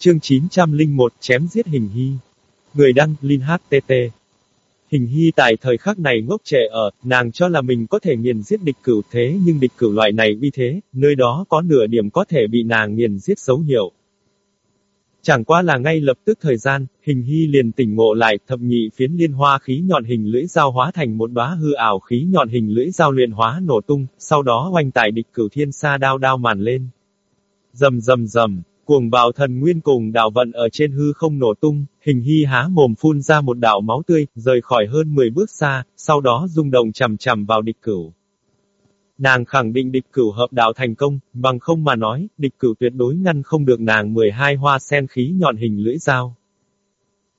Chương 901 chém giết hình hy. Người đăng, Linh HTT. Hình hy tại thời khắc này ngốc trẻ ở, nàng cho là mình có thể nghiền giết địch cửu thế nhưng địch cửu loại này uy thế, nơi đó có nửa điểm có thể bị nàng nghiền giết dấu hiệu. Chẳng qua là ngay lập tức thời gian, hình hy liền tỉnh ngộ lại, thập nhị phiến liên hoa khí nhọn hình lưỡi dao hóa thành một đóa hư ảo khí nhọn hình lưỡi dao luyện hóa nổ tung, sau đó oanh tại địch cửu thiên sa đao đao màn lên. Dầm dầm dầm, cuồng bạo thần nguyên cùng đạo vận ở trên hư không nổ tung, hình hy há mồm phun ra một đạo máu tươi, rời khỏi hơn 10 bước xa, sau đó rung động chầm chầm vào địch cửu. Nàng khẳng định địch cửu hợp đạo thành công, bằng không mà nói, địch cửu tuyệt đối ngăn không được nàng 12 hoa sen khí nhọn hình lưỡi dao.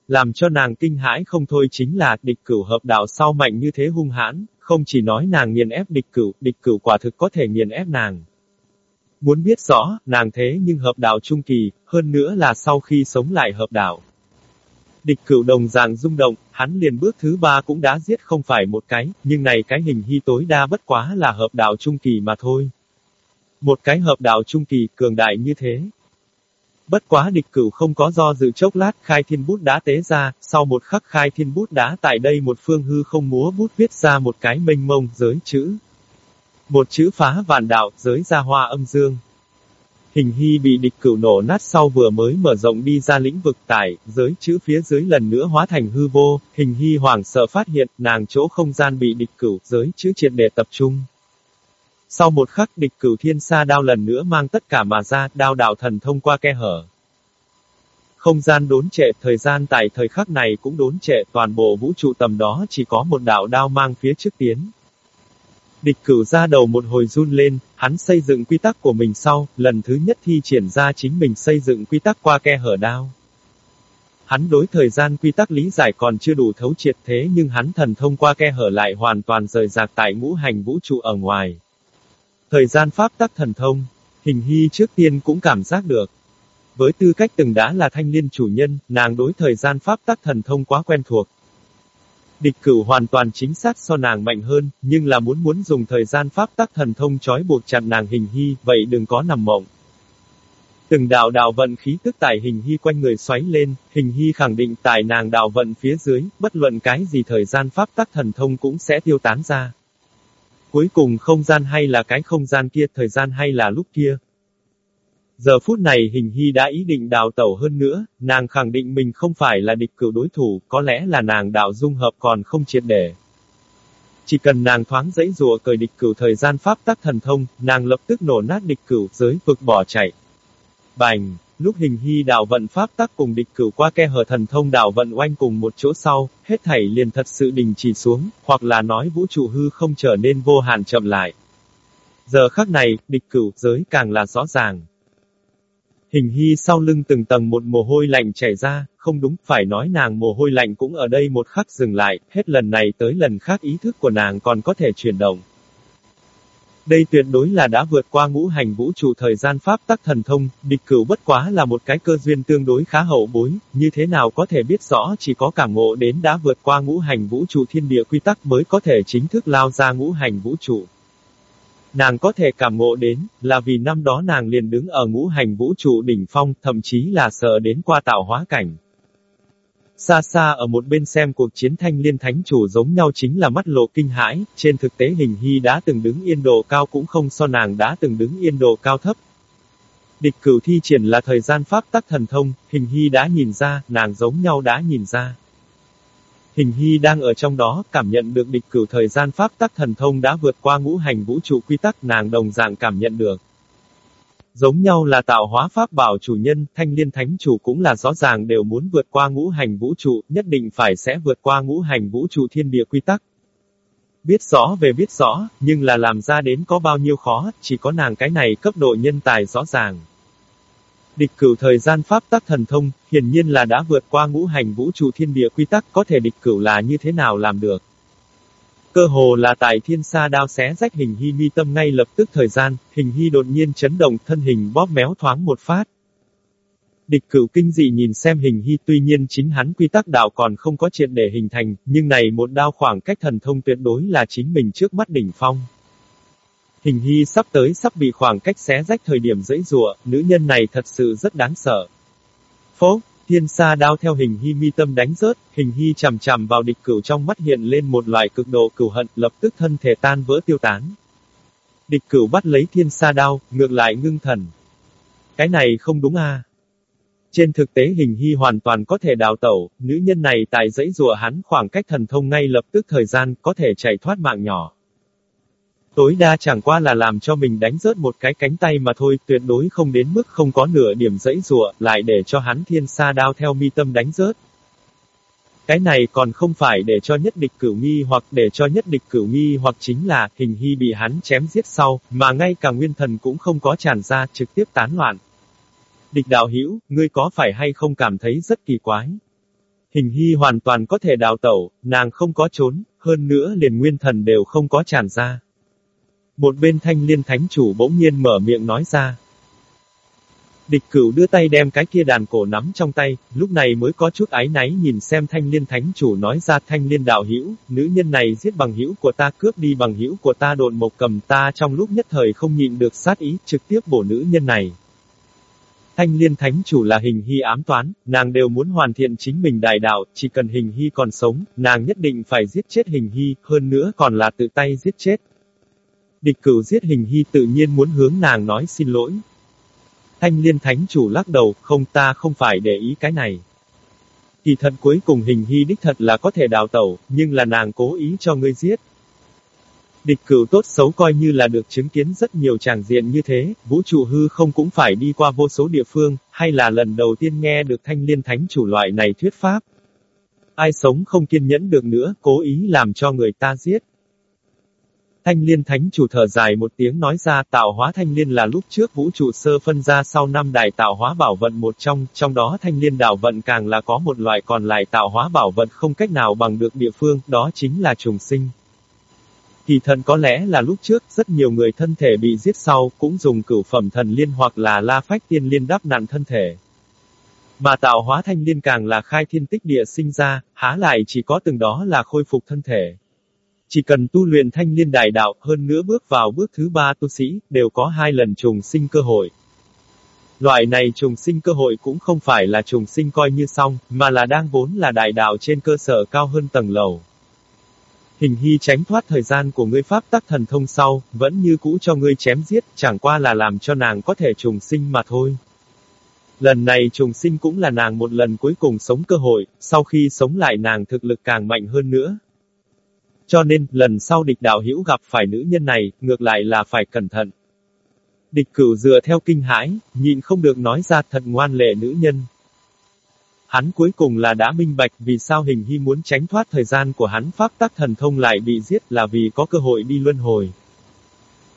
Làm cho nàng kinh hãi không thôi chính là địch cửu hợp đạo sau mạnh như thế hung hãn, không chỉ nói nàng nghiền ép địch cửu, địch cửu quả thực có thể nghiền ép nàng. Muốn biết rõ, nàng thế nhưng hợp đạo trung kỳ, hơn nữa là sau khi sống lại hợp đạo. Địch cửu đồng dạng rung động, hắn liền bước thứ ba cũng đã giết không phải một cái, nhưng này cái hình hy tối đa bất quá là hợp đạo trung kỳ mà thôi. Một cái hợp đạo trung kỳ cường đại như thế. Bất quá địch cửu không có do dự chốc lát khai thiên bút đá tế ra, sau một khắc khai thiên bút đá tại đây một phương hư không múa bút viết ra một cái mênh mông giới chữ. Một chữ phá vạn đạo, giới ra hoa âm dương. Hình hy bị địch cửu nổ nát sau vừa mới mở rộng đi ra lĩnh vực tải, giới chữ phía dưới lần nữa hóa thành hư vô, hình hy hoảng sợ phát hiện, nàng chỗ không gian bị địch cửu, giới chữ triệt để tập trung. Sau một khắc địch cửu thiên sa đao lần nữa mang tất cả mà ra, đao đạo thần thông qua khe hở. Không gian đốn trệ, thời gian tại thời khắc này cũng đốn trệ, toàn bộ vũ trụ tầm đó chỉ có một đạo đao mang phía trước tiến. Địch cửu ra đầu một hồi run lên, hắn xây dựng quy tắc của mình sau, lần thứ nhất thi triển ra chính mình xây dựng quy tắc qua khe hở đao. Hắn đối thời gian quy tắc lý giải còn chưa đủ thấu triệt thế nhưng hắn thần thông qua khe hở lại hoàn toàn rời rạc tại ngũ hành vũ trụ ở ngoài. Thời gian pháp tắc thần thông, hình hy trước tiên cũng cảm giác được. Với tư cách từng đã là thanh niên chủ nhân, nàng đối thời gian pháp tắc thần thông quá quen thuộc. Địch cửu hoàn toàn chính xác so nàng mạnh hơn, nhưng là muốn muốn dùng thời gian pháp tắc thần thông trói buộc chặt nàng hình hy, vậy đừng có nằm mộng. Từng đạo đạo vận khí tức tại hình hy quanh người xoáy lên, hình hy khẳng định tại nàng đạo vận phía dưới, bất luận cái gì thời gian pháp tắc thần thông cũng sẽ tiêu tán ra. Cuối cùng không gian hay là cái không gian kia, thời gian hay là lúc kia, Giờ phút này hình hy đã ý định đào tẩu hơn nữa, nàng khẳng định mình không phải là địch cửu đối thủ, có lẽ là nàng đạo dung hợp còn không triệt để. Chỉ cần nàng thoáng dãy rùa cởi địch cửu thời gian pháp tắc thần thông, nàng lập tức nổ nát địch cửu giới vực bỏ chạy. Bành, lúc hình hy đạo vận pháp tắc cùng địch cửu qua khe hở thần thông đạo vận oanh cùng một chỗ sau, hết thảy liền thật sự đình chỉ xuống, hoặc là nói vũ trụ hư không trở nên vô hạn chậm lại. Giờ khắc này, địch cửu giới càng là rõ ràng. Hình hy sau lưng từng tầng một mồ hôi lạnh chảy ra, không đúng, phải nói nàng mồ hôi lạnh cũng ở đây một khắc dừng lại, hết lần này tới lần khác ý thức của nàng còn có thể chuyển động. Đây tuyệt đối là đã vượt qua ngũ hành vũ trụ thời gian pháp tắc thần thông, địch cửu bất quá là một cái cơ duyên tương đối khá hậu bối, như thế nào có thể biết rõ chỉ có cảm ngộ đến đã vượt qua ngũ hành vũ trụ thiên địa quy tắc mới có thể chính thức lao ra ngũ hành vũ trụ. Nàng có thể cảm ngộ đến, là vì năm đó nàng liền đứng ở ngũ hành vũ trụ đỉnh phong, thậm chí là sợ đến qua tạo hóa cảnh. Xa xa ở một bên xem cuộc chiến thanh liên thánh chủ giống nhau chính là mắt lộ kinh hãi, trên thực tế hình hy đã từng đứng yên độ cao cũng không so nàng đã từng đứng yên độ cao thấp. Địch cửu thi triển là thời gian pháp tắc thần thông, hình hy đã nhìn ra, nàng giống nhau đã nhìn ra. Hình Hy đang ở trong đó, cảm nhận được địch cửu thời gian pháp tắc thần thông đã vượt qua ngũ hành vũ trụ quy tắc nàng đồng dạng cảm nhận được. Giống nhau là tạo hóa pháp bảo chủ nhân, thanh liên thánh chủ cũng là rõ ràng đều muốn vượt qua ngũ hành vũ trụ, nhất định phải sẽ vượt qua ngũ hành vũ trụ thiên địa quy tắc. Biết rõ về biết rõ, nhưng là làm ra đến có bao nhiêu khó, chỉ có nàng cái này cấp độ nhân tài rõ ràng. Địch cửu thời gian pháp tắc thần thông, hiển nhiên là đã vượt qua ngũ hành vũ trụ thiên địa quy tắc có thể địch cửu là như thế nào làm được. Cơ hồ là tại thiên sa đao xé rách hình hy mi tâm ngay lập tức thời gian, hình hy đột nhiên chấn động thân hình bóp méo thoáng một phát. Địch cửu kinh dị nhìn xem hình hy tuy nhiên chính hắn quy tắc đạo còn không có triệt để hình thành, nhưng này một đao khoảng cách thần thông tuyệt đối là chính mình trước mắt đỉnh phong. Hình hy sắp tới sắp bị khoảng cách xé rách thời điểm dẫy rụa, nữ nhân này thật sự rất đáng sợ. Phố thiên sa đao theo hình hy mi tâm đánh rớt, hình hy chằm chằm vào địch cửu trong mắt hiện lên một loại cực độ cửu hận, lập tức thân thể tan vỡ tiêu tán. Địch cửu bắt lấy thiên sa đao, ngược lại ngưng thần. Cái này không đúng a. Trên thực tế hình hy hoàn toàn có thể đào tẩu, nữ nhân này tại dãy rùa hắn khoảng cách thần thông ngay lập tức thời gian có thể chạy thoát mạng nhỏ. Tối đa chẳng qua là làm cho mình đánh rớt một cái cánh tay mà thôi, tuyệt đối không đến mức không có nửa điểm dãy rùa, lại để cho hắn thiên sa đao theo mi tâm đánh rớt. Cái này còn không phải để cho nhất địch cửu nghi hoặc để cho nhất địch cửu nghi hoặc chính là hình hy bị hắn chém giết sau, mà ngay cả nguyên thần cũng không có tràn ra trực tiếp tán loạn. Địch đạo hữu ngươi có phải hay không cảm thấy rất kỳ quái? Hình hy hoàn toàn có thể đào tẩu, nàng không có trốn, hơn nữa liền nguyên thần đều không có tràn ra. Một bên thanh liên thánh chủ bỗng nhiên mở miệng nói ra. Địch cửu đưa tay đem cái kia đàn cổ nắm trong tay, lúc này mới có chút ái náy nhìn xem thanh liên thánh chủ nói ra thanh liên đạo hữu nữ nhân này giết bằng hữu của ta cướp đi bằng hữu của ta độn mộc cầm ta trong lúc nhất thời không nhịn được sát ý, trực tiếp bổ nữ nhân này. Thanh liên thánh chủ là hình hy ám toán, nàng đều muốn hoàn thiện chính mình đại đạo, chỉ cần hình hy còn sống, nàng nhất định phải giết chết hình hy, hơn nữa còn là tự tay giết chết. Địch cửu giết hình hy tự nhiên muốn hướng nàng nói xin lỗi. Thanh liên thánh chủ lắc đầu, không ta không phải để ý cái này. Kỳ thật cuối cùng hình hy đích thật là có thể đào tẩu, nhưng là nàng cố ý cho ngươi giết. Địch cửu tốt xấu coi như là được chứng kiến rất nhiều tràng diện như thế, vũ trụ hư không cũng phải đi qua vô số địa phương, hay là lần đầu tiên nghe được thanh liên thánh chủ loại này thuyết pháp. Ai sống không kiên nhẫn được nữa, cố ý làm cho người ta giết. Thanh liên thánh chủ thở dài một tiếng nói ra tạo hóa thanh liên là lúc trước vũ trụ sơ phân ra sau năm đại tạo hóa bảo vận một trong, trong đó thanh liên đạo vận càng là có một loại còn lại tạo hóa bảo vận không cách nào bằng được địa phương, đó chính là trùng sinh. Kỳ thần có lẽ là lúc trước, rất nhiều người thân thể bị giết sau, cũng dùng cửu phẩm thần liên hoặc là la phách tiên liên đắp nặn thân thể. Mà tạo hóa thanh liên càng là khai thiên tích địa sinh ra, há lại chỉ có từng đó là khôi phục thân thể. Chỉ cần tu luyện thanh liên đại đạo, hơn nữa bước vào bước thứ ba tu sĩ, đều có hai lần trùng sinh cơ hội. Loại này trùng sinh cơ hội cũng không phải là trùng sinh coi như xong, mà là đang vốn là đại đạo trên cơ sở cao hơn tầng lầu. Hình hy tránh thoát thời gian của ngươi pháp tắc thần thông sau, vẫn như cũ cho ngươi chém giết, chẳng qua là làm cho nàng có thể trùng sinh mà thôi. Lần này trùng sinh cũng là nàng một lần cuối cùng sống cơ hội, sau khi sống lại nàng thực lực càng mạnh hơn nữa. Cho nên, lần sau địch đạo hữu gặp phải nữ nhân này, ngược lại là phải cẩn thận. Địch cửu dựa theo kinh hãi, nhịn không được nói ra thật ngoan lệ nữ nhân. Hắn cuối cùng là đã minh bạch vì sao hình hy muốn tránh thoát thời gian của hắn pháp tắc thần thông lại bị giết là vì có cơ hội đi luân hồi.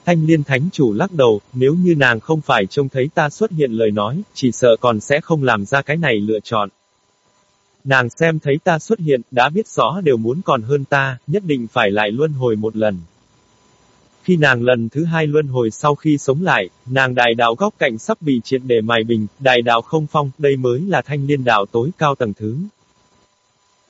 Thanh liên thánh chủ lắc đầu, nếu như nàng không phải trông thấy ta xuất hiện lời nói, chỉ sợ còn sẽ không làm ra cái này lựa chọn. Nàng xem thấy ta xuất hiện, đã biết rõ đều muốn còn hơn ta, nhất định phải lại luân hồi một lần. Khi nàng lần thứ hai luân hồi sau khi sống lại, nàng đại đạo góc cạnh sắp bị triệt để mài bình, đại đạo không phong, đây mới là thanh liên đạo tối cao tầng thứ.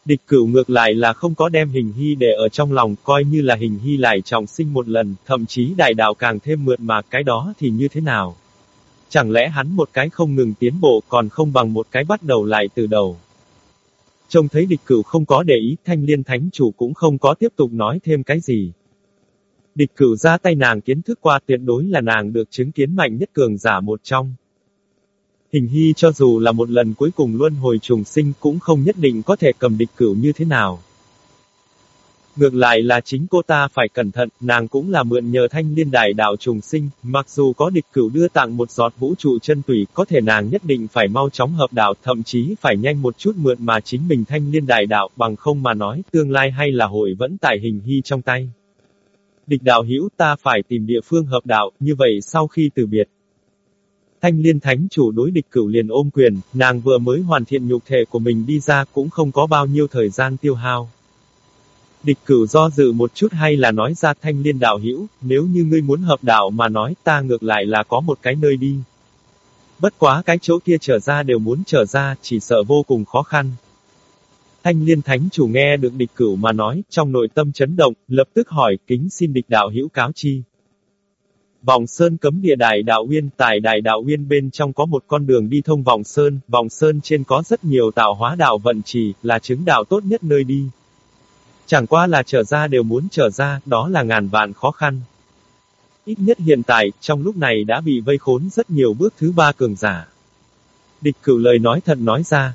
Địch cửu ngược lại là không có đem hình hy để ở trong lòng, coi như là hình hy lại trọng sinh một lần, thậm chí đại đạo càng thêm mượt mà cái đó thì như thế nào? Chẳng lẽ hắn một cái không ngừng tiến bộ còn không bằng một cái bắt đầu lại từ đầu? Trông thấy địch cửu không có để ý, thanh liên thánh chủ cũng không có tiếp tục nói thêm cái gì. Địch cửu ra tay nàng kiến thức qua tuyệt đối là nàng được chứng kiến mạnh nhất cường giả một trong. Hình hy cho dù là một lần cuối cùng luân hồi trùng sinh cũng không nhất định có thể cầm địch cửu như thế nào. Ngược lại là chính cô ta phải cẩn thận, nàng cũng là mượn nhờ thanh liên đại đạo trùng sinh, mặc dù có địch cửu đưa tặng một giọt vũ trụ chân tùy, có thể nàng nhất định phải mau chóng hợp đạo, thậm chí phải nhanh một chút mượn mà chính mình thanh liên đại đạo, bằng không mà nói, tương lai hay là hội vẫn tại hình hy trong tay. Địch đạo hữu ta phải tìm địa phương hợp đạo, như vậy sau khi từ biệt. Thanh liên thánh chủ đối địch cửu liền ôm quyền, nàng vừa mới hoàn thiện nhục thể của mình đi ra cũng không có bao nhiêu thời gian tiêu hao. Địch cửu do dự một chút hay là nói ra thanh liên đạo hữu nếu như ngươi muốn hợp đạo mà nói ta ngược lại là có một cái nơi đi. Bất quá cái chỗ kia trở ra đều muốn trở ra, chỉ sợ vô cùng khó khăn. Thanh liên thánh chủ nghe được địch cửu mà nói, trong nội tâm chấn động, lập tức hỏi, kính xin địch đạo hữu cáo chi. Vòng Sơn cấm địa Đại Đạo Uyên, tại Đại Đạo Uyên bên trong có một con đường đi thông Vòng Sơn, Vòng Sơn trên có rất nhiều tạo hóa đạo vận trì, là chứng đạo tốt nhất nơi đi. Chẳng qua là trở ra đều muốn trở ra, đó là ngàn vạn khó khăn. Ít nhất hiện tại, trong lúc này đã bị vây khốn rất nhiều bước thứ ba cường giả. Địch cửu lời nói thật nói ra.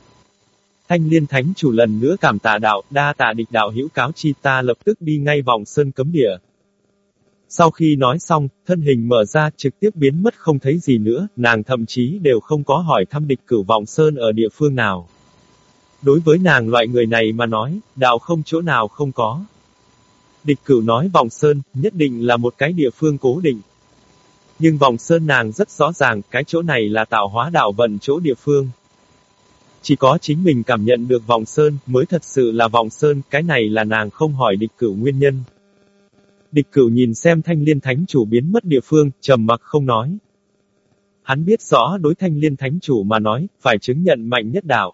Thanh liên thánh chủ lần nữa cảm tạ đạo, đa tạ địch đạo hữu cáo chi ta lập tức đi ngay vòng sơn cấm địa. Sau khi nói xong, thân hình mở ra trực tiếp biến mất không thấy gì nữa, nàng thậm chí đều không có hỏi thăm địch cửu vòng sơn ở địa phương nào. Đối với nàng loại người này mà nói, đạo không chỗ nào không có. Địch cửu nói vòng sơn, nhất định là một cái địa phương cố định. Nhưng vòng sơn nàng rất rõ ràng, cái chỗ này là tạo hóa đạo vận chỗ địa phương. Chỉ có chính mình cảm nhận được vòng sơn, mới thật sự là vòng sơn, cái này là nàng không hỏi địch cửu nguyên nhân. Địch cửu nhìn xem thanh liên thánh chủ biến mất địa phương, trầm mặc không nói. Hắn biết rõ đối thanh liên thánh chủ mà nói, phải chứng nhận mạnh nhất đạo.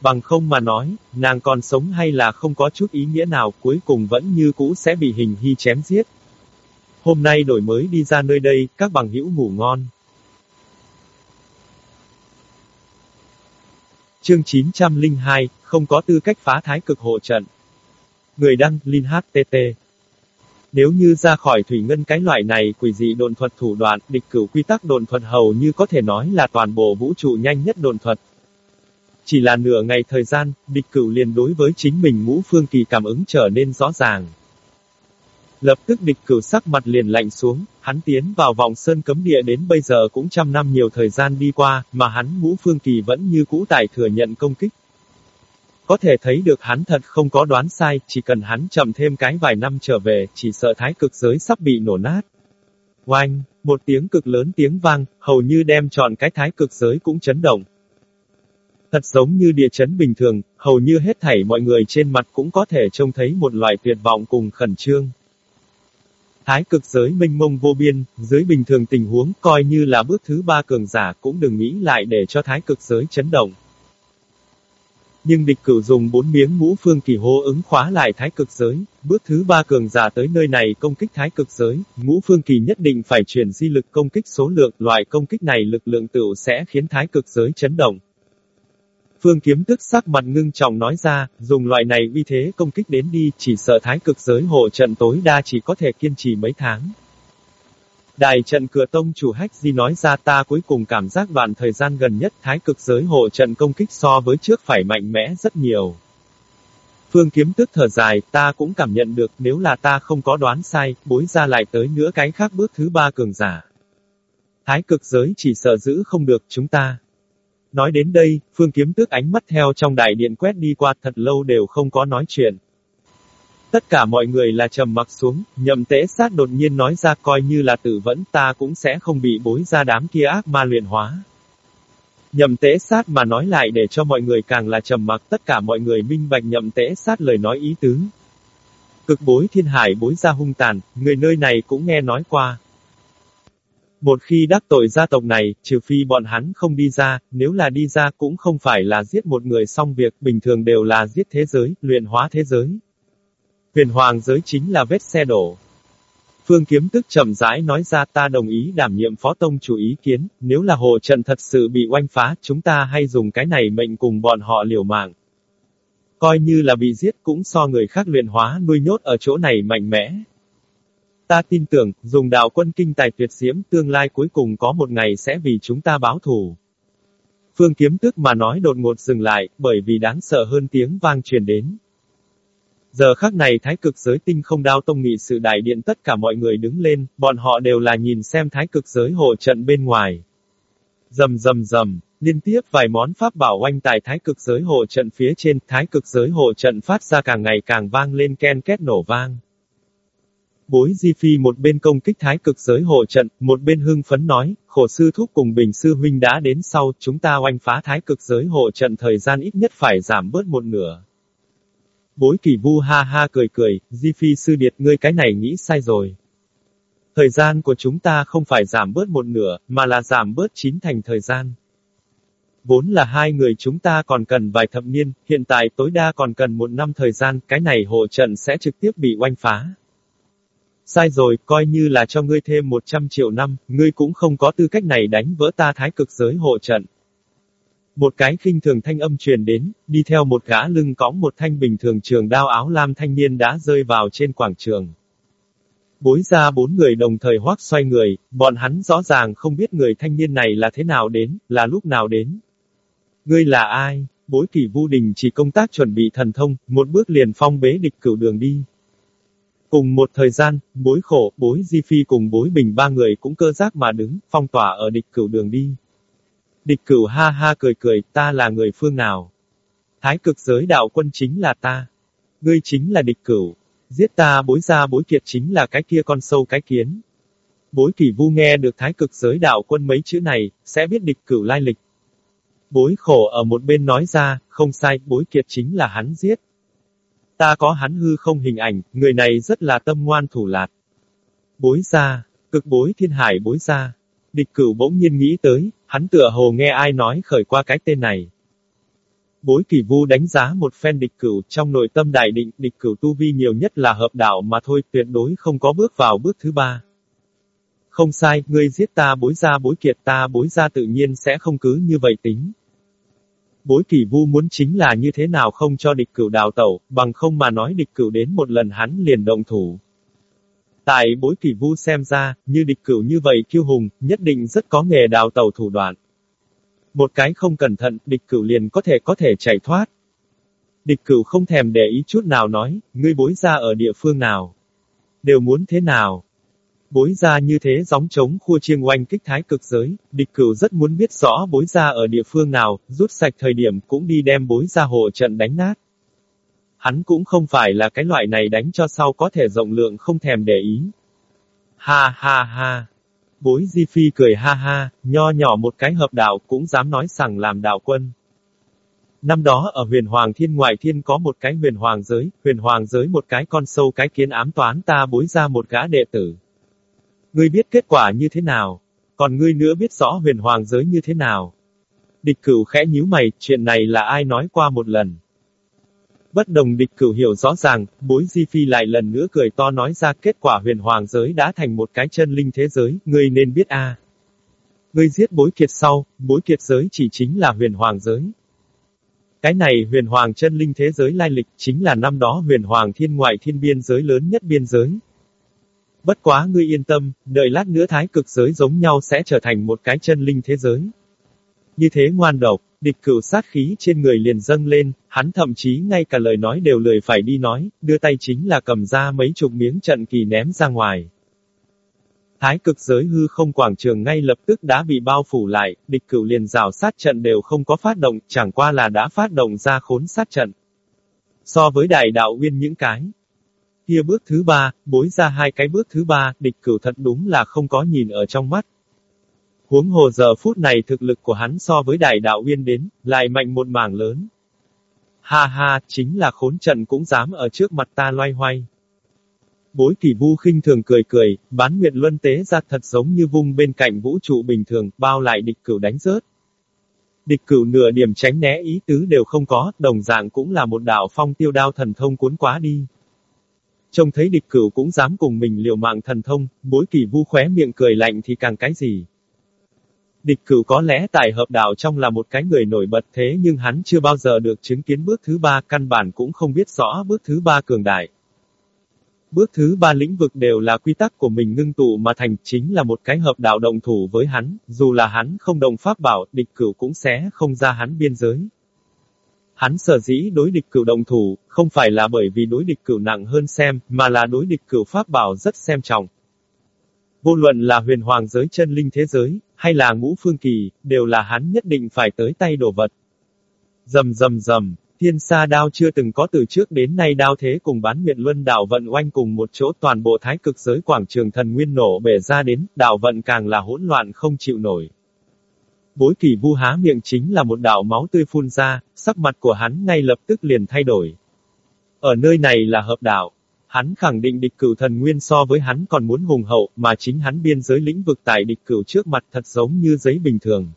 Bằng không mà nói, nàng còn sống hay là không có chút ý nghĩa nào cuối cùng vẫn như cũ sẽ bị hình hy chém giết. Hôm nay đổi mới đi ra nơi đây, các bằng hữu ngủ ngon. Chương 902, không có tư cách phá thái cực hộ trận. Người đăng, Linh HTT. Nếu như ra khỏi thủy ngân cái loại này quỷ dị đồn thuật thủ đoạn, địch cửu quy tắc đồn thuật hầu như có thể nói là toàn bộ vũ trụ nhanh nhất đồn thuật. Chỉ là nửa ngày thời gian, địch cửu liền đối với chính mình ngũ phương kỳ cảm ứng trở nên rõ ràng. Lập tức địch cửu sắc mặt liền lạnh xuống, hắn tiến vào vòng sơn cấm địa đến bây giờ cũng trăm năm nhiều thời gian đi qua, mà hắn ngũ phương kỳ vẫn như cũ tại thừa nhận công kích. Có thể thấy được hắn thật không có đoán sai, chỉ cần hắn chậm thêm cái vài năm trở về, chỉ sợ thái cực giới sắp bị nổ nát. Oanh, một tiếng cực lớn tiếng vang, hầu như đem tròn cái thái cực giới cũng chấn động. Thật giống như địa chấn bình thường, hầu như hết thảy mọi người trên mặt cũng có thể trông thấy một loại tuyệt vọng cùng khẩn trương. Thái cực giới minh mông vô biên, dưới bình thường tình huống coi như là bước thứ ba cường giả cũng đừng nghĩ lại để cho thái cực giới chấn động. Nhưng địch cửu dùng bốn miếng ngũ phương kỳ hô ứng khóa lại thái cực giới, bước thứ ba cường giả tới nơi này công kích thái cực giới, ngũ phương kỳ nhất định phải chuyển di lực công kích số lượng, loại công kích này lực lượng tựu sẽ khiến thái cực giới chấn động. Phương kiếm tức sắc mặt ngưng trọng nói ra, dùng loại này uy thế công kích đến đi, chỉ sợ thái cực giới hộ trận tối đa chỉ có thể kiên trì mấy tháng. Đại trận cửa tông chủ hách di nói ra ta cuối cùng cảm giác đoạn thời gian gần nhất thái cực giới hộ trận công kích so với trước phải mạnh mẽ rất nhiều. Phương kiếm tức thở dài, ta cũng cảm nhận được nếu là ta không có đoán sai, bối ra lại tới nữa cái khác bước thứ ba cường giả. Thái cực giới chỉ sợ giữ không được chúng ta. Nói đến đây, phương kiếm tước ánh mắt theo trong đại điện quét đi qua thật lâu đều không có nói chuyện. Tất cả mọi người là trầm mặc xuống, nhậm tế sát đột nhiên nói ra coi như là tử vẫn ta cũng sẽ không bị bối ra đám kia ác ma luyện hóa. Nhậm tế sát mà nói lại để cho mọi người càng là trầm mặc tất cả mọi người minh bạch nhậm tế sát lời nói ý tứ. Cực bối thiên hải bối ra hung tàn, người nơi này cũng nghe nói qua. Một khi đắc tội gia tộc này, trừ phi bọn hắn không đi ra, nếu là đi ra cũng không phải là giết một người xong việc, bình thường đều là giết thế giới, luyện hóa thế giới. Huyền hoàng giới chính là vết xe đổ. Phương Kiếm Tức chậm rãi nói ra ta đồng ý đảm nhiệm phó tông chủ ý kiến, nếu là hồ trận thật sự bị oanh phá, chúng ta hay dùng cái này mệnh cùng bọn họ liều mạng. Coi như là bị giết cũng so người khác luyện hóa nuôi nhốt ở chỗ này mạnh mẽ. Ta tin tưởng, dùng đạo quân kinh tài tuyệt diễm tương lai cuối cùng có một ngày sẽ vì chúng ta báo thù. Phương kiếm tức mà nói đột ngột dừng lại, bởi vì đáng sợ hơn tiếng vang truyền đến. Giờ khắc này thái cực giới tinh không đao tông nghị sự đại điện tất cả mọi người đứng lên, bọn họ đều là nhìn xem thái cực giới hộ trận bên ngoài. Dầm dầm dầm, liên tiếp vài món pháp bảo oanh tại thái cực giới hộ trận phía trên, thái cực giới hộ trận phát ra càng ngày càng vang lên ken két nổ vang. Bối Di Phi một bên công kích thái cực giới hộ trận, một bên hưng phấn nói, khổ sư thúc cùng bình sư huynh đã đến sau, chúng ta oanh phá thái cực giới hộ trận thời gian ít nhất phải giảm bớt một nửa. Bối kỳ vu ha ha cười cười, Di Phi sư điệt ngươi cái này nghĩ sai rồi. Thời gian của chúng ta không phải giảm bớt một nửa, mà là giảm bớt chín thành thời gian. Vốn là hai người chúng ta còn cần vài thập niên, hiện tại tối đa còn cần một năm thời gian, cái này hộ trận sẽ trực tiếp bị oanh phá. Sai rồi, coi như là cho ngươi thêm 100 triệu năm, ngươi cũng không có tư cách này đánh vỡ ta thái cực giới hộ trận. Một cái khinh thường thanh âm truyền đến, đi theo một gã lưng cõng một thanh bình thường trường đao áo lam thanh niên đã rơi vào trên quảng trường. Bối ra bốn người đồng thời hoác xoay người, bọn hắn rõ ràng không biết người thanh niên này là thế nào đến, là lúc nào đến. Ngươi là ai? Bối kỳ vu đình chỉ công tác chuẩn bị thần thông, một bước liền phong bế địch cửu đường đi. Cùng một thời gian, bối khổ, bối di phi cùng bối bình ba người cũng cơ giác mà đứng, phong tỏa ở địch cửu đường đi. Địch cửu ha ha cười cười, ta là người phương nào? Thái cực giới đạo quân chính là ta. Ngươi chính là địch cửu. Giết ta bối ra bối kiệt chính là cái kia con sâu cái kiến. Bối kỳ vu nghe được thái cực giới đạo quân mấy chữ này, sẽ biết địch cửu lai lịch. Bối khổ ở một bên nói ra, không sai, bối kiệt chính là hắn giết. Ta có hắn hư không hình ảnh, người này rất là tâm ngoan thủ lạt. Bối ra, cực bối thiên hải bối ra. Địch cửu bỗng nhiên nghĩ tới, hắn tựa hồ nghe ai nói khởi qua cái tên này. Bối kỳ vu đánh giá một phen địch cửu trong nội tâm đại định, địch cửu tu vi nhiều nhất là hợp đạo mà thôi, tuyệt đối không có bước vào bước thứ ba. Không sai, ngươi giết ta bối ra bối kiệt ta bối ra tự nhiên sẽ không cứ như vậy tính. Bối kỳ vu muốn chính là như thế nào không cho địch cửu đào tẩu, bằng không mà nói địch cửu đến một lần hắn liền động thủ. Tại bối kỳ vu xem ra, như địch cửu như vậy kiêu hùng, nhất định rất có nghề đào tẩu thủ đoạn. Một cái không cẩn thận, địch cửu liền có thể có thể chạy thoát. Địch cửu không thèm để ý chút nào nói, ngươi bối ra ở địa phương nào. Đều muốn thế nào. Bối ra như thế gióng trống khua chiêng oanh kích thái cực giới, địch cửu rất muốn biết rõ bối ra ở địa phương nào, rút sạch thời điểm cũng đi đem bối ra hộ trận đánh nát. Hắn cũng không phải là cái loại này đánh cho sau có thể rộng lượng không thèm để ý. Ha ha ha. Bối Di Phi cười ha ha, nho nhỏ một cái hợp đạo cũng dám nói rằng làm đạo quân. Năm đó ở huyền hoàng thiên ngoại thiên có một cái huyền hoàng giới, huyền hoàng giới một cái con sâu cái kiến ám toán ta bối ra một gã đệ tử. Ngươi biết kết quả như thế nào? Còn ngươi nữa biết rõ huyền hoàng giới như thế nào? Địch cửu khẽ nhíu mày, chuyện này là ai nói qua một lần? Bất đồng địch cửu hiểu rõ ràng, bối di phi lại lần nữa cười to nói ra kết quả huyền hoàng giới đã thành một cái chân linh thế giới, ngươi nên biết a. Ngươi giết bối kiệt sau, bối kiệt giới chỉ chính là huyền hoàng giới. Cái này huyền hoàng chân linh thế giới lai lịch chính là năm đó huyền hoàng thiên ngoại thiên biên giới lớn nhất biên giới. Bất quá ngươi yên tâm, đợi lát nữa thái cực giới giống nhau sẽ trở thành một cái chân linh thế giới. Như thế ngoan độc, địch cửu sát khí trên người liền dâng lên, hắn thậm chí ngay cả lời nói đều lười phải đi nói, đưa tay chính là cầm ra mấy chục miếng trận kỳ ném ra ngoài. Thái cực giới hư không quảng trường ngay lập tức đã bị bao phủ lại, địch cửu liền rào sát trận đều không có phát động, chẳng qua là đã phát động ra khốn sát trận. So với đại đạo uyên những cái. Kia bước thứ ba, bối ra hai cái bước thứ ba, địch cửu thật đúng là không có nhìn ở trong mắt. Huống hồ giờ phút này thực lực của hắn so với đại đạo uyên đến, lại mạnh một mảng lớn. Ha ha, chính là khốn trận cũng dám ở trước mặt ta loay hoay. Bối kỳ vu khinh thường cười cười, bán nguyện luân tế ra thật giống như vung bên cạnh vũ trụ bình thường, bao lại địch cửu đánh rớt. Địch cửu nửa điểm tránh né ý tứ đều không có, đồng dạng cũng là một đạo phong tiêu đao thần thông cuốn quá đi. Trông thấy địch cửu cũng dám cùng mình liều mạng thần thông, bối kỳ vu khóe miệng cười lạnh thì càng cái gì. Địch cửu có lẽ tại hợp đạo trong là một cái người nổi bật thế nhưng hắn chưa bao giờ được chứng kiến bước thứ ba căn bản cũng không biết rõ bước thứ ba cường đại. Bước thứ ba lĩnh vực đều là quy tắc của mình ngưng tụ mà thành chính là một cái hợp đạo đồng thủ với hắn, dù là hắn không đồng pháp bảo, địch cửu cũng sẽ không ra hắn biên giới. Hắn sở dĩ đối địch cửu đồng thủ, không phải là bởi vì đối địch cửu nặng hơn xem, mà là đối địch cửu pháp bảo rất xem trọng. Vô luận là huyền hoàng giới chân linh thế giới, hay là ngũ phương kỳ, đều là hắn nhất định phải tới tay đồ vật. Dầm dầm dầm, thiên sa đao chưa từng có từ trước đến nay đao thế cùng bán nguyện luân đảo vận oanh cùng một chỗ toàn bộ thái cực giới quảng trường thần nguyên nổ bể ra đến, đảo vận càng là hỗn loạn không chịu nổi. Bối kỳ vu há miệng chính là một đạo máu tươi phun ra, sắc mặt của hắn ngay lập tức liền thay đổi. Ở nơi này là hợp đạo. Hắn khẳng định địch cửu thần nguyên so với hắn còn muốn hùng hậu, mà chính hắn biên giới lĩnh vực tại địch cửu trước mặt thật giống như giấy bình thường.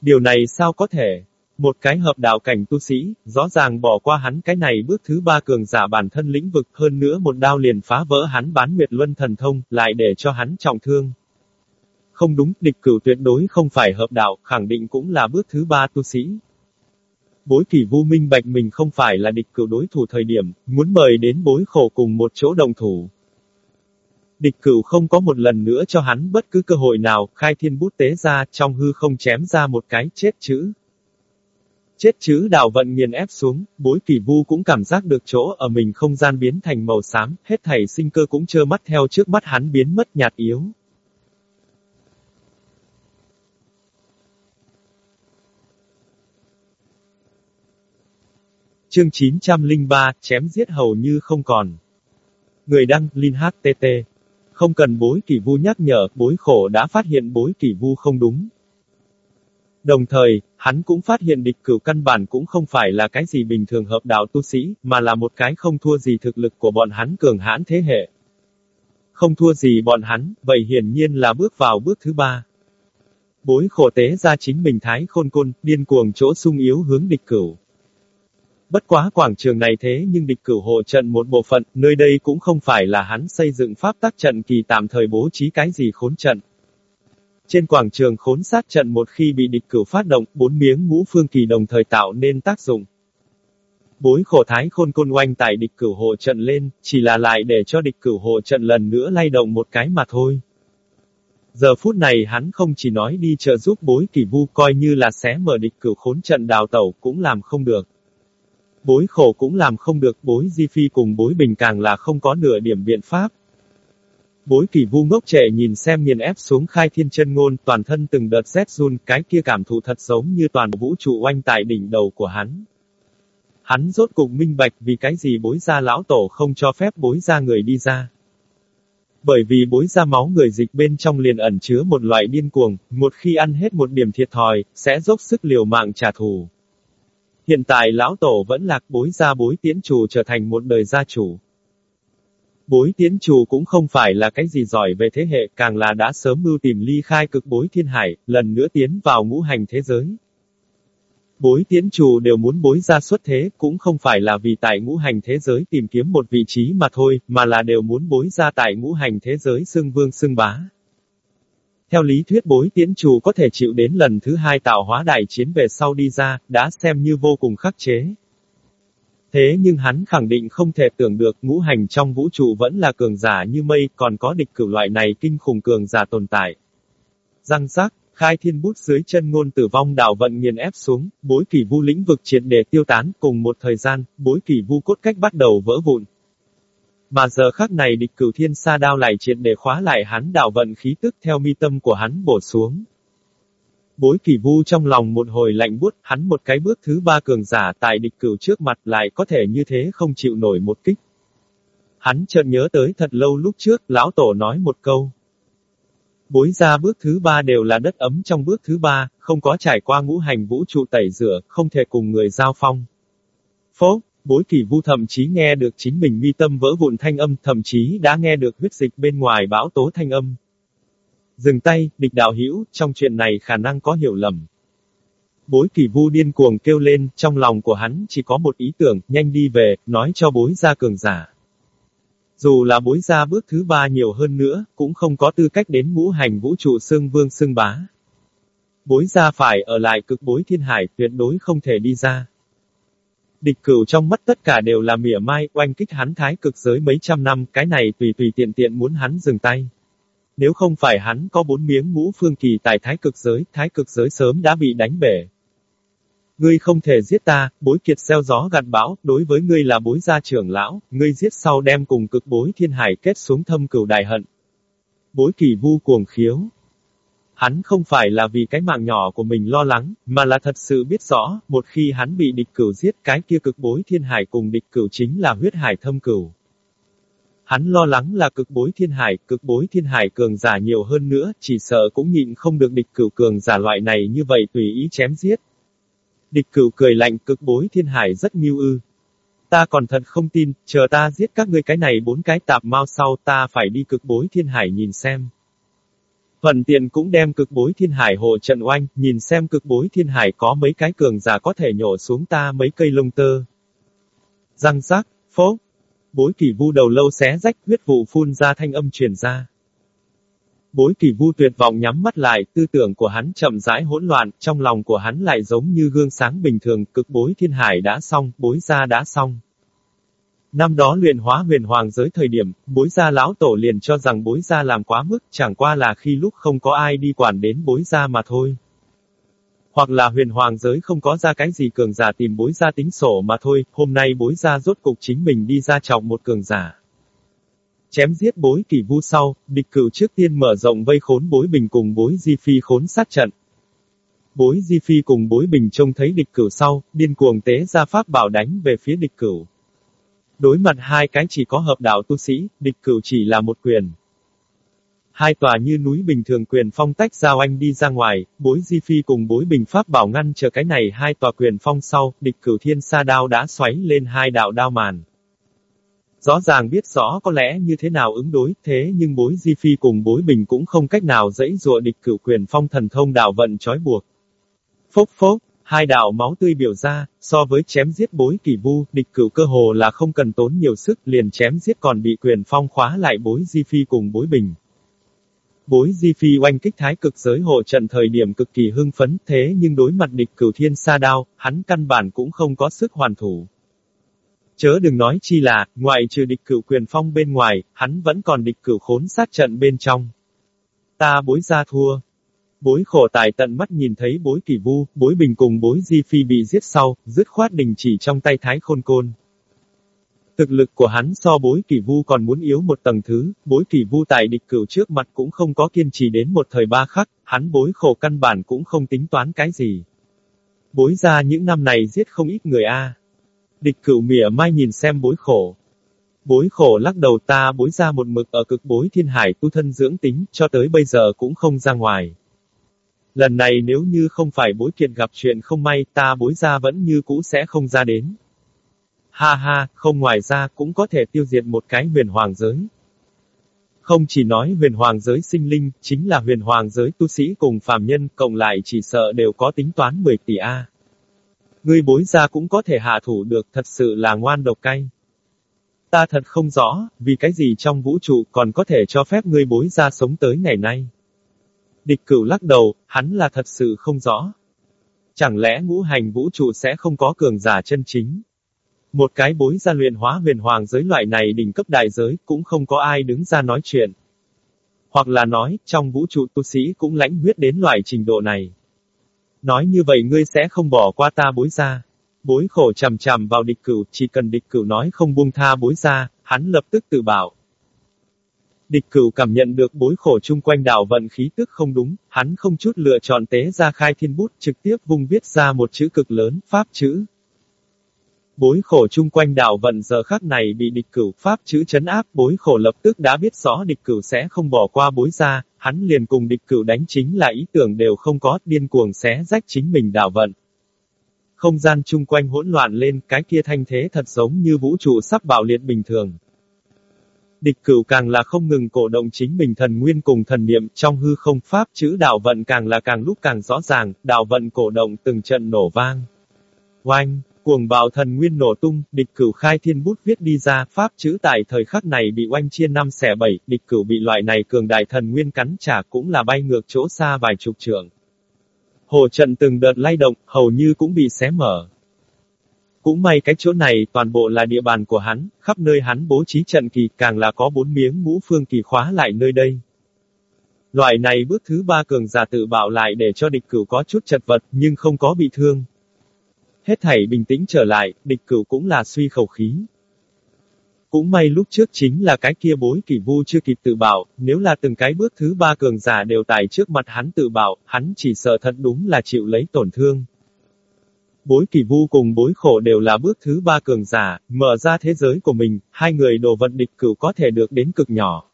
Điều này sao có thể? Một cái hợp đạo cảnh tu sĩ, rõ ràng bỏ qua hắn cái này bước thứ ba cường giả bản thân lĩnh vực hơn nữa một đao liền phá vỡ hắn bán nguyệt luân thần thông, lại để cho hắn trọng thương. Không đúng, địch cửu tuyệt đối không phải hợp đạo, khẳng định cũng là bước thứ ba tu sĩ. Bối kỳ vu minh bạch mình không phải là địch cửu đối thủ thời điểm, muốn mời đến bối khổ cùng một chỗ đồng thủ. Địch cửu không có một lần nữa cho hắn bất cứ cơ hội nào, khai thiên bút tế ra, trong hư không chém ra một cái chết chữ. Chết chữ đào vận nghiền ép xuống, bối kỳ vu cũng cảm giác được chỗ ở mình không gian biến thành màu xám, hết thảy sinh cơ cũng trơ mắt theo trước mắt hắn biến mất nhạt yếu. Chương 903, chém giết hầu như không còn. Người đăng, Linh HTT. Không cần bối kỳ vu nhắc nhở, bối khổ đã phát hiện bối kỳ vu không đúng. Đồng thời, hắn cũng phát hiện địch cửu căn bản cũng không phải là cái gì bình thường hợp đạo tu sĩ, mà là một cái không thua gì thực lực của bọn hắn cường hãn thế hệ. Không thua gì bọn hắn, vậy hiển nhiên là bước vào bước thứ ba. Bối khổ tế ra chính mình thái khôn côn, điên cuồng chỗ sung yếu hướng địch cửu. Bất quá quảng trường này thế nhưng địch cửu hộ trận một bộ phận, nơi đây cũng không phải là hắn xây dựng pháp tác trận kỳ tạm thời bố trí cái gì khốn trận. Trên quảng trường khốn sát trận một khi bị địch cửu phát động, bốn miếng ngũ phương kỳ đồng thời tạo nên tác dụng. Bối khổ thái khôn côn oanh tại địch cửu hộ trận lên, chỉ là lại để cho địch cửu hộ trận lần nữa lay động một cái mà thôi. Giờ phút này hắn không chỉ nói đi trợ giúp bối kỳ vu coi như là xé mở địch cửu khốn trận đào tẩu cũng làm không được. Bối khổ cũng làm không được, bối di phi cùng bối bình càng là không có nửa điểm biện pháp. Bối kỳ vu ngốc trẻ nhìn xem nghiền ép xuống khai thiên chân ngôn, toàn thân từng đợt rét run, cái kia cảm thụ thật giống như toàn vũ trụ oanh tại đỉnh đầu của hắn. Hắn rốt cục minh bạch vì cái gì bối ra lão tổ không cho phép bối ra người đi ra. Bởi vì bối ra máu người dịch bên trong liền ẩn chứa một loại điên cuồng, một khi ăn hết một điểm thiệt thòi, sẽ dốc sức liều mạng trả thù. Hiện tại lão tổ vẫn lạc bối ra bối tiến chủ trở thành một đời gia chủ. Bối tiến chủ cũng không phải là cái gì giỏi về thế hệ, càng là đã sớm mưu tìm ly khai cực bối thiên hải, lần nữa tiến vào ngũ hành thế giới. Bối tiến chủ đều muốn bối ra xuất thế, cũng không phải là vì tại ngũ hành thế giới tìm kiếm một vị trí mà thôi, mà là đều muốn bối ra tại ngũ hành thế giới xưng vương xưng bá. Theo lý thuyết bối tiễn chủ có thể chịu đến lần thứ hai tạo hóa đại chiến về sau đi ra, đã xem như vô cùng khắc chế. Thế nhưng hắn khẳng định không thể tưởng được ngũ hành trong vũ trụ vẫn là cường giả như mây, còn có địch cử loại này kinh khủng cường giả tồn tại. Răng rác, khai thiên bút dưới chân ngôn tử vong đảo vận nghiền ép xuống, bối kỳ vu lĩnh vực triệt để tiêu tán, cùng một thời gian, bối kỳ vu cốt cách bắt đầu vỡ vụn, mà giờ khắc này địch cửu thiên sa đao lại triệt để khóa lại hắn đạo vận khí tức theo mi tâm của hắn bổ xuống. Bối kỳ vu trong lòng một hồi lạnh buốt, hắn một cái bước thứ ba cường giả tại địch cửu trước mặt lại có thể như thế không chịu nổi một kích. Hắn chợt nhớ tới thật lâu lúc trước, lão tổ nói một câu. Bối ra bước thứ ba đều là đất ấm trong bước thứ ba, không có trải qua ngũ hành vũ trụ tẩy rửa, không thể cùng người giao phong. Phố, Bối kỳ vu thậm chí nghe được chính mình mi tâm vỡ vụn thanh âm, thậm chí đã nghe được huyết dịch bên ngoài bão tố thanh âm. Dừng tay, địch đạo hữu trong chuyện này khả năng có hiểu lầm. Bối kỳ vu điên cuồng kêu lên, trong lòng của hắn chỉ có một ý tưởng, nhanh đi về, nói cho bối gia cường giả. Dù là bối gia bước thứ ba nhiều hơn nữa, cũng không có tư cách đến ngũ hành vũ trụ xương vương xương bá. Bối gia phải ở lại cực bối thiên hải, tuyệt đối không thể đi ra. Địch cửu trong mắt tất cả đều là mỉa mai, oanh kích hắn thái cực giới mấy trăm năm, cái này tùy tùy tiện tiện muốn hắn dừng tay. Nếu không phải hắn có bốn miếng ngũ phương kỳ tại thái cực giới, thái cực giới sớm đã bị đánh bể. Ngươi không thể giết ta, bối kiệt xeo gió gặt bão, đối với ngươi là bối gia trưởng lão, ngươi giết sau đem cùng cực bối thiên hải kết xuống thâm cửu đại hận. Bối kỳ vu cuồng khiếu, Hắn không phải là vì cái mạng nhỏ của mình lo lắng, mà là thật sự biết rõ, một khi hắn bị địch cửu giết cái kia cực bối thiên hải cùng địch cửu chính là huyết hải thâm cửu. Hắn lo lắng là cực bối thiên hải, cực bối thiên hải cường giả nhiều hơn nữa, chỉ sợ cũng nhịn không được địch cửu cường giả loại này như vậy tùy ý chém giết. Địch cửu cười lạnh cực bối thiên hải rất nghiêu ư. Ta còn thật không tin, chờ ta giết các ngươi cái này bốn cái tạp mau sau ta phải đi cực bối thiên hải nhìn xem. Thuận tiện cũng đem cực bối thiên hải hộ trận oanh, nhìn xem cực bối thiên hải có mấy cái cường giả có thể nhổ xuống ta mấy cây lông tơ. Răng rác, phố Bối kỳ vu đầu lâu xé rách, huyết vụ phun ra thanh âm truyền ra. Bối kỳ vu tuyệt vọng nhắm mắt lại, tư tưởng của hắn chậm rãi hỗn loạn, trong lòng của hắn lại giống như gương sáng bình thường, cực bối thiên hải đã xong, bối gia đã xong. Năm đó luyện hóa huyền hoàng giới thời điểm, bối gia lão tổ liền cho rằng bối gia làm quá mức, chẳng qua là khi lúc không có ai đi quản đến bối gia mà thôi. Hoặc là huyền hoàng giới không có ra cái gì cường giả tìm bối gia tính sổ mà thôi, hôm nay bối gia rốt cục chính mình đi ra chọc một cường giả. Chém giết bối kỳ vu sau, địch cửu trước tiên mở rộng vây khốn bối bình cùng bối di phi khốn sát trận. Bối di phi cùng bối bình trông thấy địch cửu sau, điên cuồng tế ra pháp bảo đánh về phía địch cửu. Đối mặt hai cái chỉ có hợp đạo tu sĩ, địch cửu chỉ là một quyền. Hai tòa như núi bình thường quyền phong tách giao anh đi ra ngoài, bối di phi cùng bối bình pháp bảo ngăn chờ cái này hai tòa quyền phong sau, địch cửu thiên sa đao đã xoáy lên hai đạo đao màn. Rõ ràng biết rõ có lẽ như thế nào ứng đối, thế nhưng bối di phi cùng bối bình cũng không cách nào dẫy dụa địch cửu quyền phong thần thông đạo vận trói buộc. Phốc phốc, hai đạo máu tươi biểu ra, so với chém giết bối kỳ vu, địch cửu cơ hồ là không cần tốn nhiều sức, liền chém giết còn bị quyền phong khóa lại bối di phi cùng bối bình. Bối di phi oanh kích thái cực giới hộ trận thời điểm cực kỳ hưng phấn, thế nhưng đối mặt địch cửu thiên sa đao, hắn căn bản cũng không có sức hoàn thủ. Chớ đừng nói chi là, ngoại trừ địch cửu quyền phong bên ngoài, hắn vẫn còn địch cửu khốn sát trận bên trong. Ta bối ra thua. Bối khổ tài tận mắt nhìn thấy bối kỳ vu, bối bình cùng bối di phi bị giết sau, dứt khoát đình chỉ trong tay thái khôn côn. Thực lực của hắn so bối kỳ vu còn muốn yếu một tầng thứ, bối kỳ vu tại địch cửu trước mặt cũng không có kiên trì đến một thời ba khắc, hắn bối khổ căn bản cũng không tính toán cái gì. Bối ra những năm này giết không ít người a. Địch cửu mỉa mai nhìn xem bối khổ. Bối khổ lắc đầu ta bối ra một mực ở cực bối thiên hải tu thân dưỡng tính, cho tới bây giờ cũng không ra ngoài. Lần này nếu như không phải bối kiệt gặp chuyện không may, ta bối ra vẫn như cũ sẽ không ra đến. Ha ha, không ngoài ra cũng có thể tiêu diệt một cái huyền hoàng giới. Không chỉ nói huyền hoàng giới sinh linh, chính là huyền hoàng giới tu sĩ cùng phàm nhân, cộng lại chỉ sợ đều có tính toán 10 tỷ A. Ngươi bối ra cũng có thể hạ thủ được, thật sự là ngoan độc cay. Ta thật không rõ, vì cái gì trong vũ trụ còn có thể cho phép ngươi bối ra sống tới ngày nay. Địch cửu lắc đầu, hắn là thật sự không rõ. Chẳng lẽ ngũ hành vũ trụ sẽ không có cường giả chân chính? Một cái bối gia luyện hóa huyền hoàng giới loại này đỉnh cấp đại giới, cũng không có ai đứng ra nói chuyện. Hoặc là nói, trong vũ trụ tu sĩ cũng lãnh huyết đến loại trình độ này. Nói như vậy ngươi sẽ không bỏ qua ta bối ra. Bối khổ chầm chầm vào địch cửu, chỉ cần địch cửu nói không buông tha bối ra, hắn lập tức tự bảo. Địch cửu cảm nhận được bối khổ chung quanh đảo vận khí tức không đúng, hắn không chút lựa chọn tế ra khai thiên bút trực tiếp vung viết ra một chữ cực lớn, pháp chữ. Bối khổ chung quanh đảo vận giờ khắc này bị địch cửu pháp chữ chấn áp, bối khổ lập tức đã biết rõ địch cửu sẽ không bỏ qua bối ra, hắn liền cùng địch cửu đánh chính là ý tưởng đều không có, điên cuồng xé rách chính mình đảo vận. Không gian chung quanh hỗn loạn lên, cái kia thanh thế thật giống như vũ trụ sắp bạo liệt bình thường. Địch cửu càng là không ngừng cổ động chính mình thần nguyên cùng thần niệm trong hư không pháp chữ đạo vận càng là càng lúc càng rõ ràng, đạo vận cổ động từng trận nổ vang. Oanh, cuồng bạo thần nguyên nổ tung, địch cửu khai thiên bút viết đi ra, pháp chữ tại thời khắc này bị oanh chia năm xẻ bảy, địch cửu bị loại này cường đại thần nguyên cắn trả cũng là bay ngược chỗ xa vài chục trượng. Hồ trận từng đợt lay động, hầu như cũng bị xé mở. Cũng may cái chỗ này toàn bộ là địa bàn của hắn, khắp nơi hắn bố trí trận kỳ càng là có bốn miếng ngũ phương kỳ khóa lại nơi đây. Loại này bước thứ ba cường giả tự bạo lại để cho địch cửu có chút chật vật nhưng không có bị thương. Hết thảy bình tĩnh trở lại, địch cửu cũng là suy khẩu khí. Cũng may lúc trước chính là cái kia bối kỳ vu chưa kịp tự bảo, nếu là từng cái bước thứ ba cường giả đều tại trước mặt hắn tự bảo, hắn chỉ sợ thật đúng là chịu lấy tổn thương. Bối kỳ vu cùng bối khổ đều là bước thứ ba cường giả, mở ra thế giới của mình, hai người đồ vật địch cửu có thể được đến cực nhỏ.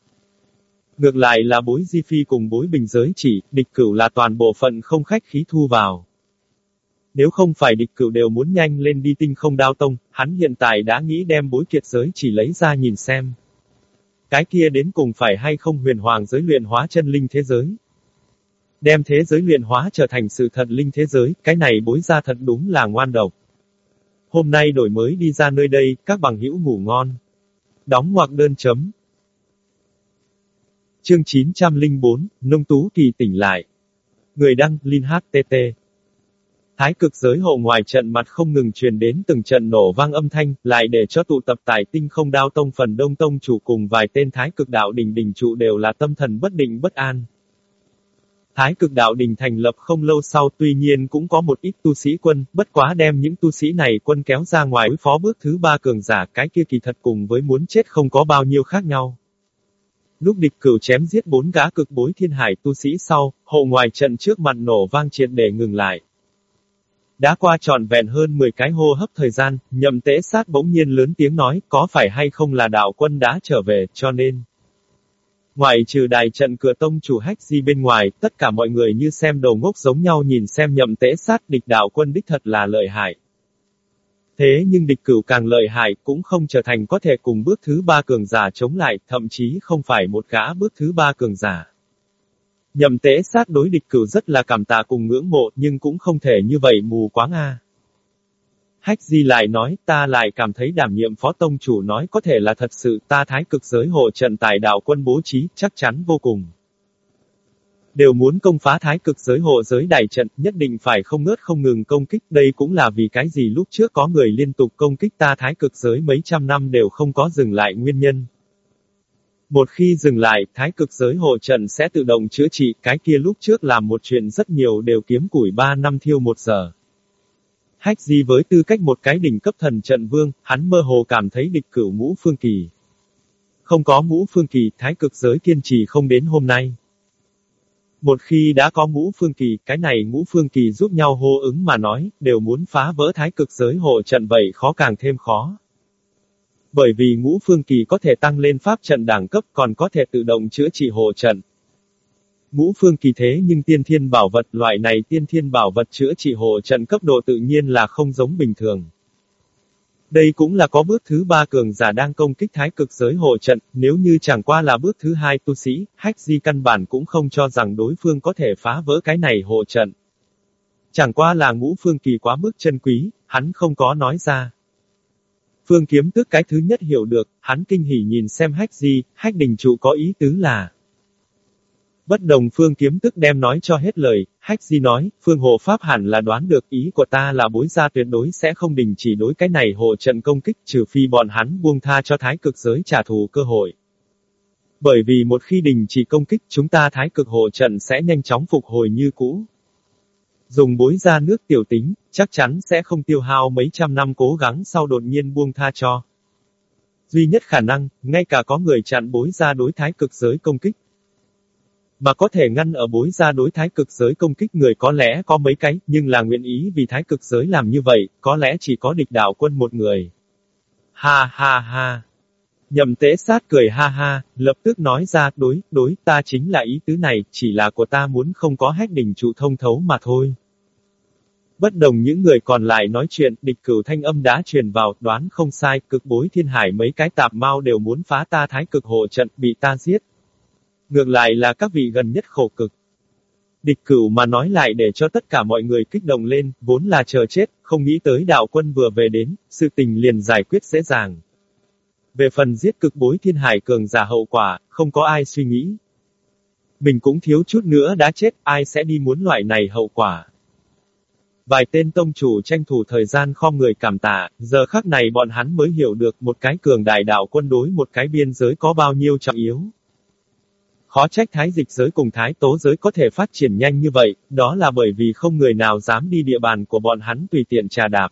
Ngược lại là bối di phi cùng bối bình giới chỉ, địch cửu là toàn bộ phận không khách khí thu vào. Nếu không phải địch cửu đều muốn nhanh lên đi tinh không đao tông, hắn hiện tại đã nghĩ đem bối kiệt giới chỉ lấy ra nhìn xem. Cái kia đến cùng phải hay không huyền hoàng giới luyện hóa chân linh thế giới. Đem thế giới luyện hóa trở thành sự thật linh thế giới, cái này bối ra thật đúng là ngoan độc. Hôm nay đổi mới đi ra nơi đây, các bằng hữu ngủ ngon. Đóng ngoặc đơn chấm. Chương 904, Nông Tú Kỳ tỉnh lại. Người đăng, Linh HTT. Thái cực giới hộ ngoài trận mặt không ngừng truyền đến từng trận nổ vang âm thanh, lại để cho tụ tập tại tinh không đao tông phần đông tông chủ cùng vài tên thái cực đạo đình đình trụ đều là tâm thần bất định bất an. Thái cực đạo đình thành lập không lâu sau tuy nhiên cũng có một ít tu sĩ quân, bất quá đem những tu sĩ này quân kéo ra ngoài đối phó bước thứ ba cường giả cái kia kỳ thật cùng với muốn chết không có bao nhiêu khác nhau. Lúc địch cửu chém giết bốn gã cực bối thiên hải tu sĩ sau, hộ ngoài trận trước mặt nổ vang triệt để ngừng lại. Đã qua tròn vẹn hơn 10 cái hô hấp thời gian, nhậm tế sát bỗng nhiên lớn tiếng nói, có phải hay không là đạo quân đã trở về, cho nên. Ngoài trừ đài trận cửa tông chủ hách di bên ngoài, tất cả mọi người như xem đầu ngốc giống nhau nhìn xem nhậm tế sát địch đạo quân đích thật là lợi hại. Thế nhưng địch cửu càng lợi hại cũng không trở thành có thể cùng bước thứ ba cường giả chống lại, thậm chí không phải một gã bước thứ ba cường giả. Nhậm tế sát đối địch cửu rất là cảm tạ cùng ngưỡng mộ nhưng cũng không thể như vậy mù quáng a. Hách Di lại nói, ta lại cảm thấy đảm nhiệm phó tông chủ nói có thể là thật sự ta thái cực giới hộ trận tài đạo quân bố trí, chắc chắn vô cùng. Đều muốn công phá thái cực giới hộ giới đại trận, nhất định phải không ngớt không ngừng công kích, đây cũng là vì cái gì lúc trước có người liên tục công kích ta thái cực giới mấy trăm năm đều không có dừng lại nguyên nhân. Một khi dừng lại, thái cực giới hộ trận sẽ tự động chữa trị, cái kia lúc trước làm một chuyện rất nhiều đều kiếm củi 3 năm thiêu một giờ. Hách di với tư cách một cái đỉnh cấp thần trận vương, hắn mơ hồ cảm thấy địch cửu ngũ phương kỳ. Không có ngũ phương kỳ, thái cực giới kiên trì không đến hôm nay. Một khi đã có ngũ phương kỳ, cái này ngũ phương kỳ giúp nhau hô ứng mà nói, đều muốn phá vỡ thái cực giới hộ trận vậy khó càng thêm khó. Bởi vì ngũ phương kỳ có thể tăng lên pháp trận đẳng cấp còn có thể tự động chữa trị hộ trận. Ngũ phương kỳ thế nhưng tiên thiên bảo vật loại này tiên thiên bảo vật chữa trị hộ trận cấp độ tự nhiên là không giống bình thường. Đây cũng là có bước thứ ba cường giả đang công kích thái cực giới hộ trận, nếu như chẳng qua là bước thứ hai tu sĩ, hách di căn bản cũng không cho rằng đối phương có thể phá vỡ cái này hộ trận. Chẳng qua là ngũ phương kỳ quá mức chân quý, hắn không có nói ra. Phương kiếm tức cái thứ nhất hiểu được, hắn kinh hỉ nhìn xem hách di, hách đình trụ có ý tứ là. Bất đồng phương kiếm tức đem nói cho hết lời, hách di nói, phương hộ pháp hẳn là đoán được ý của ta là bối gia tuyệt đối sẽ không đình chỉ đối cái này hộ trận công kích trừ phi bọn hắn buông tha cho thái cực giới trả thù cơ hội. Bởi vì một khi đình chỉ công kích chúng ta thái cực hộ trận sẽ nhanh chóng phục hồi như cũ. Dùng bối ra nước tiểu tính, chắc chắn sẽ không tiêu hao mấy trăm năm cố gắng sau đột nhiên buông tha cho. Duy nhất khả năng, ngay cả có người chặn bối ra đối thái cực giới công kích. Mà có thể ngăn ở bối ra đối thái cực giới công kích người có lẽ có mấy cái, nhưng là nguyện ý vì thái cực giới làm như vậy, có lẽ chỉ có địch đạo quân một người. Ha ha ha. Nhậm tế sát cười ha ha, lập tức nói ra, đối, đối, ta chính là ý tứ này, chỉ là của ta muốn không có hách đỉnh trụ thông thấu mà thôi. Bất đồng những người còn lại nói chuyện, địch cửu thanh âm đã truyền vào, đoán không sai, cực bối thiên hải mấy cái tạp mau đều muốn phá ta thái cực hộ trận, bị ta giết. Ngược lại là các vị gần nhất khổ cực. Địch cửu mà nói lại để cho tất cả mọi người kích động lên, vốn là chờ chết, không nghĩ tới đạo quân vừa về đến, sự tình liền giải quyết dễ dàng. Về phần giết cực bối thiên hải cường giả hậu quả, không có ai suy nghĩ. Mình cũng thiếu chút nữa đã chết, ai sẽ đi muốn loại này hậu quả. Vài tên tông chủ tranh thủ thời gian khom người cảm tạ, giờ khắc này bọn hắn mới hiểu được một cái cường đại đạo quân đối một cái biên giới có bao nhiêu trọng yếu. Khó trách thái dịch giới cùng thái tố giới có thể phát triển nhanh như vậy, đó là bởi vì không người nào dám đi địa bàn của bọn hắn tùy tiện trà đạp.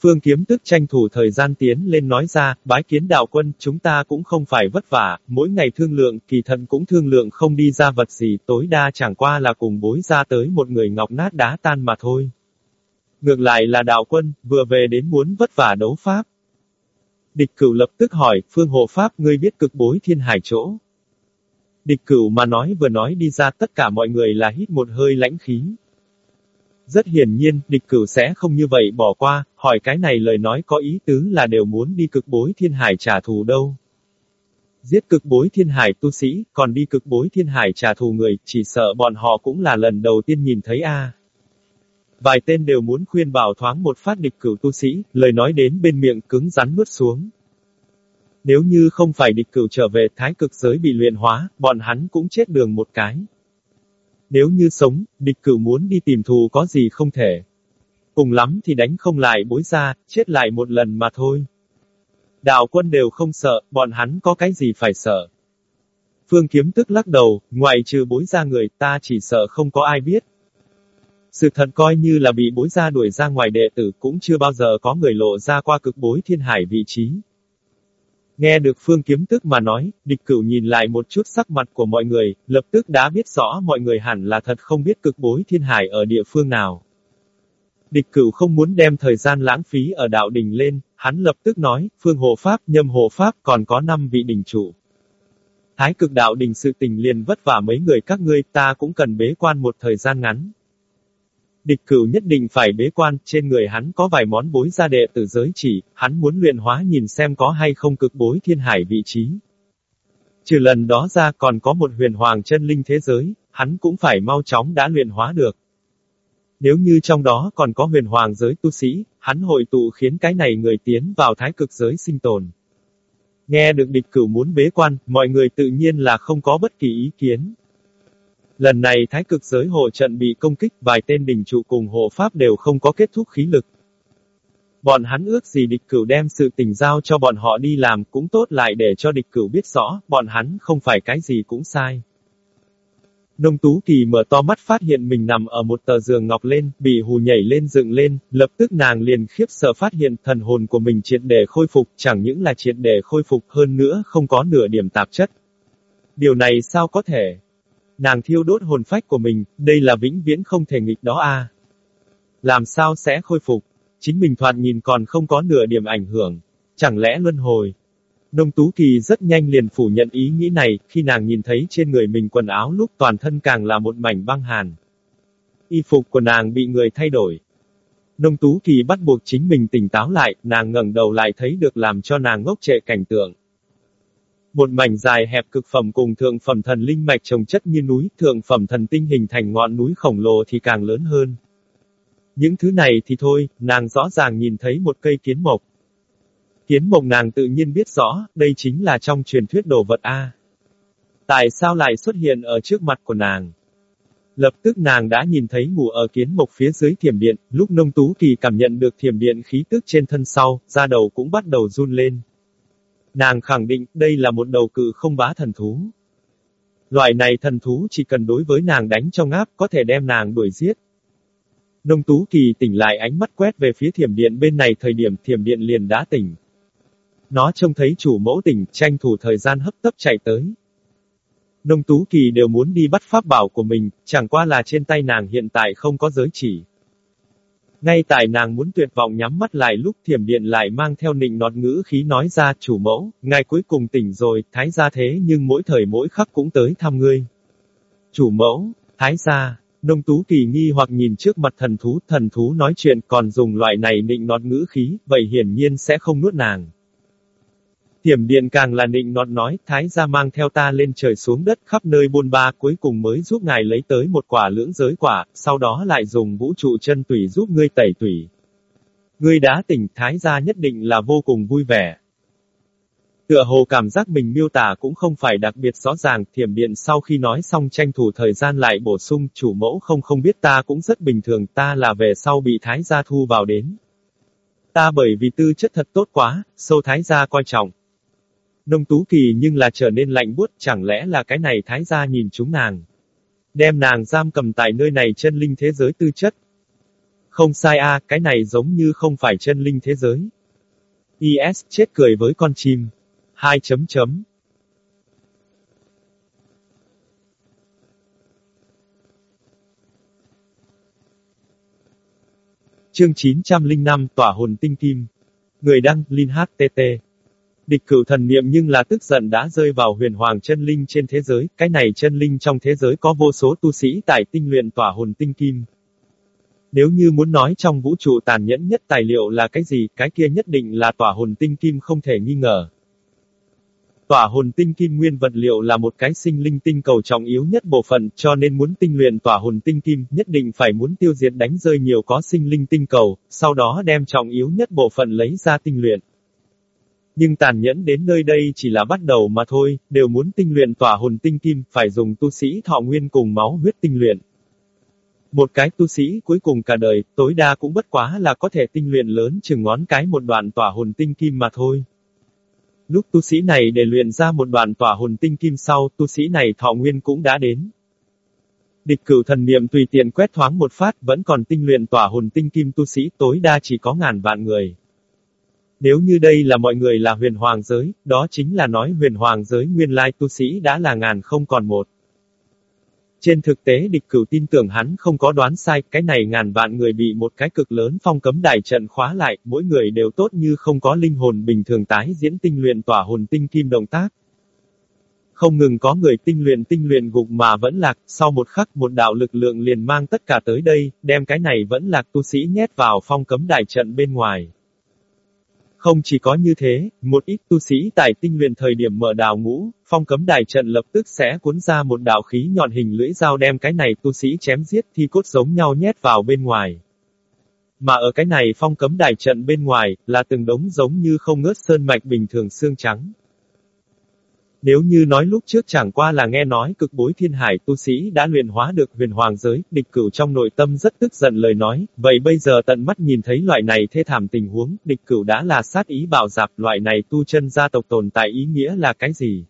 Phương Kiếm tức tranh thủ thời gian tiến lên nói ra, bái kiến đạo quân, chúng ta cũng không phải vất vả, mỗi ngày thương lượng, kỳ thần cũng thương lượng không đi ra vật gì, tối đa chẳng qua là cùng bối ra tới một người ngọc nát đá tan mà thôi. Ngược lại là đạo quân, vừa về đến muốn vất vả đấu pháp. Địch cửu lập tức hỏi, phương hộ pháp ngươi biết cực bối thiên hải chỗ. Địch cửu mà nói vừa nói đi ra tất cả mọi người là hít một hơi lãnh khí. Rất hiển nhiên, địch cửu sẽ không như vậy bỏ qua, hỏi cái này lời nói có ý tứ là đều muốn đi cực bối thiên hải trả thù đâu. Giết cực bối thiên hải tu sĩ, còn đi cực bối thiên hải trả thù người, chỉ sợ bọn họ cũng là lần đầu tiên nhìn thấy a. Vài tên đều muốn khuyên bảo thoáng một phát địch cửu tu sĩ, lời nói đến bên miệng cứng rắn nuốt xuống. Nếu như không phải địch cửu trở về thái cực giới bị luyện hóa, bọn hắn cũng chết đường một cái. Nếu như sống, địch cửu muốn đi tìm thù có gì không thể. Cùng lắm thì đánh không lại bối ra, chết lại một lần mà thôi. Đạo quân đều không sợ, bọn hắn có cái gì phải sợ. Phương kiếm tức lắc đầu, ngoại trừ bối ra người ta chỉ sợ không có ai biết. Sự thật coi như là bị bối ra đuổi ra ngoài đệ tử cũng chưa bao giờ có người lộ ra qua cực bối thiên hải vị trí. Nghe được phương kiếm tức mà nói, địch cửu nhìn lại một chút sắc mặt của mọi người, lập tức đã biết rõ mọi người hẳn là thật không biết cực bối thiên hải ở địa phương nào. Địch cửu không muốn đem thời gian lãng phí ở đạo đình lên, hắn lập tức nói, phương hộ pháp, nhâm hộ pháp, còn có năm vị đình chủ. Thái cực đạo đình sự tình liền vất vả mấy người các ngươi, ta cũng cần bế quan một thời gian ngắn. Địch cửu nhất định phải bế quan, trên người hắn có vài món bối gia đệ tử giới chỉ, hắn muốn luyện hóa nhìn xem có hay không cực bối thiên hải vị trí. Trừ lần đó ra còn có một huyền hoàng chân linh thế giới, hắn cũng phải mau chóng đã luyện hóa được. Nếu như trong đó còn có huyền hoàng giới tu sĩ, hắn hội tụ khiến cái này người tiến vào thái cực giới sinh tồn. Nghe được địch cửu muốn bế quan, mọi người tự nhiên là không có bất kỳ ý kiến. Lần này thái cực giới hộ trận bị công kích, vài tên đỉnh trụ cùng hộ pháp đều không có kết thúc khí lực. Bọn hắn ước gì địch cửu đem sự tình giao cho bọn họ đi làm cũng tốt lại để cho địch cửu biết rõ, bọn hắn không phải cái gì cũng sai. Nông Tú Kỳ mở to mắt phát hiện mình nằm ở một tờ giường ngọc lên, bị hù nhảy lên dựng lên, lập tức nàng liền khiếp sợ phát hiện thần hồn của mình triệt để khôi phục, chẳng những là triệt để khôi phục hơn nữa không có nửa điểm tạp chất. Điều này sao có thể? Nàng thiêu đốt hồn phách của mình, đây là vĩnh viễn không thể nghịch đó a. Làm sao sẽ khôi phục? Chính mình thoạt nhìn còn không có nửa điểm ảnh hưởng. Chẳng lẽ luân hồi? Đông Tú Kỳ rất nhanh liền phủ nhận ý nghĩ này, khi nàng nhìn thấy trên người mình quần áo lúc toàn thân càng là một mảnh băng hàn. Y phục của nàng bị người thay đổi. Đông Tú Kỳ bắt buộc chính mình tỉnh táo lại, nàng ngẩng đầu lại thấy được làm cho nàng ngốc trệ cảnh tượng. Một mảnh dài hẹp cực phẩm cùng thượng phẩm thần linh mạch trồng chất như núi, thượng phẩm thần tinh hình thành ngọn núi khổng lồ thì càng lớn hơn. Những thứ này thì thôi, nàng rõ ràng nhìn thấy một cây kiến mộc. Kiến mộc nàng tự nhiên biết rõ, đây chính là trong truyền thuyết đồ vật A. Tại sao lại xuất hiện ở trước mặt của nàng? Lập tức nàng đã nhìn thấy ngủ ở kiến mộc phía dưới thiểm điện, lúc nông tú kỳ cảm nhận được thiểm điện khí tức trên thân sau, da đầu cũng bắt đầu run lên. Nàng khẳng định đây là một đầu cự không bá thần thú. Loại này thần thú chỉ cần đối với nàng đánh trong áp có thể đem nàng đuổi giết. Nông Tú Kỳ tỉnh lại ánh mắt quét về phía thiểm điện bên này thời điểm thiểm điện liền đã tỉnh. Nó trông thấy chủ mẫu tỉnh, tranh thủ thời gian hấp tấp chạy tới. Nông Tú Kỳ đều muốn đi bắt pháp bảo của mình, chẳng qua là trên tay nàng hiện tại không có giới chỉ. Ngay tại nàng muốn tuyệt vọng nhắm mắt lại lúc thiểm điện lại mang theo nịnh nọt ngữ khí nói ra chủ mẫu, ngài cuối cùng tỉnh rồi, thái gia thế nhưng mỗi thời mỗi khắc cũng tới thăm ngươi. Chủ mẫu, thái gia, đông tú kỳ nghi hoặc nhìn trước mặt thần thú, thần thú nói chuyện còn dùng loại này nịnh nọt ngữ khí, vậy hiển nhiên sẽ không nuốt nàng. Thiểm điện càng là nịnh nọt nói, thái gia mang theo ta lên trời xuống đất khắp nơi buôn ba cuối cùng mới giúp ngài lấy tới một quả lưỡng giới quả, sau đó lại dùng vũ trụ chân tủy giúp ngươi tẩy tủy. Ngươi đã tỉnh thái gia nhất định là vô cùng vui vẻ. Tựa hồ cảm giác mình miêu tả cũng không phải đặc biệt rõ ràng, thiểm điện sau khi nói xong tranh thủ thời gian lại bổ sung, chủ mẫu không không biết ta cũng rất bình thường, ta là về sau bị thái gia thu vào đến. Ta bởi vì tư chất thật tốt quá, sâu thái gia coi trọng, Nông Tú Kỳ nhưng là trở nên lạnh buốt, chẳng lẽ là cái này thái gia nhìn chúng nàng. Đem nàng giam cầm tại nơi này chân linh thế giới tư chất. Không sai a, cái này giống như không phải chân linh thế giới. IS chết cười với con chim. Hai chấm chấm. Chương 905 Tỏa hồn tinh kim. Người đăng, Linh HTT. Địch cửu thần niệm nhưng là tức giận đã rơi vào huyền hoàng chân linh trên thế giới, cái này chân linh trong thế giới có vô số tu sĩ tại tinh luyện tỏa hồn tinh kim. Nếu như muốn nói trong vũ trụ tàn nhẫn nhất tài liệu là cái gì, cái kia nhất định là tỏa hồn tinh kim không thể nghi ngờ. Tỏa hồn tinh kim nguyên vật liệu là một cái sinh linh tinh cầu trọng yếu nhất bộ phận, cho nên muốn tinh luyện tỏa hồn tinh kim, nhất định phải muốn tiêu diệt đánh rơi nhiều có sinh linh tinh cầu, sau đó đem trọng yếu nhất bộ phận lấy ra tinh luyện. Nhưng tàn nhẫn đến nơi đây chỉ là bắt đầu mà thôi, đều muốn tinh luyện tỏa hồn tinh kim, phải dùng tu sĩ thọ nguyên cùng máu huyết tinh luyện. Một cái tu sĩ cuối cùng cả đời, tối đa cũng bất quá là có thể tinh luyện lớn chừng ngón cái một đoạn tỏa hồn tinh kim mà thôi. Lúc tu sĩ này để luyện ra một đoạn tỏa hồn tinh kim sau, tu sĩ này thọ nguyên cũng đã đến. Địch cửu thần niệm tùy tiện quét thoáng một phát, vẫn còn tinh luyện tỏa hồn tinh kim tu sĩ tối đa chỉ có ngàn vạn người. Nếu như đây là mọi người là huyền hoàng giới, đó chính là nói huyền hoàng giới nguyên lai tu sĩ đã là ngàn không còn một. Trên thực tế địch cửu tin tưởng hắn không có đoán sai, cái này ngàn vạn người bị một cái cực lớn phong cấm đại trận khóa lại, mỗi người đều tốt như không có linh hồn bình thường tái diễn tinh luyện tỏa hồn tinh kim động tác. Không ngừng có người tinh luyện tinh luyện gục mà vẫn lạc, sau một khắc một đạo lực lượng liền mang tất cả tới đây, đem cái này vẫn lạc tu sĩ nhét vào phong cấm đại trận bên ngoài. Không chỉ có như thế, một ít tu sĩ tại tinh luyện thời điểm mở đào ngũ, phong cấm đài trận lập tức sẽ cuốn ra một đạo khí nhọn hình lưỡi dao đem cái này tu sĩ chém giết thi cốt giống nhau nhét vào bên ngoài. Mà ở cái này phong cấm đài trận bên ngoài, là từng đống giống như không ngớt sơn mạch bình thường xương trắng. Nếu như nói lúc trước chẳng qua là nghe nói cực bối thiên hải tu sĩ đã luyện hóa được huyền hoàng giới, địch cửu trong nội tâm rất tức giận lời nói, vậy bây giờ tận mắt nhìn thấy loại này thê thảm tình huống, địch cửu đã là sát ý bảo dạp loại này tu chân gia tộc tồn tại ý nghĩa là cái gì?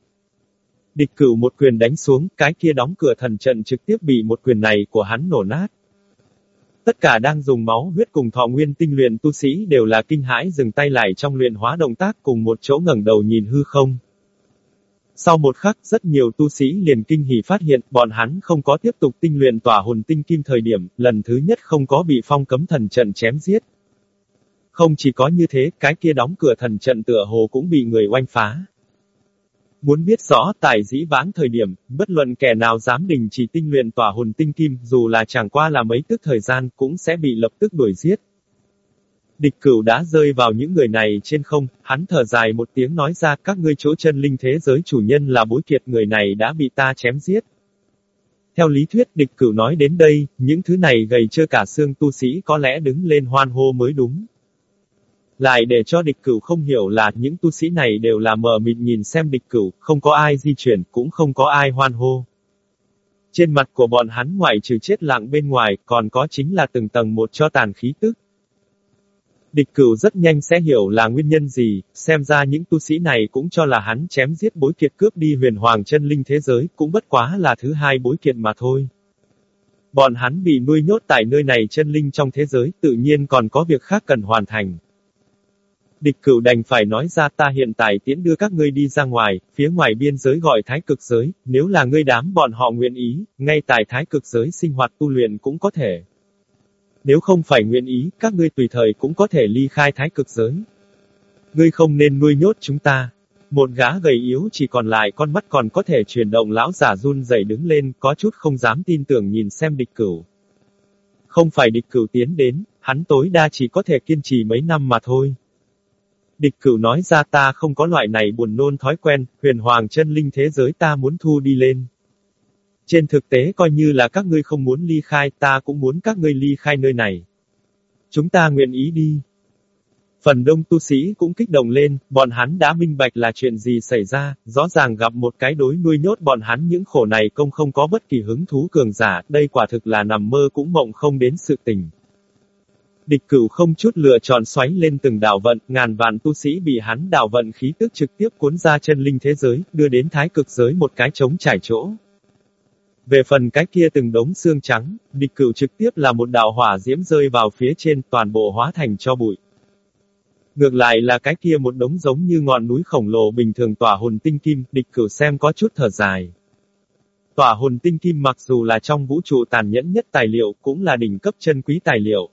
Địch cửu một quyền đánh xuống, cái kia đóng cửa thần trận trực tiếp bị một quyền này của hắn nổ nát. Tất cả đang dùng máu huyết cùng thọ nguyên tinh luyện tu sĩ đều là kinh hãi dừng tay lại trong luyện hóa động tác cùng một chỗ ngẩng đầu nhìn hư không. Sau một khắc, rất nhiều tu sĩ liền kinh hỉ phát hiện, bọn hắn không có tiếp tục tinh luyện tỏa hồn tinh kim thời điểm, lần thứ nhất không có bị phong cấm thần trận chém giết. Không chỉ có như thế, cái kia đóng cửa thần trận tựa hồ cũng bị người oanh phá. Muốn biết rõ tại dĩ vãng thời điểm, bất luận kẻ nào dám đình chỉ tinh luyện tỏa hồn tinh kim, dù là chẳng qua là mấy tức thời gian, cũng sẽ bị lập tức đuổi giết. Địch cửu đã rơi vào những người này trên không, hắn thở dài một tiếng nói ra các ngươi chỗ chân linh thế giới chủ nhân là bối kiệt người này đã bị ta chém giết. Theo lý thuyết địch cửu nói đến đây, những thứ này gầy chưa cả xương tu sĩ có lẽ đứng lên hoan hô mới đúng. Lại để cho địch cửu không hiểu là những tu sĩ này đều là mờ mịt nhìn xem địch cửu, không có ai di chuyển, cũng không có ai hoan hô. Trên mặt của bọn hắn ngoại trừ chết lặng bên ngoài, còn có chính là từng tầng một cho tàn khí tức. Địch cửu rất nhanh sẽ hiểu là nguyên nhân gì, xem ra những tu sĩ này cũng cho là hắn chém giết bối kiệt cướp đi huyền hoàng chân linh thế giới, cũng bất quá là thứ hai bối kiệt mà thôi. Bọn hắn bị nuôi nhốt tại nơi này chân linh trong thế giới, tự nhiên còn có việc khác cần hoàn thành. Địch cửu đành phải nói ra ta hiện tại tiễn đưa các ngươi đi ra ngoài, phía ngoài biên giới gọi thái cực giới, nếu là ngươi đám bọn họ nguyện ý, ngay tại thái cực giới sinh hoạt tu luyện cũng có thể. Nếu không phải nguyện ý, các ngươi tùy thời cũng có thể ly khai thái cực giới. Ngươi không nên nuôi nhốt chúng ta. Một gã gầy yếu chỉ còn lại con mắt còn có thể chuyển động lão giả run rẩy đứng lên, có chút không dám tin tưởng nhìn xem địch cửu. Không phải địch cửu tiến đến, hắn tối đa chỉ có thể kiên trì mấy năm mà thôi. Địch cửu nói ra ta không có loại này buồn nôn thói quen, huyền hoàng chân linh thế giới ta muốn thu đi lên. Trên thực tế coi như là các ngươi không muốn ly khai, ta cũng muốn các ngươi ly khai nơi này. Chúng ta nguyện ý đi. Phần đông tu sĩ cũng kích động lên, bọn hắn đã minh bạch là chuyện gì xảy ra, rõ ràng gặp một cái đối nuôi nhốt bọn hắn những khổ này công không có bất kỳ hứng thú cường giả, đây quả thực là nằm mơ cũng mộng không đến sự tình. Địch cửu không chút lựa chọn xoáy lên từng đảo vận, ngàn vạn tu sĩ bị hắn đảo vận khí tức trực tiếp cuốn ra chân linh thế giới, đưa đến thái cực giới một cái trống trải chỗ. Về phần cái kia từng đống xương trắng, địch cửu trực tiếp là một đạo hỏa diễm rơi vào phía trên toàn bộ hóa thành cho bụi. Ngược lại là cái kia một đống giống như ngọn núi khổng lồ bình thường tỏa hồn tinh kim, địch cửu xem có chút thở dài. Tỏa hồn tinh kim mặc dù là trong vũ trụ tàn nhẫn nhất tài liệu, cũng là đỉnh cấp chân quý tài liệu.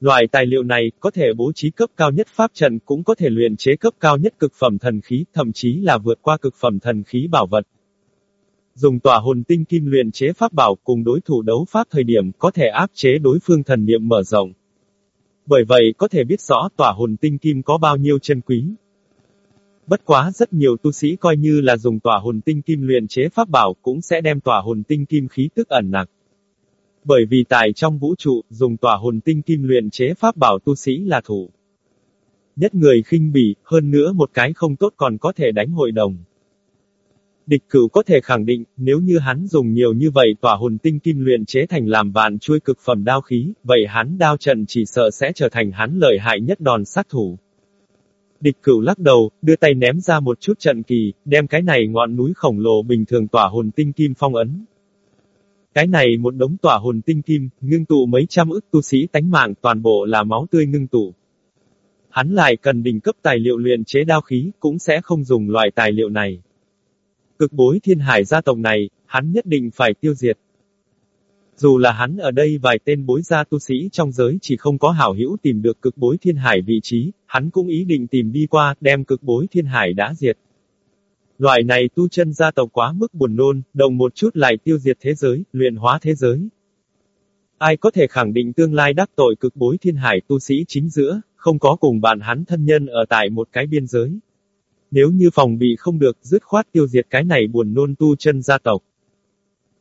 Loại tài liệu này, có thể bố trí cấp cao nhất pháp trận cũng có thể luyện chế cấp cao nhất cực phẩm thần khí, thậm chí là vượt qua cực phẩm thần khí bảo vật. Dùng tỏa hồn tinh kim luyện chế pháp bảo cùng đối thủ đấu pháp thời điểm có thể áp chế đối phương thần niệm mở rộng. Bởi vậy có thể biết rõ tỏa hồn tinh kim có bao nhiêu chân quý. Bất quá rất nhiều tu sĩ coi như là dùng tỏa hồn tinh kim luyện chế pháp bảo cũng sẽ đem tỏa hồn tinh kim khí tức ẩn nặc. Bởi vì tại trong vũ trụ, dùng tỏa hồn tinh kim luyện chế pháp bảo tu sĩ là thủ. Nhất người khinh bỉ, hơn nữa một cái không tốt còn có thể đánh hội đồng. Địch cửu có thể khẳng định, nếu như hắn dùng nhiều như vậy tỏa hồn tinh kim luyện chế thành làm vạn chuôi cực phẩm đao khí, vậy hắn đao trận chỉ sợ sẽ trở thành hắn lợi hại nhất đòn sát thủ. Địch cửu lắc đầu, đưa tay ném ra một chút trận kỳ, đem cái này ngọn núi khổng lồ bình thường tỏa hồn tinh kim phong ấn. Cái này một đống tỏa hồn tinh kim, ngưng tụ mấy trăm ức tu sĩ tánh mạng toàn bộ là máu tươi ngưng tụ. Hắn lại cần đỉnh cấp tài liệu luyện chế đao khí, cũng sẽ không dùng loại tài liệu này. Cực bối thiên hải gia tộc này, hắn nhất định phải tiêu diệt. Dù là hắn ở đây vài tên bối gia tu sĩ trong giới chỉ không có hảo hữu tìm được cực bối thiên hải vị trí, hắn cũng ý định tìm đi qua, đem cực bối thiên hải đã diệt. Loại này tu chân gia tộc quá mức buồn nôn, đồng một chút lại tiêu diệt thế giới, luyện hóa thế giới. Ai có thể khẳng định tương lai đắc tội cực bối thiên hải tu sĩ chính giữa, không có cùng bạn hắn thân nhân ở tại một cái biên giới. Nếu như phòng bị không được, dứt khoát tiêu diệt cái này buồn nôn tu chân gia tộc.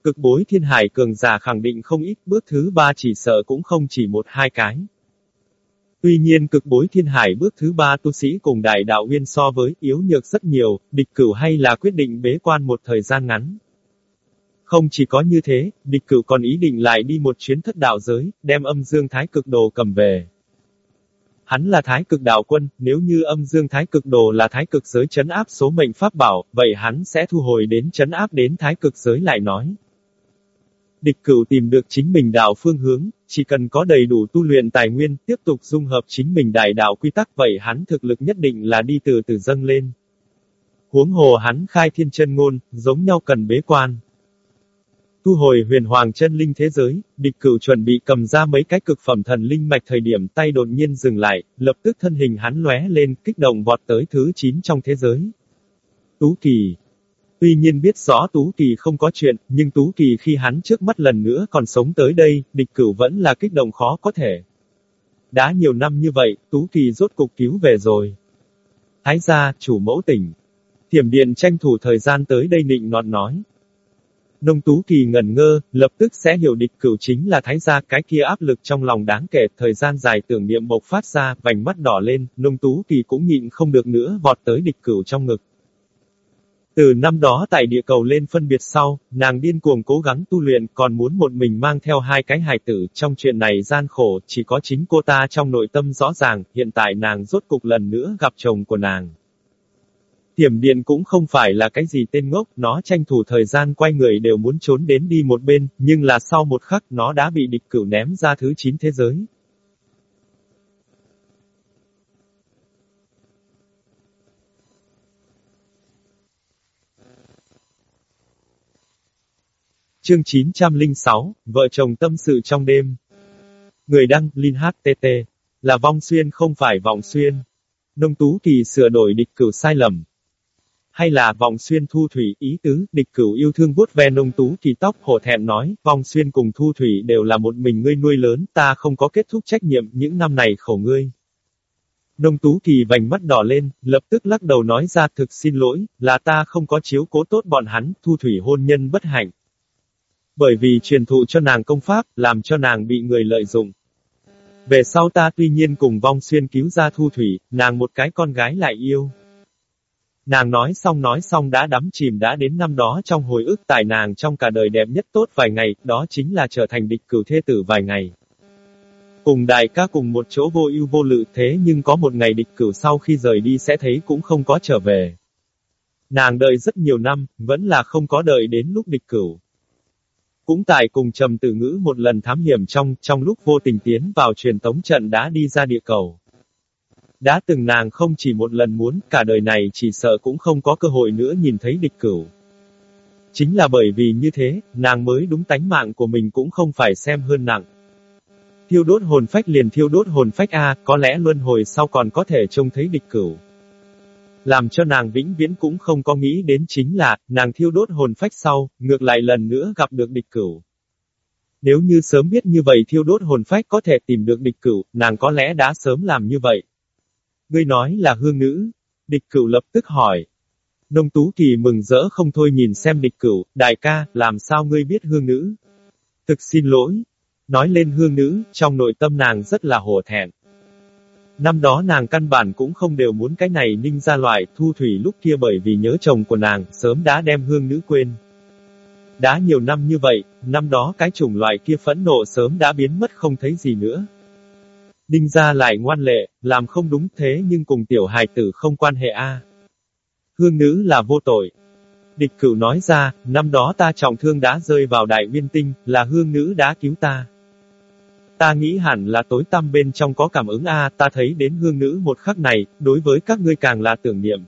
Cực bối thiên hải cường giả khẳng định không ít, bước thứ ba chỉ sợ cũng không chỉ một hai cái. Tuy nhiên cực bối thiên hải bước thứ ba tu sĩ cùng đại đạo nguyên so với yếu nhược rất nhiều, địch cửu hay là quyết định bế quan một thời gian ngắn. Không chỉ có như thế, địch cửu còn ý định lại đi một chuyến thất đạo giới, đem âm dương thái cực đồ cầm về. Hắn là thái cực đạo quân, nếu như âm dương thái cực đồ là thái cực giới chấn áp số mệnh pháp bảo, vậy hắn sẽ thu hồi đến chấn áp đến thái cực giới lại nói. Địch cửu tìm được chính mình đạo phương hướng, chỉ cần có đầy đủ tu luyện tài nguyên, tiếp tục dung hợp chính mình đại đạo quy tắc vậy hắn thực lực nhất định là đi từ từ dâng lên. Huống hồ hắn khai thiên chân ngôn, giống nhau cần bế quan. Thu hồi huyền hoàng chân linh thế giới, địch cửu chuẩn bị cầm ra mấy cái cực phẩm thần linh mạch thời điểm tay đột nhiên dừng lại, lập tức thân hình hắn lóe lên, kích động vọt tới thứ 9 trong thế giới. Tú kỳ, Tuy nhiên biết rõ Tú Kỳ không có chuyện, nhưng Tú Kỳ khi hắn trước mắt lần nữa còn sống tới đây, địch cửu vẫn là kích động khó có thể. Đã nhiều năm như vậy, Tú Kỳ rốt cục cứu về rồi. Thái gia, chủ mẫu tỉnh. Thiểm điện tranh thủ thời gian tới đây định nọt nói. Nông Tú Kỳ ngẩn ngơ, lập tức sẽ hiểu địch cửu chính là thái gia cái kia áp lực trong lòng đáng kể, thời gian dài tưởng niệm bộc phát ra, vành mắt đỏ lên, nông Tú Kỳ cũng nhịn không được nữa vọt tới địch cửu trong ngực. Từ năm đó tại địa cầu lên phân biệt sau, nàng điên cuồng cố gắng tu luyện còn muốn một mình mang theo hai cái hài tử, trong chuyện này gian khổ, chỉ có chính cô ta trong nội tâm rõ ràng, hiện tại nàng rốt cục lần nữa gặp chồng của nàng. Thiểm điện cũng không phải là cái gì tên ngốc, nó tranh thủ thời gian quay người đều muốn trốn đến đi một bên, nhưng là sau một khắc nó đã bị địch cửu ném ra thứ 9 thế giới. Chương 906, Vợ chồng tâm sự trong đêm. Người đăng, Linh HTT. Là vong xuyên không phải vọng xuyên. Nông Tú Kỳ sửa đổi địch cửu sai lầm. Hay là vòng xuyên thu thủy ý tứ, địch cửu yêu thương vuốt ve nông Tú Kỳ tóc hổ thẹn nói, vong xuyên cùng thu thủy đều là một mình ngươi nuôi lớn, ta không có kết thúc trách nhiệm những năm này khổ ngươi. Nông Tú Kỳ vành mắt đỏ lên, lập tức lắc đầu nói ra thực xin lỗi, là ta không có chiếu cố tốt bọn hắn, thu thủy hôn nhân bất hạnh. Bởi vì truyền thụ cho nàng công pháp, làm cho nàng bị người lợi dụng. Về sau ta tuy nhiên cùng vong xuyên cứu ra thu thủy, nàng một cái con gái lại yêu. Nàng nói xong nói xong đã đắm chìm đã đến năm đó trong hồi ức tài nàng trong cả đời đẹp nhất tốt vài ngày, đó chính là trở thành địch cửu thê tử vài ngày. Cùng đại ca cùng một chỗ vô ưu vô lự thế nhưng có một ngày địch cửu sau khi rời đi sẽ thấy cũng không có trở về. Nàng đợi rất nhiều năm, vẫn là không có đợi đến lúc địch cửu. Cũng tại cùng trầm tử ngữ một lần thám hiểm trong, trong lúc vô tình tiến vào truyền tống trận đã đi ra địa cầu. Đã từng nàng không chỉ một lần muốn, cả đời này chỉ sợ cũng không có cơ hội nữa nhìn thấy địch cửu. Chính là bởi vì như thế, nàng mới đúng tánh mạng của mình cũng không phải xem hơn nặng. Thiêu đốt hồn phách liền thiêu đốt hồn phách A, có lẽ luân hồi sau còn có thể trông thấy địch cửu. Làm cho nàng vĩnh viễn cũng không có nghĩ đến chính là, nàng thiêu đốt hồn phách sau, ngược lại lần nữa gặp được địch cửu. Nếu như sớm biết như vậy thiêu đốt hồn phách có thể tìm được địch cửu, nàng có lẽ đã sớm làm như vậy. Ngươi nói là hương nữ. Địch cửu lập tức hỏi. Nông Tú Kỳ mừng rỡ không thôi nhìn xem địch cửu, đại ca, làm sao ngươi biết hương nữ? Thực xin lỗi. Nói lên hương nữ, trong nội tâm nàng rất là hổ thẹn. Năm đó nàng căn bản cũng không đều muốn cái này ninh ra loại, thu thủy lúc kia bởi vì nhớ chồng của nàng, sớm đã đem hương nữ quên. Đã nhiều năm như vậy, năm đó cái chủng loại kia phẫn nộ sớm đã biến mất không thấy gì nữa. Đinh gia lại ngoan lệ, làm không đúng thế nhưng cùng tiểu hài tử không quan hệ a. Hương nữ là vô tội. Địch cửu nói ra, năm đó ta trọng thương đã rơi vào đại viên tinh, là hương nữ đã cứu ta. Ta nghĩ hẳn là tối tăm bên trong có cảm ứng a, ta thấy đến hương nữ một khắc này, đối với các ngươi càng là tưởng niệm.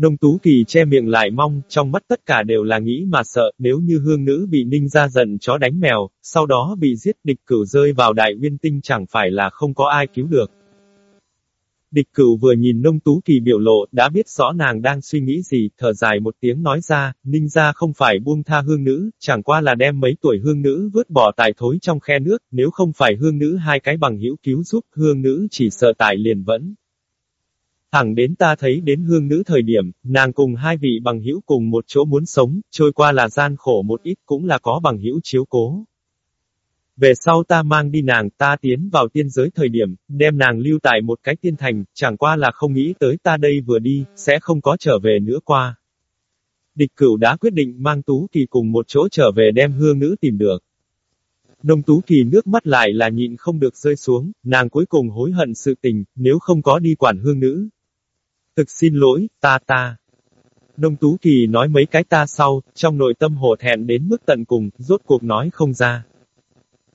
Nông Tú Kỳ che miệng lại mong, trong mắt tất cả đều là nghĩ mà sợ, nếu như hương nữ bị ninh ra giận chó đánh mèo, sau đó bị giết địch cửu rơi vào đại uyên tinh chẳng phải là không có ai cứu được. Địch cửu vừa nhìn nông tú kỳ biểu lộ, đã biết rõ nàng đang suy nghĩ gì, thở dài một tiếng nói ra, ninh ra không phải buông tha hương nữ, chẳng qua là đem mấy tuổi hương nữ vứt bỏ tại thối trong khe nước, nếu không phải hương nữ hai cái bằng hữu cứu giúp, hương nữ chỉ sợ tài liền vẫn. Thẳng đến ta thấy đến hương nữ thời điểm, nàng cùng hai vị bằng hữu cùng một chỗ muốn sống, trôi qua là gian khổ một ít cũng là có bằng hữu chiếu cố. Về sau ta mang đi nàng, ta tiến vào tiên giới thời điểm, đem nàng lưu tại một cái tiên thành, chẳng qua là không nghĩ tới ta đây vừa đi, sẽ không có trở về nữa qua. Địch cửu đã quyết định mang Tú Kỳ cùng một chỗ trở về đem hương nữ tìm được. Nông Tú Kỳ nước mắt lại là nhịn không được rơi xuống, nàng cuối cùng hối hận sự tình, nếu không có đi quản hương nữ. Thực xin lỗi, ta ta. Nông Tú Kỳ nói mấy cái ta sau, trong nội tâm hổ thẹn đến mức tận cùng, rốt cuộc nói không ra.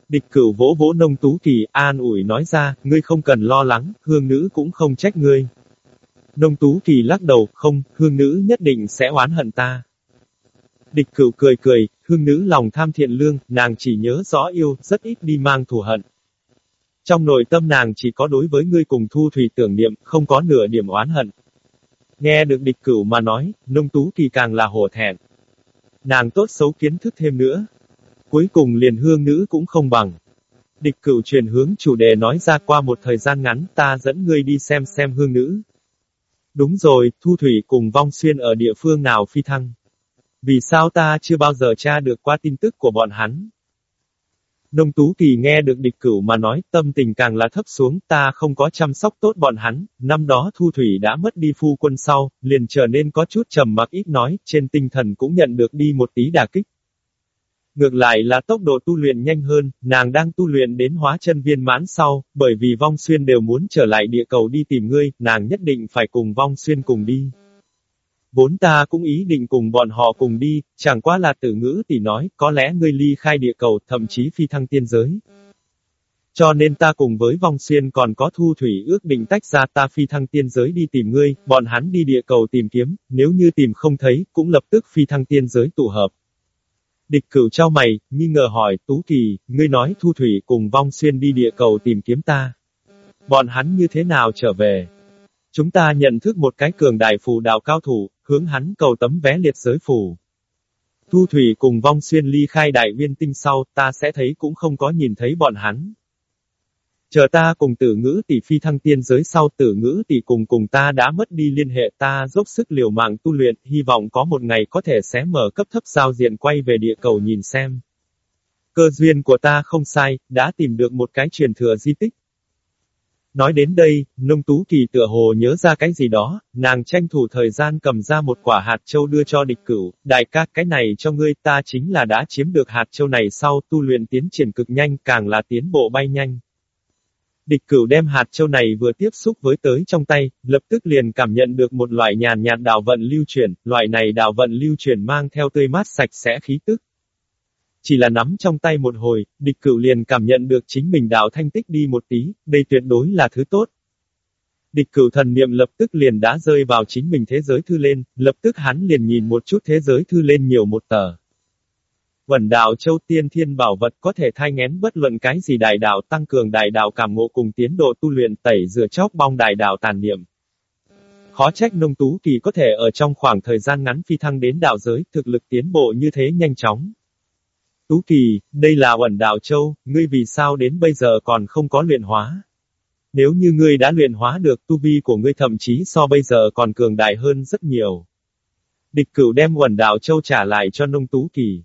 Địch cửu vỗ vỗ nông tú kỳ, an ủi nói ra, ngươi không cần lo lắng, hương nữ cũng không trách ngươi. Nông tú kỳ lắc đầu, không, hương nữ nhất định sẽ oán hận ta. Địch cửu cười cười, hương nữ lòng tham thiện lương, nàng chỉ nhớ rõ yêu, rất ít đi mang thù hận. Trong nội tâm nàng chỉ có đối với ngươi cùng thu thủy tưởng niệm, không có nửa điểm oán hận. Nghe được địch cửu mà nói, nông tú kỳ càng là hổ thẹn. Nàng tốt xấu kiến thức thêm nữa, Cuối cùng liền hương nữ cũng không bằng. Địch cửu truyền hướng chủ đề nói ra qua một thời gian ngắn, ta dẫn ngươi đi xem xem hương nữ. Đúng rồi, Thu Thủy cùng Vong Xuyên ở địa phương nào phi thăng. Vì sao ta chưa bao giờ tra được qua tin tức của bọn hắn? Đông Tú Kỳ nghe được địch cửu mà nói, tâm tình càng là thấp xuống, ta không có chăm sóc tốt bọn hắn, năm đó Thu Thủy đã mất đi phu quân sau, liền trở nên có chút trầm mặc ít nói, trên tinh thần cũng nhận được đi một tí đả kích. Ngược lại là tốc độ tu luyện nhanh hơn, nàng đang tu luyện đến hóa chân viên mãn sau, bởi vì vong xuyên đều muốn trở lại địa cầu đi tìm ngươi, nàng nhất định phải cùng vong xuyên cùng đi. Vốn ta cũng ý định cùng bọn họ cùng đi, chẳng qua là tử ngữ tỷ nói, có lẽ ngươi ly khai địa cầu, thậm chí phi thăng tiên giới. Cho nên ta cùng với vong xuyên còn có thu thủy ước định tách ra ta phi thăng tiên giới đi tìm ngươi, bọn hắn đi địa cầu tìm kiếm, nếu như tìm không thấy, cũng lập tức phi thăng tiên giới tụ hợp. Địch cửu trao mày, nghi ngờ hỏi, Tú Kỳ, ngươi nói Thu Thủy cùng Vong Xuyên đi địa cầu tìm kiếm ta. Bọn hắn như thế nào trở về? Chúng ta nhận thức một cái cường đại phù đạo cao thủ, hướng hắn cầu tấm vé liệt giới phù. Thu Thủy cùng Vong Xuyên ly khai đại viên tinh sau, ta sẽ thấy cũng không có nhìn thấy bọn hắn. Chờ ta cùng tử ngữ tỷ phi thăng tiên giới sau tử ngữ tỷ cùng cùng ta đã mất đi liên hệ ta dốc sức liều mạng tu luyện, hy vọng có một ngày có thể xé mở cấp thấp giao diện quay về địa cầu nhìn xem. Cơ duyên của ta không sai, đã tìm được một cái truyền thừa di tích. Nói đến đây, nông tú kỳ tựa hồ nhớ ra cái gì đó, nàng tranh thủ thời gian cầm ra một quả hạt châu đưa cho địch cửu, đại ca cái này cho ngươi ta chính là đã chiếm được hạt châu này sau tu luyện tiến triển cực nhanh càng là tiến bộ bay nhanh. Địch cửu đem hạt châu này vừa tiếp xúc với tới trong tay, lập tức liền cảm nhận được một loại nhàn nhạt đào vận lưu chuyển, loại này đào vận lưu chuyển mang theo tươi mát sạch sẽ khí tức. Chỉ là nắm trong tay một hồi, địch cửu liền cảm nhận được chính mình đạo thanh tích đi một tí, đây tuyệt đối là thứ tốt. Địch cửu thần niệm lập tức liền đã rơi vào chính mình thế giới thư lên, lập tức hắn liền nhìn một chút thế giới thư lên nhiều một tờ. Vẩn đạo châu tiên thiên bảo vật có thể thay ngén bất luận cái gì đại đạo tăng cường đại đạo cảm ngộ cùng tiến độ tu luyện tẩy rửa chóc bong đại đạo tàn niệm. Khó trách nông tú kỳ có thể ở trong khoảng thời gian ngắn phi thăng đến đạo giới, thực lực tiến bộ như thế nhanh chóng. Tú kỳ, đây là ẩn đạo châu, ngươi vì sao đến bây giờ còn không có luyện hóa? Nếu như ngươi đã luyện hóa được tu vi của ngươi thậm chí so bây giờ còn cường đại hơn rất nhiều. Địch cửu đem quần đạo châu trả lại cho nông tú kỳ.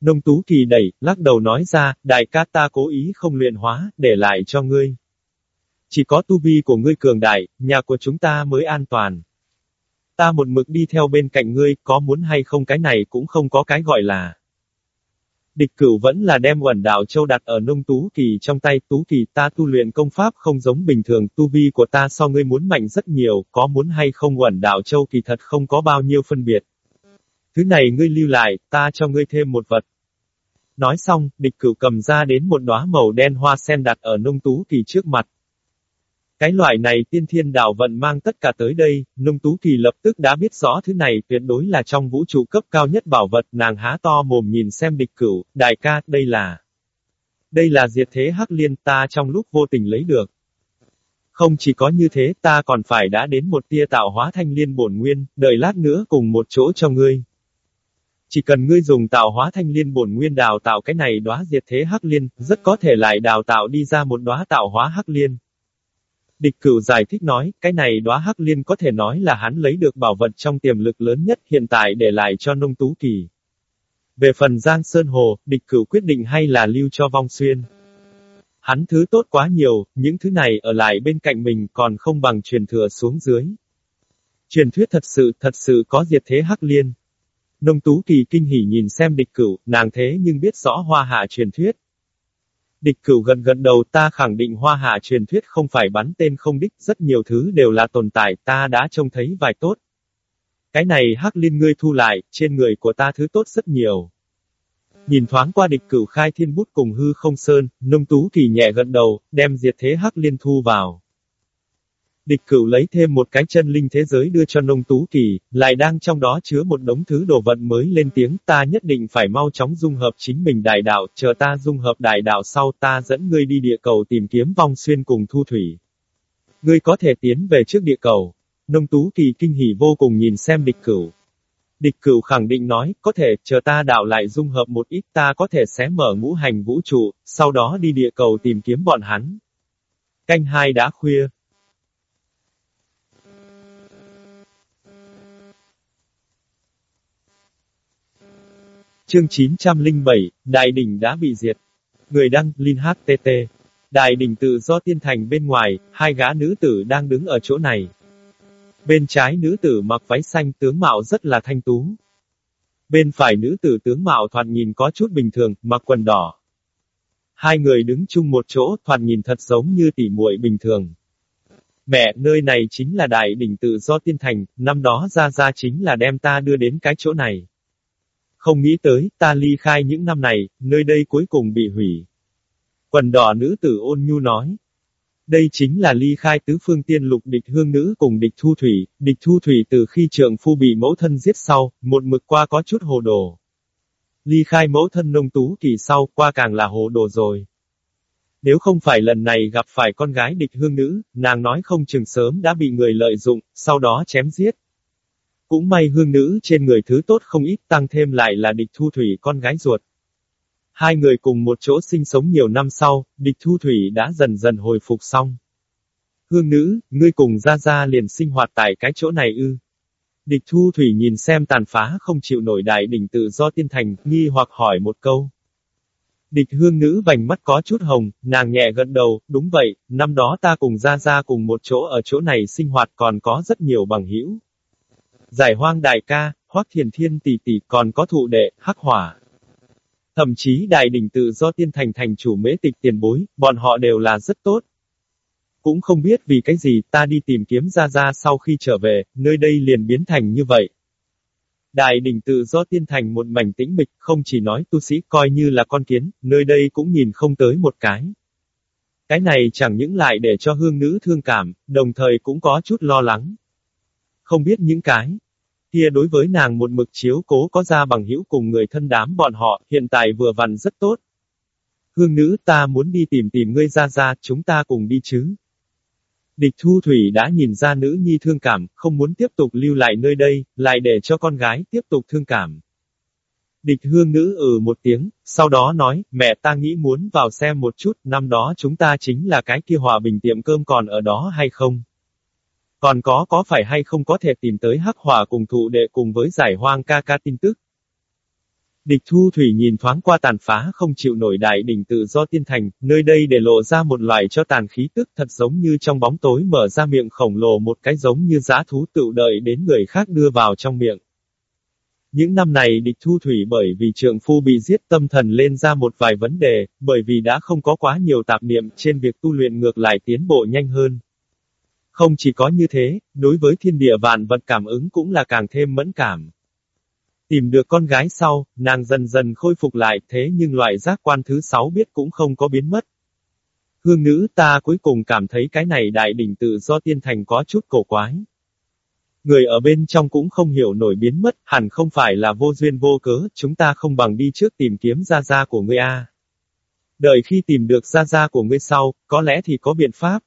Nông tú kỳ đẩy, lắc đầu nói ra, đại ca ta cố ý không luyện hóa, để lại cho ngươi. Chỉ có tu vi của ngươi cường đại, nhà của chúng ta mới an toàn. Ta một mực đi theo bên cạnh ngươi, có muốn hay không cái này cũng không có cái gọi là. Địch cửu vẫn là đem quần đạo châu đặt ở nông tú kỳ trong tay, tú kỳ ta tu luyện công pháp không giống bình thường, tu vi của ta so ngươi muốn mạnh rất nhiều, có muốn hay không quần đạo châu kỳ thật không có bao nhiêu phân biệt. Thứ này ngươi lưu lại, ta cho ngươi thêm một vật. Nói xong, địch cửu cầm ra đến một đóa màu đen hoa sen đặt ở nông tú kỳ trước mặt. Cái loại này tiên thiên đạo vận mang tất cả tới đây, Nung tú kỳ lập tức đã biết rõ thứ này tuyệt đối là trong vũ trụ cấp cao nhất bảo vật, nàng há to mồm nhìn xem địch cửu, đại ca, đây là... Đây là diệt thế hắc liên ta trong lúc vô tình lấy được. Không chỉ có như thế ta còn phải đã đến một tia tạo hóa thanh liên bổn nguyên, đợi lát nữa cùng một chỗ cho ngươi. Chỉ cần ngươi dùng tạo hóa thanh liên bổn nguyên đào tạo cái này đóa diệt thế hắc liên, rất có thể lại đào tạo đi ra một đóa tạo hóa hắc liên. Địch cửu giải thích nói, cái này đóa hắc liên có thể nói là hắn lấy được bảo vật trong tiềm lực lớn nhất hiện tại để lại cho nông tú kỳ. Về phần Giang Sơn Hồ, địch cửu quyết định hay là lưu cho vong xuyên. Hắn thứ tốt quá nhiều, những thứ này ở lại bên cạnh mình còn không bằng truyền thừa xuống dưới. Truyền thuyết thật sự, thật sự có diệt thế hắc liên. Nông tú kỳ kinh hỉ nhìn xem địch cửu, nàng thế nhưng biết rõ hoa hạ truyền thuyết, Địch cửu gần gần đầu ta khẳng định hoa hạ truyền thuyết không phải bắn tên không đích, rất nhiều thứ đều là tồn tại, ta đã trông thấy vài tốt. Cái này hắc liên ngươi thu lại, trên người của ta thứ tốt rất nhiều. Nhìn thoáng qua địch cửu khai thiên bút cùng hư không sơn, nông tú kỳ nhẹ gật đầu, đem diệt thế hắc liên thu vào. Địch cửu lấy thêm một cái chân linh thế giới đưa cho nông tú kỳ, lại đang trong đó chứa một đống thứ đồ vận mới lên tiếng ta nhất định phải mau chóng dung hợp chính mình đại đạo, chờ ta dung hợp đại đạo sau ta dẫn ngươi đi địa cầu tìm kiếm vong xuyên cùng thu thủy. Ngươi có thể tiến về trước địa cầu. Nông tú kỳ kinh hỉ vô cùng nhìn xem địch cửu. Địch cửu khẳng định nói, có thể, chờ ta đạo lại dung hợp một ít ta có thể xé mở ngũ hành vũ trụ, sau đó đi địa cầu tìm kiếm bọn hắn. Canh hai đã khuya, Chương 907, Đại đỉnh đã bị diệt. Người đăng, Linh HTT. Đại đỉnh tự do tiên thành bên ngoài, hai gã nữ tử đang đứng ở chỗ này. Bên trái nữ tử mặc váy xanh tướng mạo rất là thanh tú. Bên phải nữ tử tướng mạo thoạt nhìn có chút bình thường, mặc quần đỏ. Hai người đứng chung một chỗ, thoạt nhìn thật giống như tỉ muội bình thường. Mẹ, nơi này chính là đại đỉnh tự do tiên thành, năm đó ra ra chính là đem ta đưa đến cái chỗ này. Không nghĩ tới, ta ly khai những năm này, nơi đây cuối cùng bị hủy. Quần đỏ nữ tử ôn nhu nói. Đây chính là ly khai tứ phương tiên lục địch hương nữ cùng địch thu thủy, địch thu thủy từ khi trượng phu bị mẫu thân giết sau, một mực qua có chút hồ đồ. Ly khai mẫu thân nông tú kỳ sau, qua càng là hồ đồ rồi. Nếu không phải lần này gặp phải con gái địch hương nữ, nàng nói không chừng sớm đã bị người lợi dụng, sau đó chém giết. Cũng may hương nữ trên người thứ tốt không ít tăng thêm lại là địch thu thủy con gái ruột. Hai người cùng một chỗ sinh sống nhiều năm sau, địch thu thủy đã dần dần hồi phục xong. Hương nữ, ngươi cùng ra ra liền sinh hoạt tại cái chỗ này ư. Địch thu thủy nhìn xem tàn phá không chịu nổi đại đỉnh tự do tiên thành, nghi hoặc hỏi một câu. Địch hương nữ vành mắt có chút hồng, nàng nhẹ gật đầu, đúng vậy, năm đó ta cùng ra ra cùng một chỗ ở chỗ này sinh hoạt còn có rất nhiều bằng hữu. Giải hoang đại ca, hoắc thiền thiên tỷ tỷ còn có thụ đệ, hắc hỏa. Thậm chí đại đỉnh tự do tiên thành thành chủ mễ tịch tiền bối, bọn họ đều là rất tốt. Cũng không biết vì cái gì ta đi tìm kiếm ra ra sau khi trở về, nơi đây liền biến thành như vậy. Đại đỉnh tự do tiên thành một mảnh tĩnh mịch, không chỉ nói tu sĩ coi như là con kiến, nơi đây cũng nhìn không tới một cái. Cái này chẳng những lại để cho hương nữ thương cảm, đồng thời cũng có chút lo lắng. Không biết những cái kia đối với nàng một mực chiếu cố có ra bằng hữu cùng người thân đám bọn họ, hiện tại vừa vặn rất tốt. Hương nữ ta muốn đi tìm tìm ngươi ra ra, chúng ta cùng đi chứ. Địch Thu Thủy đã nhìn ra nữ nhi thương cảm, không muốn tiếp tục lưu lại nơi đây, lại để cho con gái tiếp tục thương cảm. Địch hương nữ ừ một tiếng, sau đó nói, mẹ ta nghĩ muốn vào xem một chút, năm đó chúng ta chính là cái kia hòa bình tiệm cơm còn ở đó hay không? Còn có có phải hay không có thể tìm tới hắc hỏa cùng thụ đệ cùng với giải hoang ca ca tin tức? Địch thu thủy nhìn thoáng qua tàn phá không chịu nổi đại đỉnh tự do tiên thành, nơi đây để lộ ra một loại cho tàn khí tức thật giống như trong bóng tối mở ra miệng khổng lồ một cái giống như giã thú tự đợi đến người khác đưa vào trong miệng. Những năm này địch thu thủy bởi vì trượng phu bị giết tâm thần lên ra một vài vấn đề, bởi vì đã không có quá nhiều tạp niệm trên việc tu luyện ngược lại tiến bộ nhanh hơn. Không chỉ có như thế, đối với thiên địa vạn vật cảm ứng cũng là càng thêm mẫn cảm. Tìm được con gái sau, nàng dần dần khôi phục lại, thế nhưng loại giác quan thứ sáu biết cũng không có biến mất. Hương nữ ta cuối cùng cảm thấy cái này đại đỉnh tự do tiên thành có chút cổ quái. Người ở bên trong cũng không hiểu nổi biến mất, hẳn không phải là vô duyên vô cớ, chúng ta không bằng đi trước tìm kiếm gia gia của ngươi a. Đợi khi tìm được gia gia của ngươi sau, có lẽ thì có biện pháp.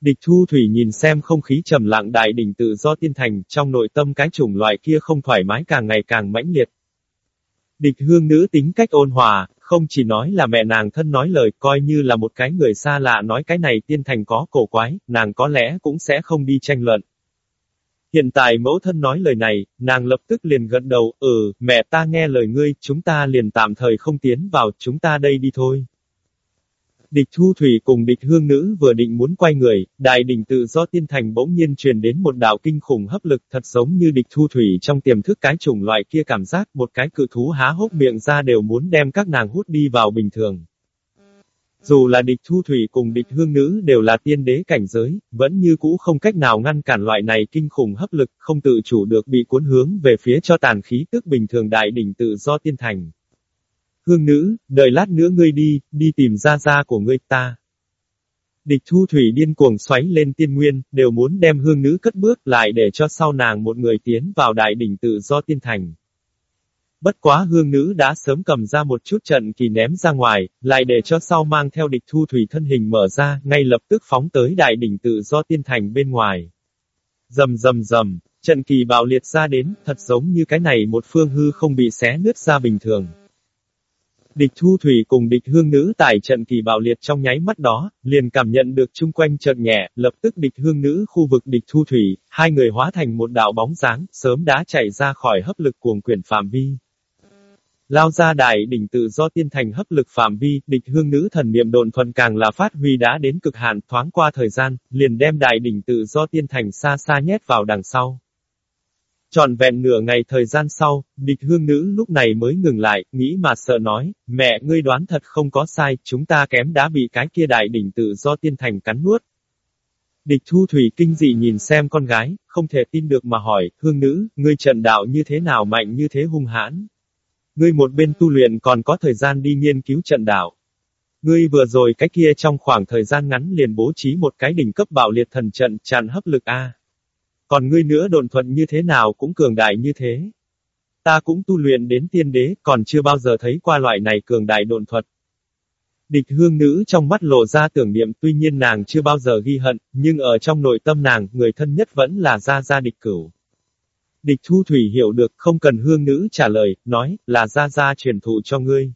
Địch Thu Thủy nhìn xem không khí trầm lặng đại đỉnh tự do tiên thành, trong nội tâm cái chủng loại kia không thoải mái càng ngày càng mãnh liệt. Địch hương nữ tính cách ôn hòa, không chỉ nói là mẹ nàng thân nói lời, coi như là một cái người xa lạ nói cái này tiên thành có cổ quái, nàng có lẽ cũng sẽ không đi tranh luận. Hiện tại mẫu thân nói lời này, nàng lập tức liền gật đầu, ừ, mẹ ta nghe lời ngươi, chúng ta liền tạm thời không tiến vào, chúng ta đây đi thôi. Địch Thu Thủy cùng địch hương nữ vừa định muốn quay người, đại đỉnh tự do tiên thành bỗng nhiên truyền đến một đạo kinh khủng hấp lực thật giống như địch Thu Thủy trong tiềm thức cái chủng loại kia cảm giác một cái cự thú há hốc miệng ra đều muốn đem các nàng hút đi vào bình thường. Dù là địch thu thủy cùng địch hương nữ đều là tiên đế cảnh giới, vẫn như cũ không cách nào ngăn cản loại này kinh khủng hấp lực, không tự chủ được bị cuốn hướng về phía cho tàn khí tức bình thường đại đỉnh tự do tiên thành. Hương nữ, đợi lát nữa ngươi đi, đi tìm ra ra của ngươi ta. Địch thu thủy điên cuồng xoáy lên tiên nguyên, đều muốn đem hương nữ cất bước lại để cho sau nàng một người tiến vào đại đỉnh tự do tiên thành. Bất quá hương nữ đã sớm cầm ra một chút trận kỳ ném ra ngoài, lại để cho sau mang theo địch thu thủy thân hình mở ra, ngay lập tức phóng tới đại đỉnh tự do tiên thành bên ngoài. Dầm dầm dầm, trận kỳ bạo liệt ra đến, thật giống như cái này một phương hư không bị xé nứt ra bình thường. Địch thu thủy cùng địch hương nữ tại trận kỳ bạo liệt trong nháy mắt đó, liền cảm nhận được chung quanh chợt nhẹ, lập tức địch hương nữ khu vực địch thu thủy, hai người hóa thành một đạo bóng dáng, sớm đã chạy ra khỏi hấp lực cuồng quyển phạm vi. Lao ra đại đỉnh tự do tiên thành hấp lực phạm vi, địch hương nữ thần niệm độn thuần càng là phát huy đã đến cực hạn thoáng qua thời gian, liền đem đại đỉnh tự do tiên thành xa xa nhét vào đằng sau. Tròn vẹn nửa ngày thời gian sau, địch hương nữ lúc này mới ngừng lại, nghĩ mà sợ nói, mẹ ngươi đoán thật không có sai, chúng ta kém đã bị cái kia đại đỉnh tự do tiên thành cắn nuốt. Địch thu thủy kinh dị nhìn xem con gái, không thể tin được mà hỏi, hương nữ, ngươi trận đạo như thế nào mạnh như thế hung hãn. Ngươi một bên tu luyện còn có thời gian đi nghiên cứu trận đạo. Ngươi vừa rồi cái kia trong khoảng thời gian ngắn liền bố trí một cái đỉnh cấp bạo liệt thần trận tràn hấp lực A. Còn ngươi nữa đồn thuận như thế nào cũng cường đại như thế. Ta cũng tu luyện đến tiên đế, còn chưa bao giờ thấy qua loại này cường đại đồn thuật. Địch hương nữ trong mắt lộ ra tưởng niệm tuy nhiên nàng chưa bao giờ ghi hận, nhưng ở trong nội tâm nàng, người thân nhất vẫn là gia gia địch cửu. Địch thu thủy hiểu được không cần hương nữ trả lời, nói, là gia gia truyền thụ cho ngươi.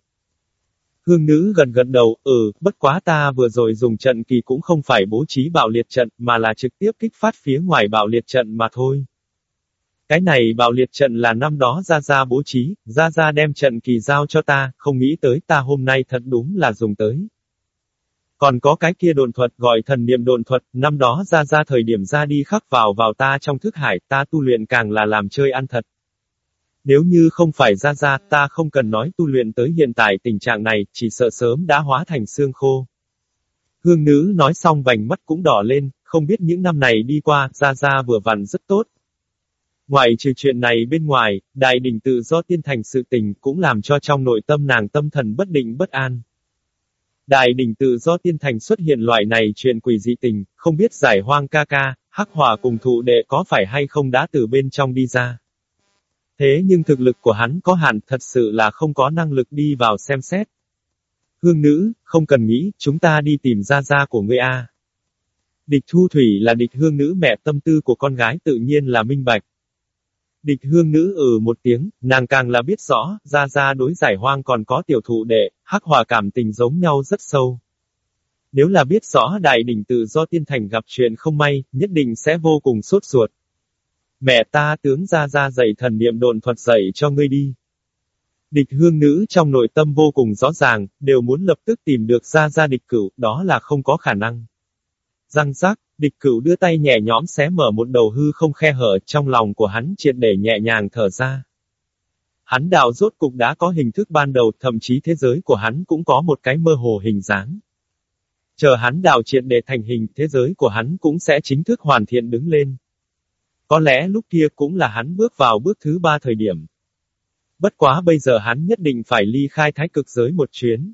Hương nữ gần gần đầu, ừ, bất quá ta vừa rồi dùng trận kỳ cũng không phải bố trí bạo liệt trận, mà là trực tiếp kích phát phía ngoài bạo liệt trận mà thôi. Cái này bạo liệt trận là năm đó gia gia bố trí, gia gia đem trận kỳ giao cho ta, không nghĩ tới ta hôm nay thật đúng là dùng tới. Còn có cái kia đồn thuật gọi thần niệm đồn thuật, năm đó gia gia thời điểm ra đi khắc vào vào ta trong thức hải, ta tu luyện càng là làm chơi ăn thật. Nếu như không phải ra ra, ta không cần nói tu luyện tới hiện tại tình trạng này, chỉ sợ sớm đã hóa thành xương khô. Hương nữ nói xong vành mắt cũng đỏ lên, không biết những năm này đi qua, ra ra vừa vặn rất tốt. Ngoài trừ chuyện này bên ngoài, đại đỉnh tự do tiên thành sự tình cũng làm cho trong nội tâm nàng tâm thần bất định bất an. Đại đỉnh tự do tiên thành xuất hiện loại này chuyện quỷ dị tình, không biết giải hoang ca ca, hắc hòa cùng thụ đệ có phải hay không đã từ bên trong đi ra. Thế nhưng thực lực của hắn có hạn thật sự là không có năng lực đi vào xem xét. Hương nữ, không cần nghĩ, chúng ta đi tìm ra gia của ngươi A. Địch thu thủy là địch hương nữ mẹ tâm tư của con gái tự nhiên là minh bạch. Địch hương nữ ừ một tiếng, nàng càng là biết rõ, ra ra đối giải hoang còn có tiểu thụ đệ, hắc hòa cảm tình giống nhau rất sâu. Nếu là biết rõ đại đỉnh tự do tiên thành gặp chuyện không may, nhất định sẽ vô cùng sốt ruột. Mẹ ta tướng ra ra dạy thần niệm đồn thuật dạy cho ngươi đi. Địch hương nữ trong nội tâm vô cùng rõ ràng, đều muốn lập tức tìm được ra ra địch cửu, đó là không có khả năng. Răng rác, địch cửu đưa tay nhẹ nhõm xé mở một đầu hư không khe hở trong lòng của hắn triệt để nhẹ nhàng thở ra. Hắn đạo rốt cục đã có hình thức ban đầu, thậm chí thế giới của hắn cũng có một cái mơ hồ hình dáng. Chờ hắn đạo triệt để thành hình, thế giới của hắn cũng sẽ chính thức hoàn thiện đứng lên. Có lẽ lúc kia cũng là hắn bước vào bước thứ ba thời điểm. Bất quá bây giờ hắn nhất định phải ly khai thái cực giới một chuyến.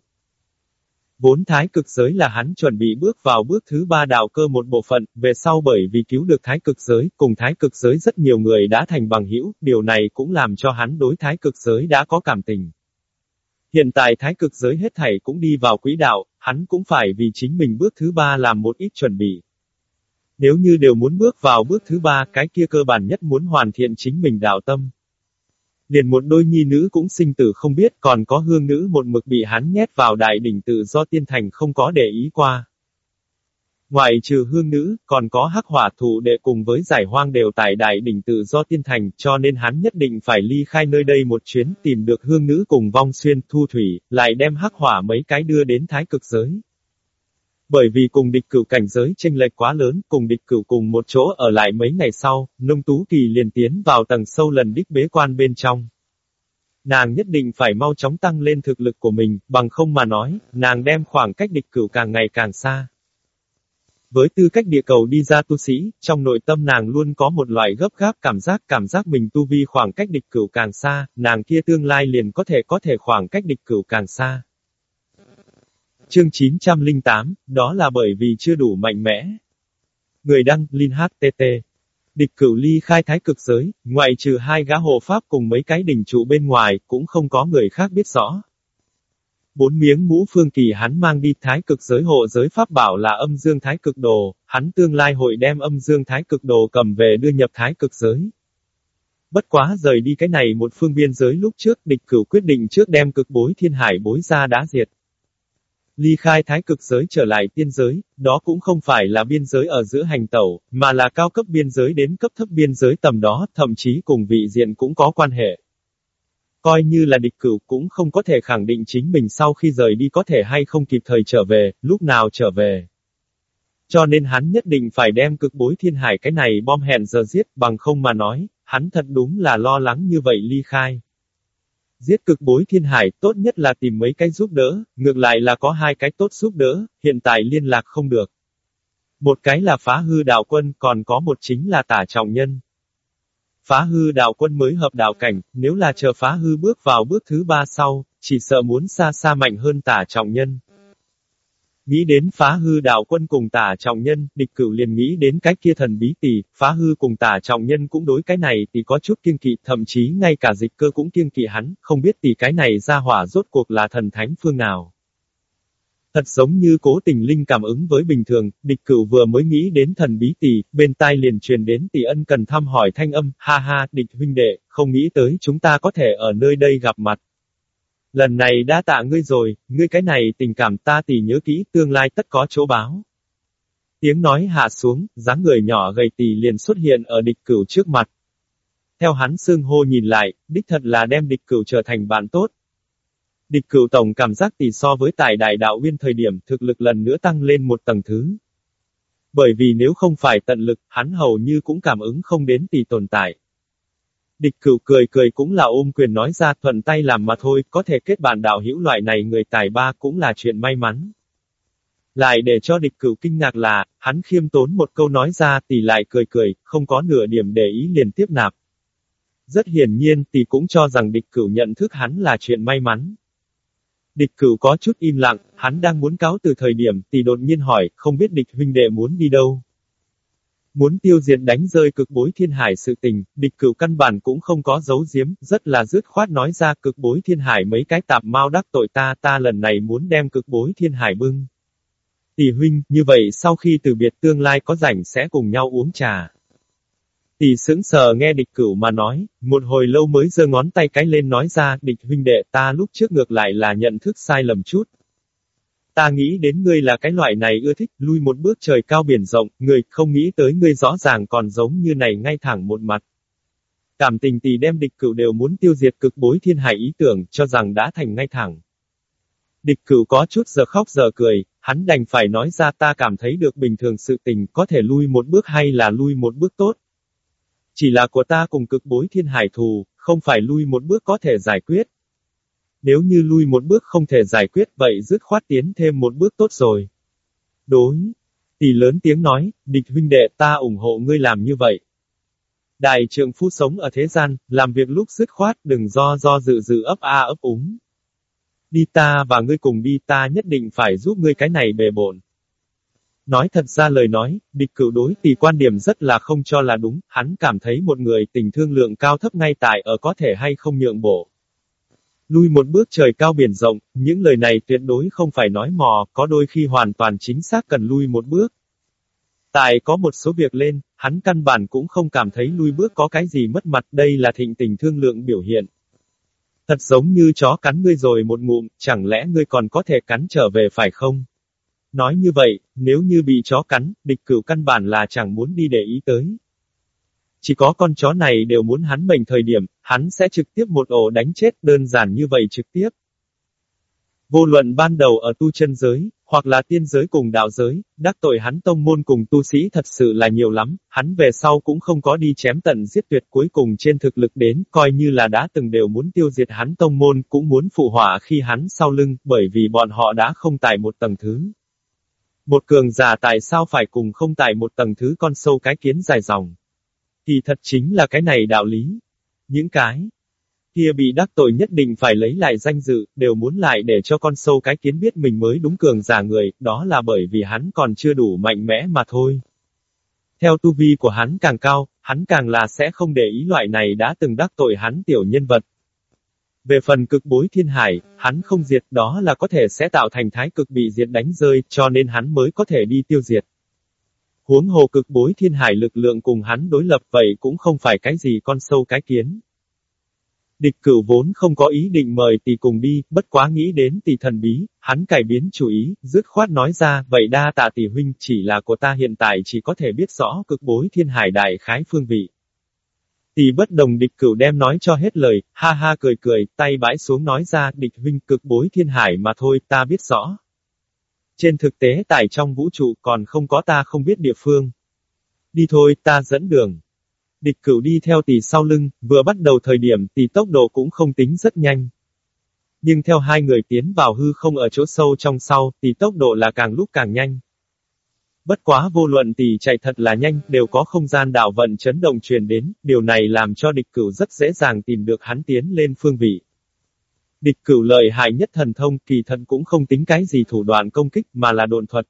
Vốn thái cực giới là hắn chuẩn bị bước vào bước thứ ba đạo cơ một bộ phận, về sau bởi vì cứu được thái cực giới, cùng thái cực giới rất nhiều người đã thành bằng hữu, điều này cũng làm cho hắn đối thái cực giới đã có cảm tình. Hiện tại thái cực giới hết thảy cũng đi vào quỹ đạo, hắn cũng phải vì chính mình bước thứ ba làm một ít chuẩn bị. Nếu như đều muốn bước vào bước thứ ba, cái kia cơ bản nhất muốn hoàn thiện chính mình đạo tâm. Liền một đôi nhi nữ cũng sinh tử không biết, còn có hương nữ một mực bị hắn nhét vào đại đỉnh tự do tiên thành không có để ý qua. Ngoài trừ hương nữ, còn có hắc hỏa thủ đệ cùng với giải hoang đều tại đại đỉnh tự do tiên thành, cho nên hắn nhất định phải ly khai nơi đây một chuyến tìm được hương nữ cùng vong xuyên thu thủy, lại đem hắc hỏa mấy cái đưa đến thái cực giới. Bởi vì cùng địch cửu cảnh giới chênh lệch quá lớn, cùng địch cửu cùng một chỗ ở lại mấy ngày sau, nông tú kỳ liền tiến vào tầng sâu lần đích bế quan bên trong. Nàng nhất định phải mau chóng tăng lên thực lực của mình, bằng không mà nói, nàng đem khoảng cách địch cửu càng ngày càng xa. Với tư cách địa cầu đi ra tu sĩ, trong nội tâm nàng luôn có một loại gấp gáp cảm giác cảm giác mình tu vi khoảng cách địch cửu càng xa, nàng kia tương lai liền có thể có thể khoảng cách địch cửu càng xa. Chương 908, đó là bởi vì chưa đủ mạnh mẽ. Người đăng, Linh HTT. Địch cửu ly khai thái cực giới, ngoại trừ hai gã hộ pháp cùng mấy cái đỉnh trụ bên ngoài, cũng không có người khác biết rõ. Bốn miếng mũ phương kỳ hắn mang đi thái cực giới hộ giới pháp bảo là âm dương thái cực đồ, hắn tương lai hội đem âm dương thái cực đồ cầm về đưa nhập thái cực giới. Bất quá rời đi cái này một phương biên giới lúc trước địch cửu quyết định trước đem cực bối thiên hải bối ra đã diệt. Ly khai thái cực giới trở lại tiên giới, đó cũng không phải là biên giới ở giữa hành tẩu, mà là cao cấp biên giới đến cấp thấp biên giới tầm đó, thậm chí cùng vị diện cũng có quan hệ. Coi như là địch cửu cũng không có thể khẳng định chính mình sau khi rời đi có thể hay không kịp thời trở về, lúc nào trở về. Cho nên hắn nhất định phải đem cực bối thiên hải cái này bom hẹn giờ giết, bằng không mà nói, hắn thật đúng là lo lắng như vậy ly khai. Giết cực bối thiên hải, tốt nhất là tìm mấy cái giúp đỡ, ngược lại là có hai cái tốt giúp đỡ, hiện tại liên lạc không được. Một cái là phá hư đạo quân, còn có một chính là tả trọng nhân. Phá hư đạo quân mới hợp đạo cảnh, nếu là chờ phá hư bước vào bước thứ ba sau, chỉ sợ muốn xa xa mạnh hơn tả trọng nhân. Nghĩ đến phá hư đạo quân cùng tả trọng nhân, địch cửu liền nghĩ đến cái kia thần bí tỷ, phá hư cùng tả trọng nhân cũng đối cái này thì có chút kiêng kỵ, thậm chí ngay cả dịch cơ cũng kiêng kỵ hắn, không biết tỷ cái này ra hỏa rốt cuộc là thần thánh phương nào. Thật giống như cố tình linh cảm ứng với bình thường, địch cửu vừa mới nghĩ đến thần bí tỷ, bên tai liền truyền đến tỷ ân cần thăm hỏi thanh âm, ha ha, địch huynh đệ, không nghĩ tới chúng ta có thể ở nơi đây gặp mặt. Lần này đã tạ ngươi rồi, ngươi cái này tình cảm ta tỷ nhớ kỹ, tương lai tất có chỗ báo. Tiếng nói hạ xuống, dáng người nhỏ gầy tỷ liền xuất hiện ở địch cửu trước mặt. Theo hắn xương hô nhìn lại, đích thật là đem địch cửu trở thành bạn tốt. Địch cửu tổng cảm giác tỷ so với tài đại đạo viên thời điểm thực lực lần nữa tăng lên một tầng thứ. Bởi vì nếu không phải tận lực, hắn hầu như cũng cảm ứng không đến tỷ tồn tại. Địch cửu cười cười cũng là ôm quyền nói ra thuận tay làm mà thôi, có thể kết bạn đạo hữu loại này người tài ba cũng là chuyện may mắn. Lại để cho địch cửu kinh ngạc là, hắn khiêm tốn một câu nói ra tỷ lại cười cười, không có nửa điểm để ý liền tiếp nạp. Rất hiển nhiên tỷ cũng cho rằng địch cửu nhận thức hắn là chuyện may mắn. Địch cửu có chút im lặng, hắn đang muốn cáo từ thời điểm tỷ đột nhiên hỏi, không biết địch huynh đệ muốn đi đâu. Muốn tiêu diệt đánh rơi cực bối thiên hải sự tình, địch cửu căn bản cũng không có giấu giếm, rất là dứt khoát nói ra cực bối thiên hải mấy cái tạp mau đắc tội ta, ta lần này muốn đem cực bối thiên hải bưng. Tỷ huynh, như vậy sau khi từ biệt tương lai có rảnh sẽ cùng nhau uống trà. Tỷ sững sờ nghe địch cửu mà nói, một hồi lâu mới giơ ngón tay cái lên nói ra, địch huynh đệ ta lúc trước ngược lại là nhận thức sai lầm chút. Ta nghĩ đến ngươi là cái loại này ưa thích, lui một bước trời cao biển rộng, người không nghĩ tới ngươi rõ ràng còn giống như này ngay thẳng một mặt. Cảm tình tỷ đem địch cửu đều muốn tiêu diệt cực bối thiên hải ý tưởng, cho rằng đã thành ngay thẳng. Địch cửu có chút giờ khóc giờ cười, hắn đành phải nói ra ta cảm thấy được bình thường sự tình có thể lui một bước hay là lui một bước tốt. Chỉ là của ta cùng cực bối thiên hải thù, không phải lui một bước có thể giải quyết. Nếu như lui một bước không thể giải quyết vậy dứt khoát tiến thêm một bước tốt rồi. Đối. Tỷ lớn tiếng nói, địch huynh đệ ta ủng hộ ngươi làm như vậy. Đại trượng phu sống ở thế gian, làm việc lúc dứt khoát đừng do do dự dự ấp a ấp úng. Đi ta và ngươi cùng đi ta nhất định phải giúp ngươi cái này bề bộn. Nói thật ra lời nói, địch cựu đối tỷ quan điểm rất là không cho là đúng, hắn cảm thấy một người tình thương lượng cao thấp ngay tại ở có thể hay không nhượng bộ. Lui một bước trời cao biển rộng, những lời này tuyệt đối không phải nói mò, có đôi khi hoàn toàn chính xác cần lui một bước. Tại có một số việc lên, hắn căn bản cũng không cảm thấy lui bước có cái gì mất mặt, đây là thịnh tình thương lượng biểu hiện. Thật giống như chó cắn ngươi rồi một ngụm, chẳng lẽ ngươi còn có thể cắn trở về phải không? Nói như vậy, nếu như bị chó cắn, địch cửu căn bản là chẳng muốn đi để ý tới. Chỉ có con chó này đều muốn hắn mệnh thời điểm, hắn sẽ trực tiếp một ổ đánh chết đơn giản như vậy trực tiếp. Vô luận ban đầu ở tu chân giới, hoặc là tiên giới cùng đạo giới, đắc tội hắn tông môn cùng tu sĩ thật sự là nhiều lắm, hắn về sau cũng không có đi chém tận giết tuyệt cuối cùng trên thực lực đến, coi như là đã từng đều muốn tiêu diệt hắn tông môn cũng muốn phụ hỏa khi hắn sau lưng, bởi vì bọn họ đã không tại một tầng thứ. Một cường giả tại sao phải cùng không tại một tầng thứ con sâu cái kiến dài dòng. Thì thật chính là cái này đạo lý. Những cái kia bị đắc tội nhất định phải lấy lại danh dự, đều muốn lại để cho con sâu cái kiến biết mình mới đúng cường giả người, đó là bởi vì hắn còn chưa đủ mạnh mẽ mà thôi. Theo tu vi của hắn càng cao, hắn càng là sẽ không để ý loại này đã từng đắc tội hắn tiểu nhân vật. Về phần cực bối thiên hải, hắn không diệt đó là có thể sẽ tạo thành thái cực bị diệt đánh rơi, cho nên hắn mới có thể đi tiêu diệt. Huống hồ cực bối thiên hải lực lượng cùng hắn đối lập vậy cũng không phải cái gì con sâu cái kiến. Địch cửu vốn không có ý định mời tỷ cùng đi, bất quá nghĩ đến tỷ thần bí, hắn cải biến chủ ý, dứt khoát nói ra, vậy đa tạ tỷ huynh chỉ là của ta hiện tại chỉ có thể biết rõ cực bối thiên hải đại khái phương vị. Tỷ bất đồng địch cửu đem nói cho hết lời, ha ha cười cười, tay bãi xuống nói ra, địch huynh cực bối thiên hải mà thôi, ta biết rõ. Trên thực tế tại trong vũ trụ còn không có ta không biết địa phương. Đi thôi, ta dẫn đường. Địch cửu đi theo tỷ sau lưng, vừa bắt đầu thời điểm tỷ tốc độ cũng không tính rất nhanh. Nhưng theo hai người tiến vào hư không ở chỗ sâu trong sau, tỷ tốc độ là càng lúc càng nhanh. Bất quá vô luận tỷ chạy thật là nhanh, đều có không gian đảo vận chấn động truyền đến, điều này làm cho địch cửu rất dễ dàng tìm được hắn tiến lên phương vị. Địch cửu lợi hại nhất thần thông kỳ thần cũng không tính cái gì thủ đoạn công kích mà là độn thuật.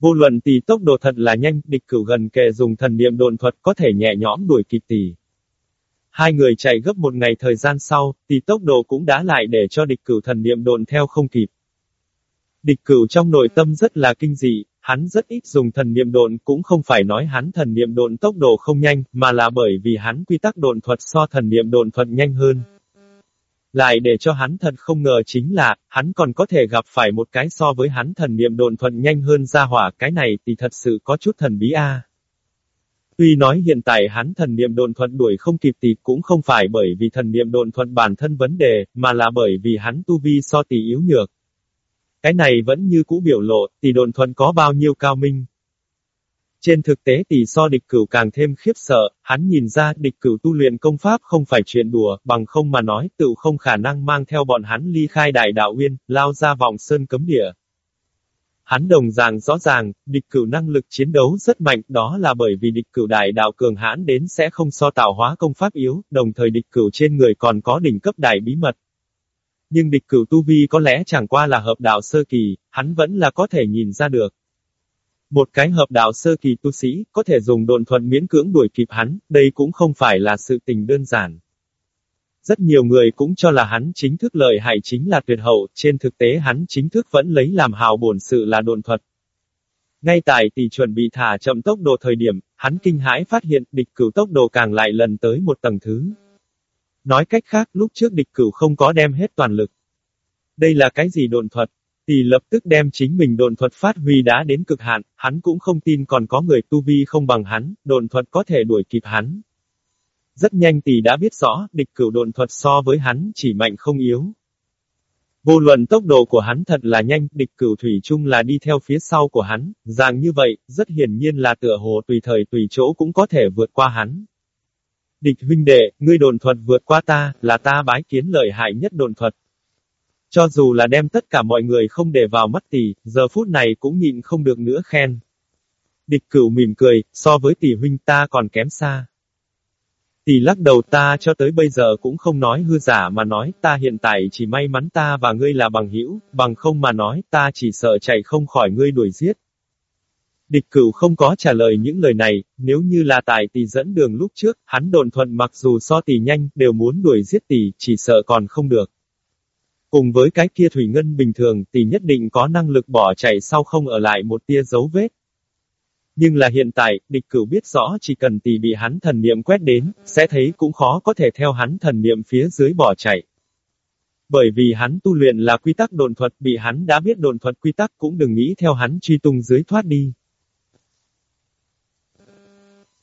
Vô luận tỷ tốc độ thật là nhanh, địch cửu gần kề dùng thần niệm độn thuật có thể nhẹ nhõm đuổi kịp tỷ. Hai người chạy gấp một ngày thời gian sau, tỷ tốc độ cũng đã lại để cho địch cửu thần niệm độn theo không kịp. Địch cửu trong nội tâm rất là kinh dị, hắn rất ít dùng thần niệm độn cũng không phải nói hắn thần niệm độn tốc độ không nhanh, mà là bởi vì hắn quy tắc độn thuật so thần niệm độn thuật nhanh hơn. Lại để cho hắn thật không ngờ chính là, hắn còn có thể gặp phải một cái so với hắn thần niệm độn thuận nhanh hơn ra hỏa, cái này thì thật sự có chút thần bí a. Tuy nói hiện tại hắn thần niệm độn thuận đuổi không kịp thì cũng không phải bởi vì thần niệm độn thuận bản thân vấn đề, mà là bởi vì hắn tu vi so tỷ yếu nhược. Cái này vẫn như cũ biểu lộ, tỷ độn thuận có bao nhiêu cao minh. Trên thực tế thì so địch cửu càng thêm khiếp sợ, hắn nhìn ra địch cửu tu luyện công pháp không phải chuyện đùa, bằng không mà nói tự không khả năng mang theo bọn hắn ly khai đại đạo uyên, lao ra vòng sơn cấm địa. Hắn đồng dạng rõ ràng, địch cửu năng lực chiến đấu rất mạnh, đó là bởi vì địch cửu đại đạo cường hãn đến sẽ không so tạo hóa công pháp yếu, đồng thời địch cửu trên người còn có đỉnh cấp đại bí mật. Nhưng địch cửu tu vi có lẽ chẳng qua là hợp đạo sơ kỳ, hắn vẫn là có thể nhìn ra được. Một cái hợp đạo sơ kỳ tu sĩ, có thể dùng độn thuận miễn cưỡng đuổi kịp hắn, đây cũng không phải là sự tình đơn giản. Rất nhiều người cũng cho là hắn chính thức lợi hại chính là tuyệt hậu, trên thực tế hắn chính thức vẫn lấy làm hào bổn sự là độn thuật. Ngay tại tỷ chuẩn bị thả chậm tốc độ thời điểm, hắn kinh hãi phát hiện địch cửu tốc độ càng lại lần tới một tầng thứ. Nói cách khác, lúc trước địch cửu không có đem hết toàn lực. Đây là cái gì độn thuật? Thì lập tức đem chính mình độn thuật phát huy đã đến cực hạn, hắn cũng không tin còn có người tu vi không bằng hắn, độn thuật có thể đuổi kịp hắn. Rất nhanh tỷ đã biết rõ, địch cửu độn thuật so với hắn chỉ mạnh không yếu. Vô luận tốc độ của hắn thật là nhanh, địch cửu thủy chung là đi theo phía sau của hắn, dạng như vậy, rất hiển nhiên là tựa hồ tùy thời tùy chỗ cũng có thể vượt qua hắn. Địch huynh đệ, ngươi đồn thuật vượt qua ta, là ta bái kiến lợi hại nhất đồn thuật. Cho dù là đem tất cả mọi người không để vào mắt tỷ, giờ phút này cũng nhịn không được nữa khen. Địch cửu mỉm cười, so với tỷ huynh ta còn kém xa. Tỷ lắc đầu ta cho tới bây giờ cũng không nói hư giả mà nói ta hiện tại chỉ may mắn ta và ngươi là bằng hữu, bằng không mà nói ta chỉ sợ chạy không khỏi ngươi đuổi giết. Địch cửu không có trả lời những lời này, nếu như là tại tỷ dẫn đường lúc trước, hắn đồn thuận mặc dù so tỷ nhanh, đều muốn đuổi giết tỷ, chỉ sợ còn không được. Cùng với cái kia thủy ngân bình thường, tỷ nhất định có năng lực bỏ chạy sau không ở lại một tia dấu vết. Nhưng là hiện tại, địch cửu biết rõ chỉ cần tỷ bị hắn thần niệm quét đến, sẽ thấy cũng khó có thể theo hắn thần niệm phía dưới bỏ chạy. Bởi vì hắn tu luyện là quy tắc đồn thuật, bị hắn đã biết đồn thuật quy tắc cũng đừng nghĩ theo hắn truy tung dưới thoát đi.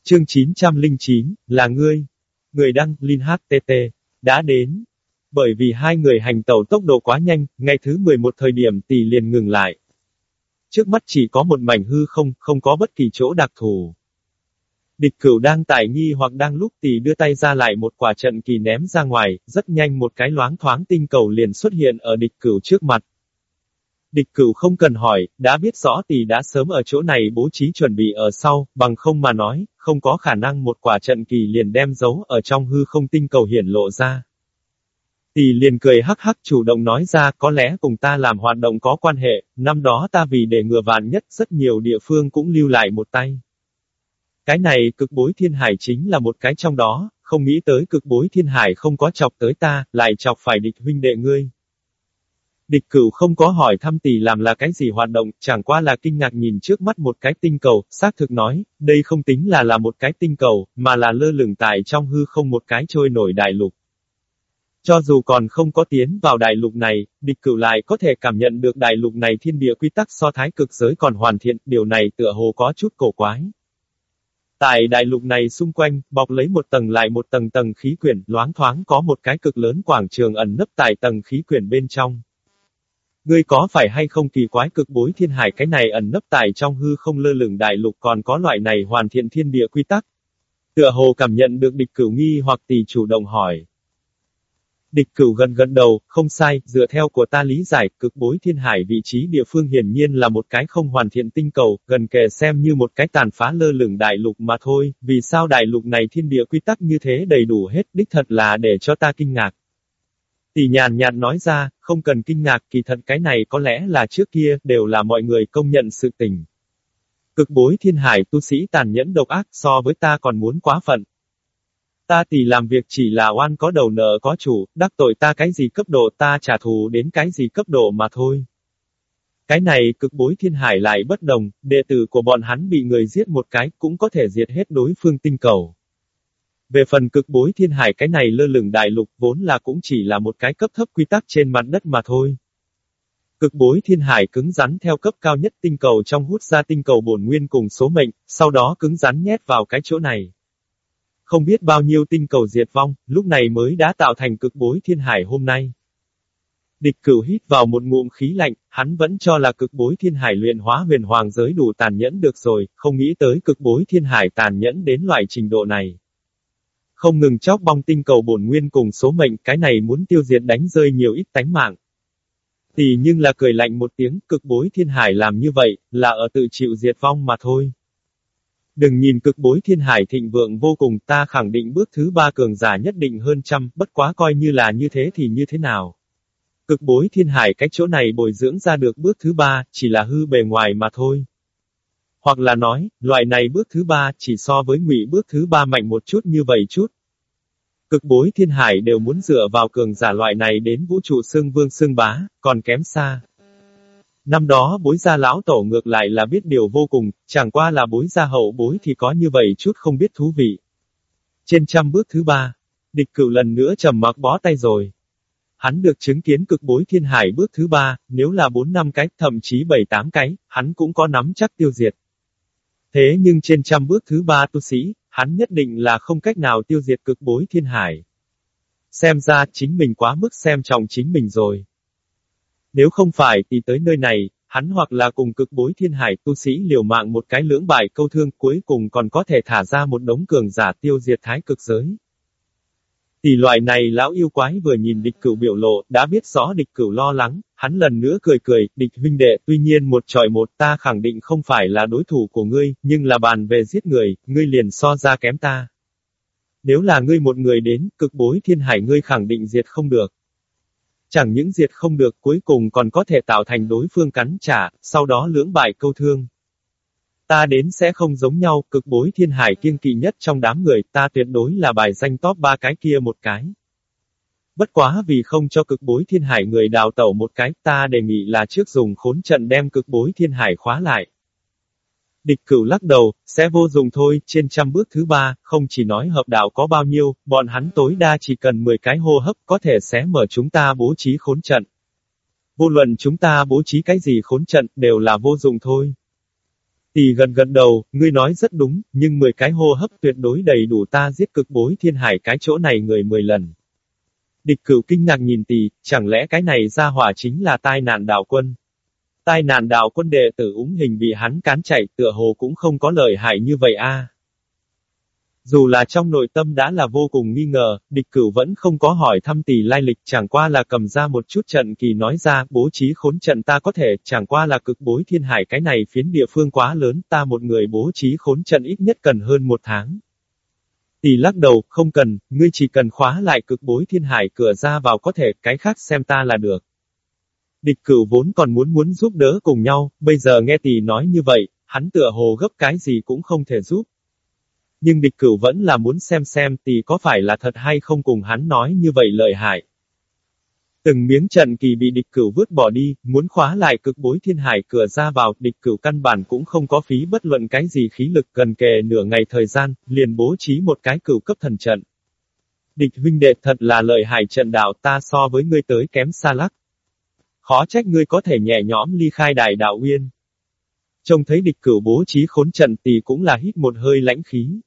Chương 909, là ngươi. Người đăng, Linh HTT, đã đến. Bởi vì hai người hành tàu tốc độ quá nhanh, ngày thứ 11 thời điểm tỷ liền ngừng lại. Trước mắt chỉ có một mảnh hư không, không có bất kỳ chỗ đặc thù. Địch cửu đang tải nghi hoặc đang lúc tỷ đưa tay ra lại một quả trận kỳ ném ra ngoài, rất nhanh một cái loáng thoáng tinh cầu liền xuất hiện ở địch cửu trước mặt. Địch cửu không cần hỏi, đã biết rõ tỷ đã sớm ở chỗ này bố trí chuẩn bị ở sau, bằng không mà nói, không có khả năng một quả trận kỳ liền đem giấu ở trong hư không tinh cầu hiển lộ ra. Tỷ liền cười hắc hắc chủ động nói ra có lẽ cùng ta làm hoạt động có quan hệ, năm đó ta vì để ngừa vạn nhất rất nhiều địa phương cũng lưu lại một tay. Cái này cực bối thiên hải chính là một cái trong đó, không nghĩ tới cực bối thiên hải không có chọc tới ta, lại chọc phải địch huynh đệ ngươi. Địch cửu không có hỏi thăm tỷ làm là cái gì hoạt động, chẳng qua là kinh ngạc nhìn trước mắt một cái tinh cầu, xác thực nói, đây không tính là là một cái tinh cầu, mà là lơ lửng tại trong hư không một cái trôi nổi đại lục. Cho dù còn không có tiến vào đại lục này, địch cửu lại có thể cảm nhận được đại lục này thiên địa quy tắc so thái cực giới còn hoàn thiện, điều này tựa hồ có chút cổ quái. Tại đại lục này xung quanh, bọc lấy một tầng lại một tầng tầng khí quyển, loáng thoáng có một cái cực lớn quảng trường ẩn nấp tại tầng khí quyển bên trong. Ngươi có phải hay không kỳ quái cực bối thiên hải cái này ẩn nấp tại trong hư không lơ lửng đại lục còn có loại này hoàn thiện thiên địa quy tắc? Tựa hồ cảm nhận được địch cửu nghi hoặc tỷ chủ động hỏi. Địch cửu gần gần đầu, không sai, dựa theo của ta lý giải, cực bối thiên hải vị trí địa phương hiển nhiên là một cái không hoàn thiện tinh cầu, gần kề xem như một cái tàn phá lơ lửng đại lục mà thôi, vì sao đại lục này thiên địa quy tắc như thế đầy đủ hết, đích thật là để cho ta kinh ngạc. Tỷ nhàn nhạt nói ra, không cần kinh ngạc, kỳ thật cái này có lẽ là trước kia, đều là mọi người công nhận sự tình. Cực bối thiên hải tu sĩ tàn nhẫn độc ác so với ta còn muốn quá phận, Ta tỷ làm việc chỉ là oan có đầu nợ có chủ, đắc tội ta cái gì cấp độ ta trả thù đến cái gì cấp độ mà thôi. Cái này cực bối thiên hải lại bất đồng, đệ tử của bọn hắn bị người giết một cái cũng có thể diệt hết đối phương tinh cầu. Về phần cực bối thiên hải cái này lơ lửng đại lục vốn là cũng chỉ là một cái cấp thấp quy tắc trên mặt đất mà thôi. Cực bối thiên hải cứng rắn theo cấp cao nhất tinh cầu trong hút ra tinh cầu bổn nguyên cùng số mệnh, sau đó cứng rắn nhét vào cái chỗ này. Không biết bao nhiêu tinh cầu diệt vong, lúc này mới đã tạo thành cực bối thiên hải hôm nay. Địch cửu hít vào một ngụm khí lạnh, hắn vẫn cho là cực bối thiên hải luyện hóa huyền hoàng giới đủ tàn nhẫn được rồi, không nghĩ tới cực bối thiên hải tàn nhẫn đến loại trình độ này. Không ngừng chóc bong tinh cầu bổn nguyên cùng số mệnh, cái này muốn tiêu diệt đánh rơi nhiều ít tánh mạng. Thì nhưng là cười lạnh một tiếng, cực bối thiên hải làm như vậy, là ở tự chịu diệt vong mà thôi. Đừng nhìn cực bối thiên hải thịnh vượng vô cùng, ta khẳng định bước thứ ba cường giả nhất định hơn trăm, bất quá coi như là như thế thì như thế nào. Cực bối thiên hải cách chỗ này bồi dưỡng ra được bước thứ ba, chỉ là hư bề ngoài mà thôi. Hoặc là nói, loại này bước thứ ba chỉ so với ngụy bước thứ ba mạnh một chút như vậy chút. Cực bối thiên hải đều muốn dựa vào cường giả loại này đến vũ trụ xương vương xương bá, còn kém xa. Năm đó bối gia lão tổ ngược lại là biết điều vô cùng, chẳng qua là bối gia hậu bối thì có như vậy chút không biết thú vị. Trên trăm bước thứ ba, địch cửu lần nữa trầm mặc bó tay rồi. Hắn được chứng kiến cực bối thiên hải bước thứ ba, nếu là bốn năm cái, thậm chí bảy tám cái, hắn cũng có nắm chắc tiêu diệt. Thế nhưng trên trăm bước thứ ba tu sĩ, hắn nhất định là không cách nào tiêu diệt cực bối thiên hải. Xem ra chính mình quá mức xem trọng chính mình rồi. Nếu không phải thì tới nơi này, hắn hoặc là cùng cực bối thiên hải tu sĩ liều mạng một cái lưỡng bại câu thương cuối cùng còn có thể thả ra một đống cường giả tiêu diệt thái cực giới. Tỷ loại này lão yêu quái vừa nhìn địch cửu biểu lộ, đã biết rõ địch cửu lo lắng, hắn lần nữa cười cười, địch huynh đệ, tuy nhiên một tròi một ta khẳng định không phải là đối thủ của ngươi, nhưng là bàn về giết người, ngươi liền so ra kém ta. Nếu là ngươi một người đến, cực bối thiên hải ngươi khẳng định diệt không được. Chẳng những diệt không được cuối cùng còn có thể tạo thành đối phương cắn trả, sau đó lưỡng bại câu thương. Ta đến sẽ không giống nhau, cực bối thiên hải kiên kỵ nhất trong đám người, ta tuyệt đối là bài danh top ba cái kia một cái. Bất quá vì không cho cực bối thiên hải người đào tẩu một cái, ta đề nghị là trước dùng khốn trận đem cực bối thiên hải khóa lại. Địch cửu lắc đầu, sẽ vô dụng thôi, trên trăm bước thứ ba, không chỉ nói hợp đạo có bao nhiêu, bọn hắn tối đa chỉ cần 10 cái hô hấp có thể sẽ mở chúng ta bố trí khốn trận. Vô luận chúng ta bố trí cái gì khốn trận, đều là vô dụng thôi. Tỷ gần gần đầu, ngươi nói rất đúng, nhưng 10 cái hô hấp tuyệt đối đầy đủ ta giết cực bối thiên hải cái chỗ này người 10 lần. Địch cửu kinh ngạc nhìn tỷ, chẳng lẽ cái này ra hỏa chính là tai nạn đạo quân. Tai nạn đạo quân đệ tử úng hình bị hắn cán chạy tựa hồ cũng không có lợi hại như vậy a. Dù là trong nội tâm đã là vô cùng nghi ngờ, địch cửu vẫn không có hỏi thăm tỷ lai lịch chẳng qua là cầm ra một chút trận kỳ nói ra, bố trí khốn trận ta có thể, chẳng qua là cực bối thiên hải cái này phiến địa phương quá lớn, ta một người bố trí khốn trận ít nhất cần hơn một tháng. Tỷ lắc đầu, không cần, ngươi chỉ cần khóa lại cực bối thiên hải cửa ra vào có thể, cái khác xem ta là được. Địch cửu vốn còn muốn muốn giúp đỡ cùng nhau, bây giờ nghe tỷ nói như vậy, hắn tựa hồ gấp cái gì cũng không thể giúp. Nhưng địch cửu vẫn là muốn xem xem tỷ có phải là thật hay không cùng hắn nói như vậy lợi hại. Từng miếng trận kỳ bị địch cửu vứt bỏ đi, muốn khóa lại cực bối thiên hải cửa ra vào, địch cửu căn bản cũng không có phí bất luận cái gì khí lực gần kề nửa ngày thời gian, liền bố trí một cái cửu cấp thần trận. Địch huynh đệ thật là lợi hại trận đạo ta so với ngươi tới kém xa lắc. Khó trách ngươi có thể nhẹ nhõm ly khai đại đạo uyên. Trông thấy địch cửu bố trí khốn trận tỷ cũng là hít một hơi lãnh khí.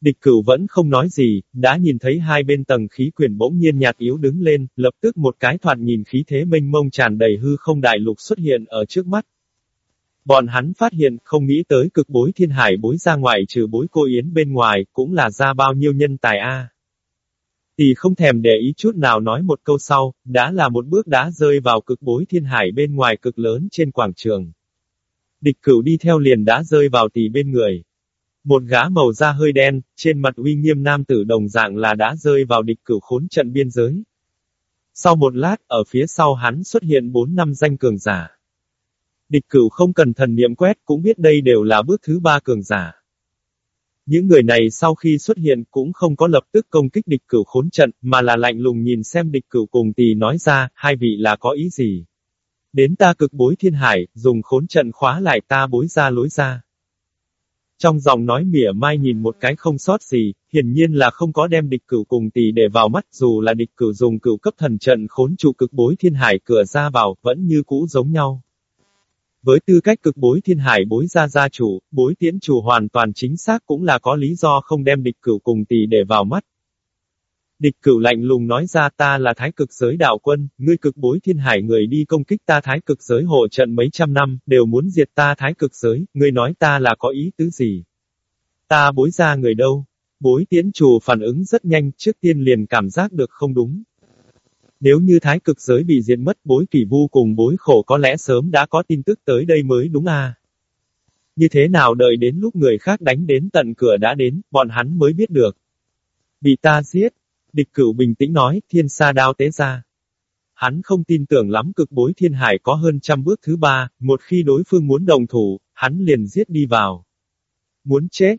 Địch cửu vẫn không nói gì, đã nhìn thấy hai bên tầng khí quyển bỗng nhiên nhạt yếu đứng lên, lập tức một cái thoạt nhìn khí thế mênh mông tràn đầy hư không đại lục xuất hiện ở trước mắt. Bọn hắn phát hiện, không nghĩ tới cực bối thiên hải bối ra ngoài trừ bối cô Yến bên ngoài, cũng là ra bao nhiêu nhân tài a. Thì không thèm để ý chút nào nói một câu sau, đã là một bước đá rơi vào cực bối thiên hải bên ngoài cực lớn trên quảng trường. Địch cửu đi theo liền đã rơi vào tỷ bên người. Một gã màu da hơi đen, trên mặt uy nghiêm nam tử đồng dạng là đã rơi vào địch cửu khốn trận biên giới. Sau một lát, ở phía sau hắn xuất hiện bốn năm danh cường giả. Địch cửu không cần thần niệm quét cũng biết đây đều là bước thứ ba cường giả. Những người này sau khi xuất hiện cũng không có lập tức công kích địch cửu khốn trận, mà là lạnh lùng nhìn xem địch cửu cùng tỷ nói ra, hai vị là có ý gì. Đến ta cực bối thiên hải, dùng khốn trận khóa lại ta bối ra lối ra. Trong dòng nói mỉa mai nhìn một cái không sót gì, hiển nhiên là không có đem địch cửu cùng tỷ để vào mắt dù là địch cửu dùng cửu cấp thần trận khốn trụ cực bối thiên hải cửa ra vào, vẫn như cũ giống nhau. Với tư cách cực bối thiên hải bối gia gia chủ, bối tiễn chủ hoàn toàn chính xác cũng là có lý do không đem địch cửu cùng tỷ để vào mắt. Địch cửu lạnh lùng nói ra ta là thái cực giới đạo quân, ngươi cực bối thiên hải người đi công kích ta thái cực giới hộ trận mấy trăm năm, đều muốn diệt ta thái cực giới, ngươi nói ta là có ý tứ gì? Ta bối ra người đâu? Bối tiễn chủ phản ứng rất nhanh, trước tiên liền cảm giác được không đúng. Nếu như thái cực giới bị diệt mất bối kỳ vu cùng bối khổ có lẽ sớm đã có tin tức tới đây mới đúng à. Như thế nào đợi đến lúc người khác đánh đến tận cửa đã đến, bọn hắn mới biết được. Bị ta giết, địch cửu bình tĩnh nói, thiên sa đao tế ra. Hắn không tin tưởng lắm cực bối thiên hải có hơn trăm bước thứ ba, một khi đối phương muốn đồng thủ, hắn liền giết đi vào. Muốn chết,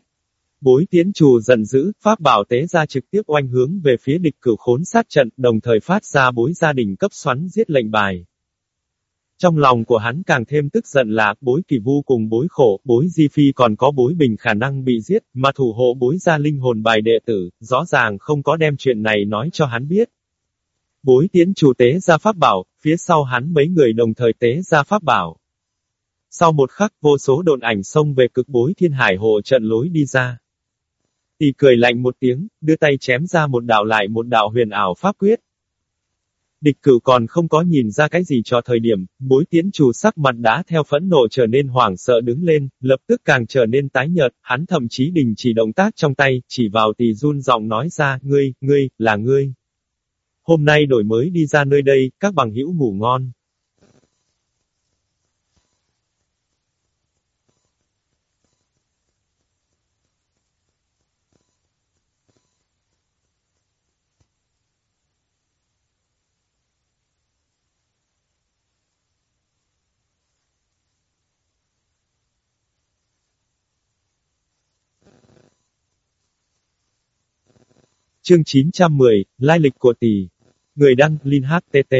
Bối tiến trù giận dữ, pháp bảo tế ra trực tiếp oanh hướng về phía địch cửu khốn sát trận, đồng thời phát ra bối gia đình cấp xoắn giết lệnh bài. Trong lòng của hắn càng thêm tức giận là, bối kỳ vu cùng bối khổ, bối di phi còn có bối bình khả năng bị giết, mà thủ hộ bối gia linh hồn bài đệ tử, rõ ràng không có đem chuyện này nói cho hắn biết. Bối tiến chủ tế ra pháp bảo, phía sau hắn mấy người đồng thời tế ra pháp bảo. Sau một khắc vô số đồn ảnh xông về cực bối thiên hải hồ trận lối đi ra. Tỷ cười lạnh một tiếng, đưa tay chém ra một đạo lại một đạo huyền ảo pháp quyết. Địch cửu còn không có nhìn ra cái gì cho thời điểm, bối tiến trù sắc mặt đá theo phẫn nộ trở nên hoảng sợ đứng lên, lập tức càng trở nên tái nhợt, hắn thậm chí đình chỉ động tác trong tay, chỉ vào tỷ run giọng nói ra, ngươi, ngươi, là ngươi. Hôm nay đổi mới đi ra nơi đây, các bằng hữu ngủ ngon. Chương 910, Lai lịch của tỷ. Người đăng, Linh HTT.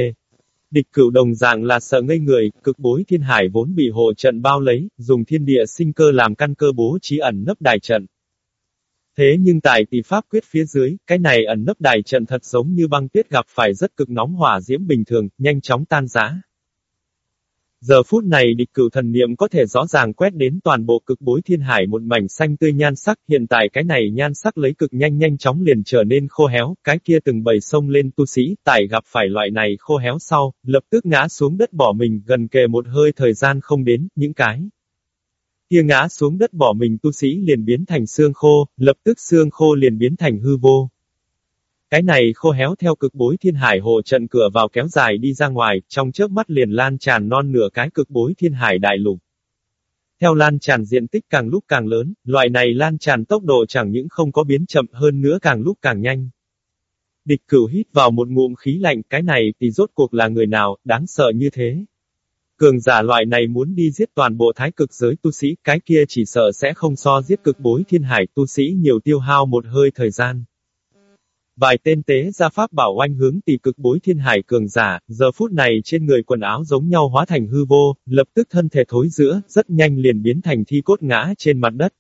Địch cửu đồng dạng là sợ ngây người, cực bối thiên hải vốn bị hộ trận bao lấy, dùng thiên địa sinh cơ làm căn cơ bố trí ẩn nấp đài trận. Thế nhưng tại tỷ pháp quyết phía dưới, cái này ẩn nấp đài trận thật giống như băng tuyết gặp phải rất cực nóng hỏa diễm bình thường, nhanh chóng tan rã. Giờ phút này địch cửu thần niệm có thể rõ ràng quét đến toàn bộ cực bối thiên hải một mảnh xanh tươi nhan sắc, hiện tại cái này nhan sắc lấy cực nhanh nhanh chóng liền trở nên khô héo, cái kia từng bầy sông lên tu sĩ, tại gặp phải loại này khô héo sau, lập tức ngã xuống đất bỏ mình, gần kề một hơi thời gian không đến, những cái. Kia ngã xuống đất bỏ mình tu sĩ liền biến thành xương khô, lập tức xương khô liền biến thành hư vô. Cái này khô héo theo cực bối thiên hải hồ trận cửa vào kéo dài đi ra ngoài, trong chớp mắt liền lan tràn non nửa cái cực bối thiên hải đại lục. Theo lan tràn diện tích càng lúc càng lớn, loại này lan tràn tốc độ chẳng những không có biến chậm hơn nữa càng lúc càng nhanh. Địch cửu hít vào một ngụm khí lạnh, cái này thì rốt cuộc là người nào, đáng sợ như thế. Cường giả loại này muốn đi giết toàn bộ thái cực giới tu sĩ, cái kia chỉ sợ sẽ không so giết cực bối thiên hải tu sĩ nhiều tiêu hao một hơi thời gian. Vài tên tế gia pháp bảo oanh hướng tỷ cực bối thiên hải cường giả, giờ phút này trên người quần áo giống nhau hóa thành hư vô, lập tức thân thể thối giữa, rất nhanh liền biến thành thi cốt ngã trên mặt đất.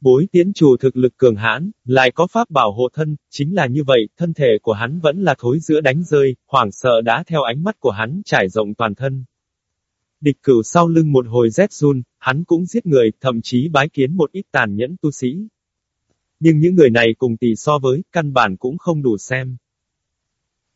Bối tiến chủ thực lực cường hãn, lại có pháp bảo hộ thân, chính là như vậy, thân thể của hắn vẫn là thối giữa đánh rơi, hoảng sợ đã theo ánh mắt của hắn trải rộng toàn thân. Địch cửu sau lưng một hồi rét run, hắn cũng giết người, thậm chí bái kiến một ít tàn nhẫn tu sĩ. Nhưng những người này cùng tỷ so với, căn bản cũng không đủ xem.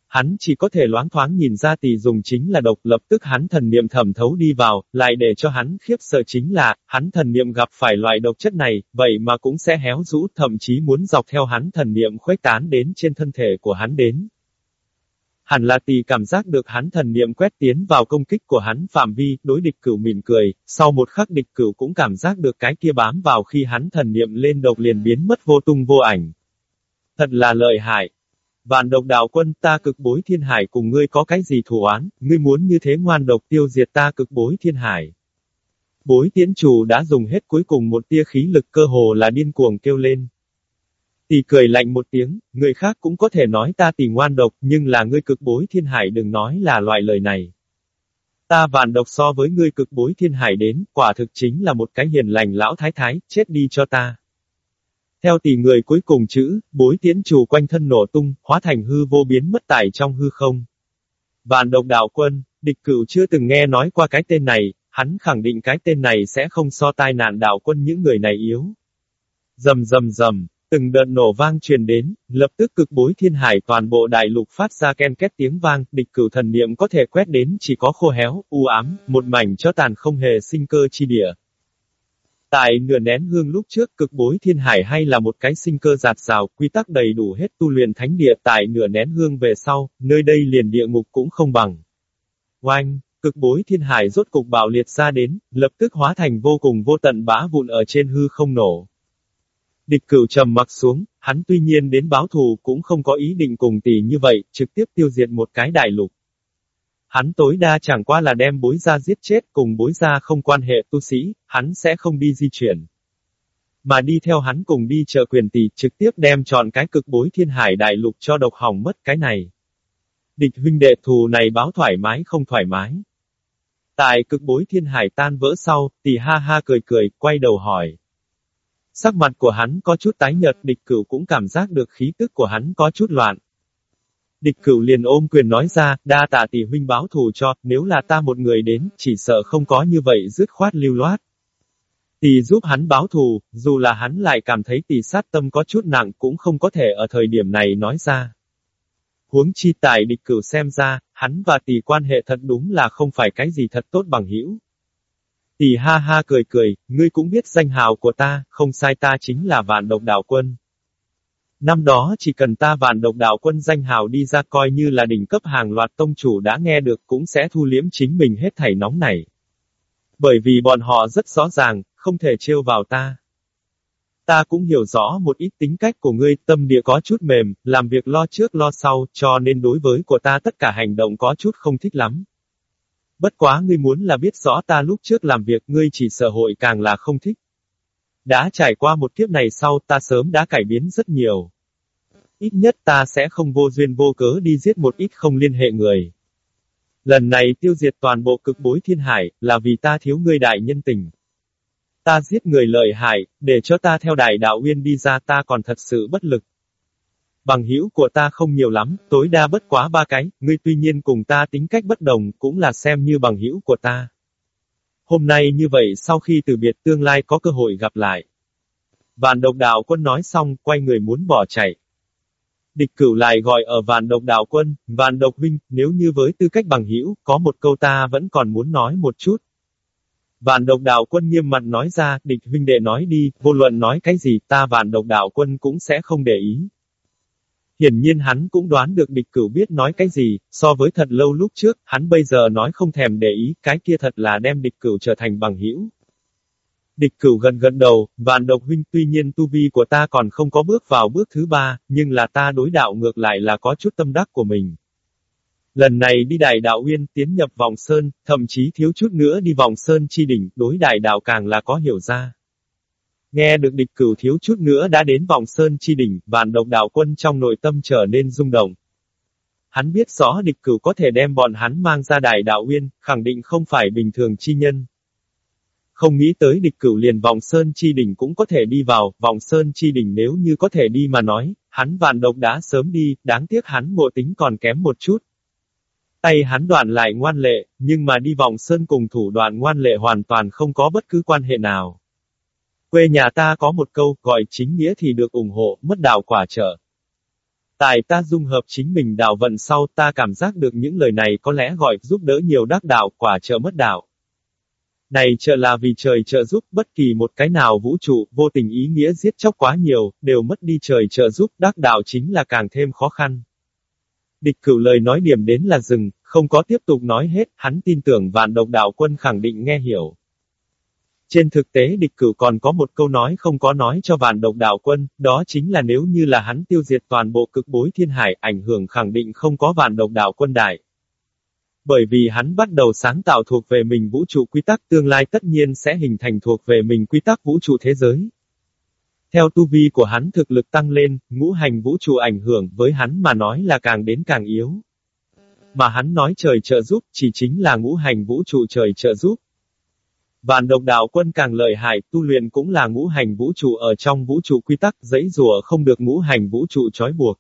Hắn chỉ có thể loáng thoáng nhìn ra tỷ dùng chính là độc lập tức hắn thần niệm thẩm thấu đi vào, lại để cho hắn khiếp sợ chính là, hắn thần niệm gặp phải loại độc chất này, vậy mà cũng sẽ héo rũ, thậm chí muốn dọc theo hắn thần niệm khuếch tán đến trên thân thể của hắn đến. Hẳn là tỷ cảm giác được hắn thần niệm quét tiến vào công kích của hắn phạm vi, đối địch cửu mỉm cười, sau một khắc địch cửu cũng cảm giác được cái kia bám vào khi hắn thần niệm lên độc liền biến mất vô tung vô ảnh. Thật là lợi hại. Vạn độc đạo quân ta cực bối thiên hải cùng ngươi có cái gì thù án? ngươi muốn như thế ngoan độc tiêu diệt ta cực bối thiên hải. Bối tiễn chủ đã dùng hết cuối cùng một tia khí lực cơ hồ là điên cuồng kêu lên. Tỷ cười lạnh một tiếng, người khác cũng có thể nói ta tỷ ngoan độc, nhưng là ngươi cực bối thiên hải đừng nói là loại lời này. Ta vạn độc so với ngươi cực bối thiên hải đến, quả thực chính là một cái hiền lành lão thái thái, chết đi cho ta. Theo tỷ người cuối cùng chữ, bối tiến trù quanh thân nổ tung, hóa thành hư vô biến mất tại trong hư không. Vạn độc đạo quân, địch cửu chưa từng nghe nói qua cái tên này, hắn khẳng định cái tên này sẽ không so tai nạn đạo quân những người này yếu. Dầm dầm dầm, Từng đợt nổ vang truyền đến, lập tức cực bối thiên hải toàn bộ đại lục phát ra ken két tiếng vang, địch cửu thần niệm có thể quét đến chỉ có khô héo, u ám, một mảnh cho tàn không hề sinh cơ chi địa. Tại nửa nén hương lúc trước cực bối thiên hải hay là một cái sinh cơ giạt rào, quy tắc đầy đủ hết tu luyện thánh địa tại nửa nén hương về sau, nơi đây liền địa ngục cũng không bằng. Oanh, cực bối thiên hải rốt cục bạo liệt ra đến, lập tức hóa thành vô cùng vô tận bã vụn ở trên hư không nổ. Địch cửu trầm mặc xuống, hắn tuy nhiên đến báo thù cũng không có ý định cùng tỷ như vậy, trực tiếp tiêu diệt một cái đại lục. Hắn tối đa chẳng qua là đem bối ra giết chết cùng bối ra không quan hệ tu sĩ, hắn sẽ không đi di chuyển. Mà đi theo hắn cùng đi trợ quyền tỷ trực tiếp đem chọn cái cực bối thiên hải đại lục cho độc hỏng mất cái này. Địch huynh đệ thù này báo thoải mái không thoải mái. Tại cực bối thiên hải tan vỡ sau, tỷ ha ha cười cười, quay đầu hỏi. Sắc mặt của hắn có chút tái nhợt, địch cửu cũng cảm giác được khí tức của hắn có chút loạn. Địch cửu liền ôm quyền nói ra, đa tạ tỷ huynh báo thù cho, nếu là ta một người đến, chỉ sợ không có như vậy dứt khoát lưu loát. Tỷ giúp hắn báo thù, dù là hắn lại cảm thấy tỷ sát tâm có chút nặng cũng không có thể ở thời điểm này nói ra. Huống chi tại địch cửu xem ra, hắn và tỷ quan hệ thật đúng là không phải cái gì thật tốt bằng hữu. Tỷ ha ha cười cười, ngươi cũng biết danh hào của ta, không sai ta chính là vạn độc đảo quân. Năm đó chỉ cần ta vạn độc đảo quân danh hào đi ra coi như là đỉnh cấp hàng loạt tông chủ đã nghe được cũng sẽ thu liếm chính mình hết thảy nóng này. Bởi vì bọn họ rất rõ ràng, không thể trêu vào ta. Ta cũng hiểu rõ một ít tính cách của ngươi, tâm địa có chút mềm, làm việc lo trước lo sau, cho nên đối với của ta tất cả hành động có chút không thích lắm. Bất quá ngươi muốn là biết rõ ta lúc trước làm việc ngươi chỉ sợ hội càng là không thích. Đã trải qua một kiếp này sau ta sớm đã cải biến rất nhiều. Ít nhất ta sẽ không vô duyên vô cớ đi giết một ít không liên hệ người. Lần này tiêu diệt toàn bộ cực bối thiên hải, là vì ta thiếu ngươi đại nhân tình. Ta giết người lợi hại, để cho ta theo đại đạo uyên đi ra ta còn thật sự bất lực. Bằng hữu của ta không nhiều lắm, tối đa bất quá ba cái, ngươi tuy nhiên cùng ta tính cách bất đồng, cũng là xem như bằng hữu của ta. Hôm nay như vậy sau khi từ biệt tương lai có cơ hội gặp lại. Vạn độc đạo quân nói xong, quay người muốn bỏ chạy. Địch cửu lại gọi ở vạn độc đạo quân, vạn độc huynh, nếu như với tư cách bằng hữu, có một câu ta vẫn còn muốn nói một chút. Vạn độc đạo quân nghiêm mặt nói ra, địch huynh đệ nói đi, vô luận nói cái gì, ta vạn độc đạo quân cũng sẽ không để ý. Hiển nhiên hắn cũng đoán được địch cửu biết nói cái gì, so với thật lâu lúc trước, hắn bây giờ nói không thèm để ý, cái kia thật là đem địch cửu trở thành bằng hữu. Địch cửu gần gần đầu, vạn độc huynh tuy nhiên tu vi của ta còn không có bước vào bước thứ ba, nhưng là ta đối đạo ngược lại là có chút tâm đắc của mình. Lần này đi đại đạo uyên tiến nhập vòng sơn, thậm chí thiếu chút nữa đi vòng sơn chi đỉnh, đối đại đạo càng là có hiểu ra. Nghe được địch cửu thiếu chút nữa đã đến vòng sơn chi đỉnh, vạn độc đạo quân trong nội tâm trở nên rung động. Hắn biết rõ địch cửu có thể đem bọn hắn mang ra đại đạo uyên, khẳng định không phải bình thường chi nhân. Không nghĩ tới địch cửu liền vòng sơn chi đỉnh cũng có thể đi vào, vòng sơn chi đỉnh nếu như có thể đi mà nói, hắn vạn độc đã sớm đi, đáng tiếc hắn ngộ tính còn kém một chút. Tay hắn đoạn lại ngoan lệ, nhưng mà đi vòng sơn cùng thủ đoạn ngoan lệ hoàn toàn không có bất cứ quan hệ nào. Quê nhà ta có một câu, gọi chính nghĩa thì được ủng hộ, mất đạo quả trợ. Tại ta dung hợp chính mình đạo vận sau ta cảm giác được những lời này có lẽ gọi giúp đỡ nhiều đắc đạo quả trợ mất đạo. Này trợ là vì trời trợ giúp bất kỳ một cái nào vũ trụ, vô tình ý nghĩa giết chóc quá nhiều, đều mất đi trời trợ giúp, đắc đạo chính là càng thêm khó khăn. Địch cửu lời nói điểm đến là dừng, không có tiếp tục nói hết, hắn tin tưởng vạn độc đạo quân khẳng định nghe hiểu. Trên thực tế địch cửu còn có một câu nói không có nói cho vạn độc đạo quân, đó chính là nếu như là hắn tiêu diệt toàn bộ cực bối thiên hải, ảnh hưởng khẳng định không có vạn độc đạo quân đại. Bởi vì hắn bắt đầu sáng tạo thuộc về mình vũ trụ quy tắc tương lai tất nhiên sẽ hình thành thuộc về mình quy tắc vũ trụ thế giới. Theo tu vi của hắn thực lực tăng lên, ngũ hành vũ trụ ảnh hưởng với hắn mà nói là càng đến càng yếu. Mà hắn nói trời trợ giúp chỉ chính là ngũ hành vũ trụ trời trợ giúp. Vạn độc đạo quân càng lợi hại, tu luyện cũng là ngũ hành vũ trụ ở trong vũ trụ quy tắc, giấy rùa không được ngũ hành vũ trụ trói buộc.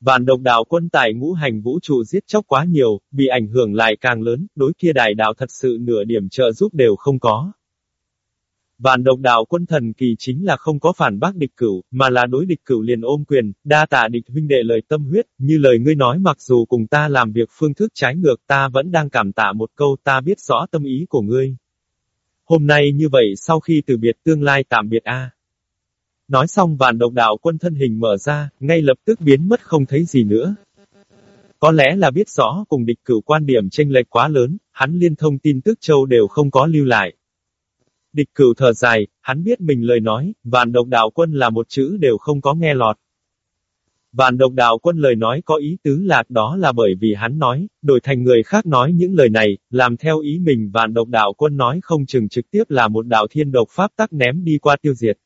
Vạn độc đạo quân tại ngũ hành vũ trụ giết chóc quá nhiều, bị ảnh hưởng lại càng lớn, đối kia đại đạo thật sự nửa điểm trợ giúp đều không có. Vạn độc đạo quân thần kỳ chính là không có phản bác địch cửu, mà là đối địch cửu liền ôm quyền, đa tạ địch huynh đệ lời tâm huyết, như lời ngươi nói mặc dù cùng ta làm việc phương thức trái ngược ta vẫn đang cảm tạ một câu ta biết rõ tâm ý của ngươi. Hôm nay như vậy sau khi từ biệt tương lai tạm biệt a. Nói xong vạn độc đạo quân thân hình mở ra, ngay lập tức biến mất không thấy gì nữa. Có lẽ là biết rõ cùng địch cửu quan điểm tranh lệch quá lớn, hắn liên thông tin tức châu đều không có lưu lại. Địch cửu thở dài, hắn biết mình lời nói, vạn độc đạo quân là một chữ đều không có nghe lọt. Vạn độc đạo quân lời nói có ý tứ lạc đó là bởi vì hắn nói, đổi thành người khác nói những lời này, làm theo ý mình vạn độc đạo quân nói không chừng trực tiếp là một đạo thiên độc pháp tắc ném đi qua tiêu diệt.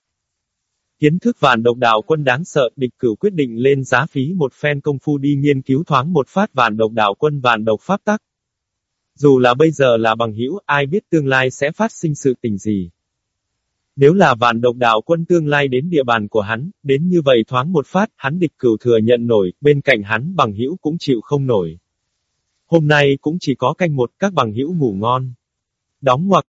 Kiến thức vạn độc đạo quân đáng sợ, địch cửu quyết định lên giá phí một phen công phu đi nghiên cứu thoáng một phát vạn độc đạo quân vạn độc pháp tắc. Dù là bây giờ là bằng hữu, ai biết tương lai sẽ phát sinh sự tình gì. Nếu là vạn độc đạo quân tương lai đến địa bàn của hắn, đến như vậy thoáng một phát, hắn địch cửu thừa nhận nổi, bên cạnh hắn bằng hữu cũng chịu không nổi. Hôm nay cũng chỉ có canh một, các bằng hữu ngủ ngon. Đóng ngoặc.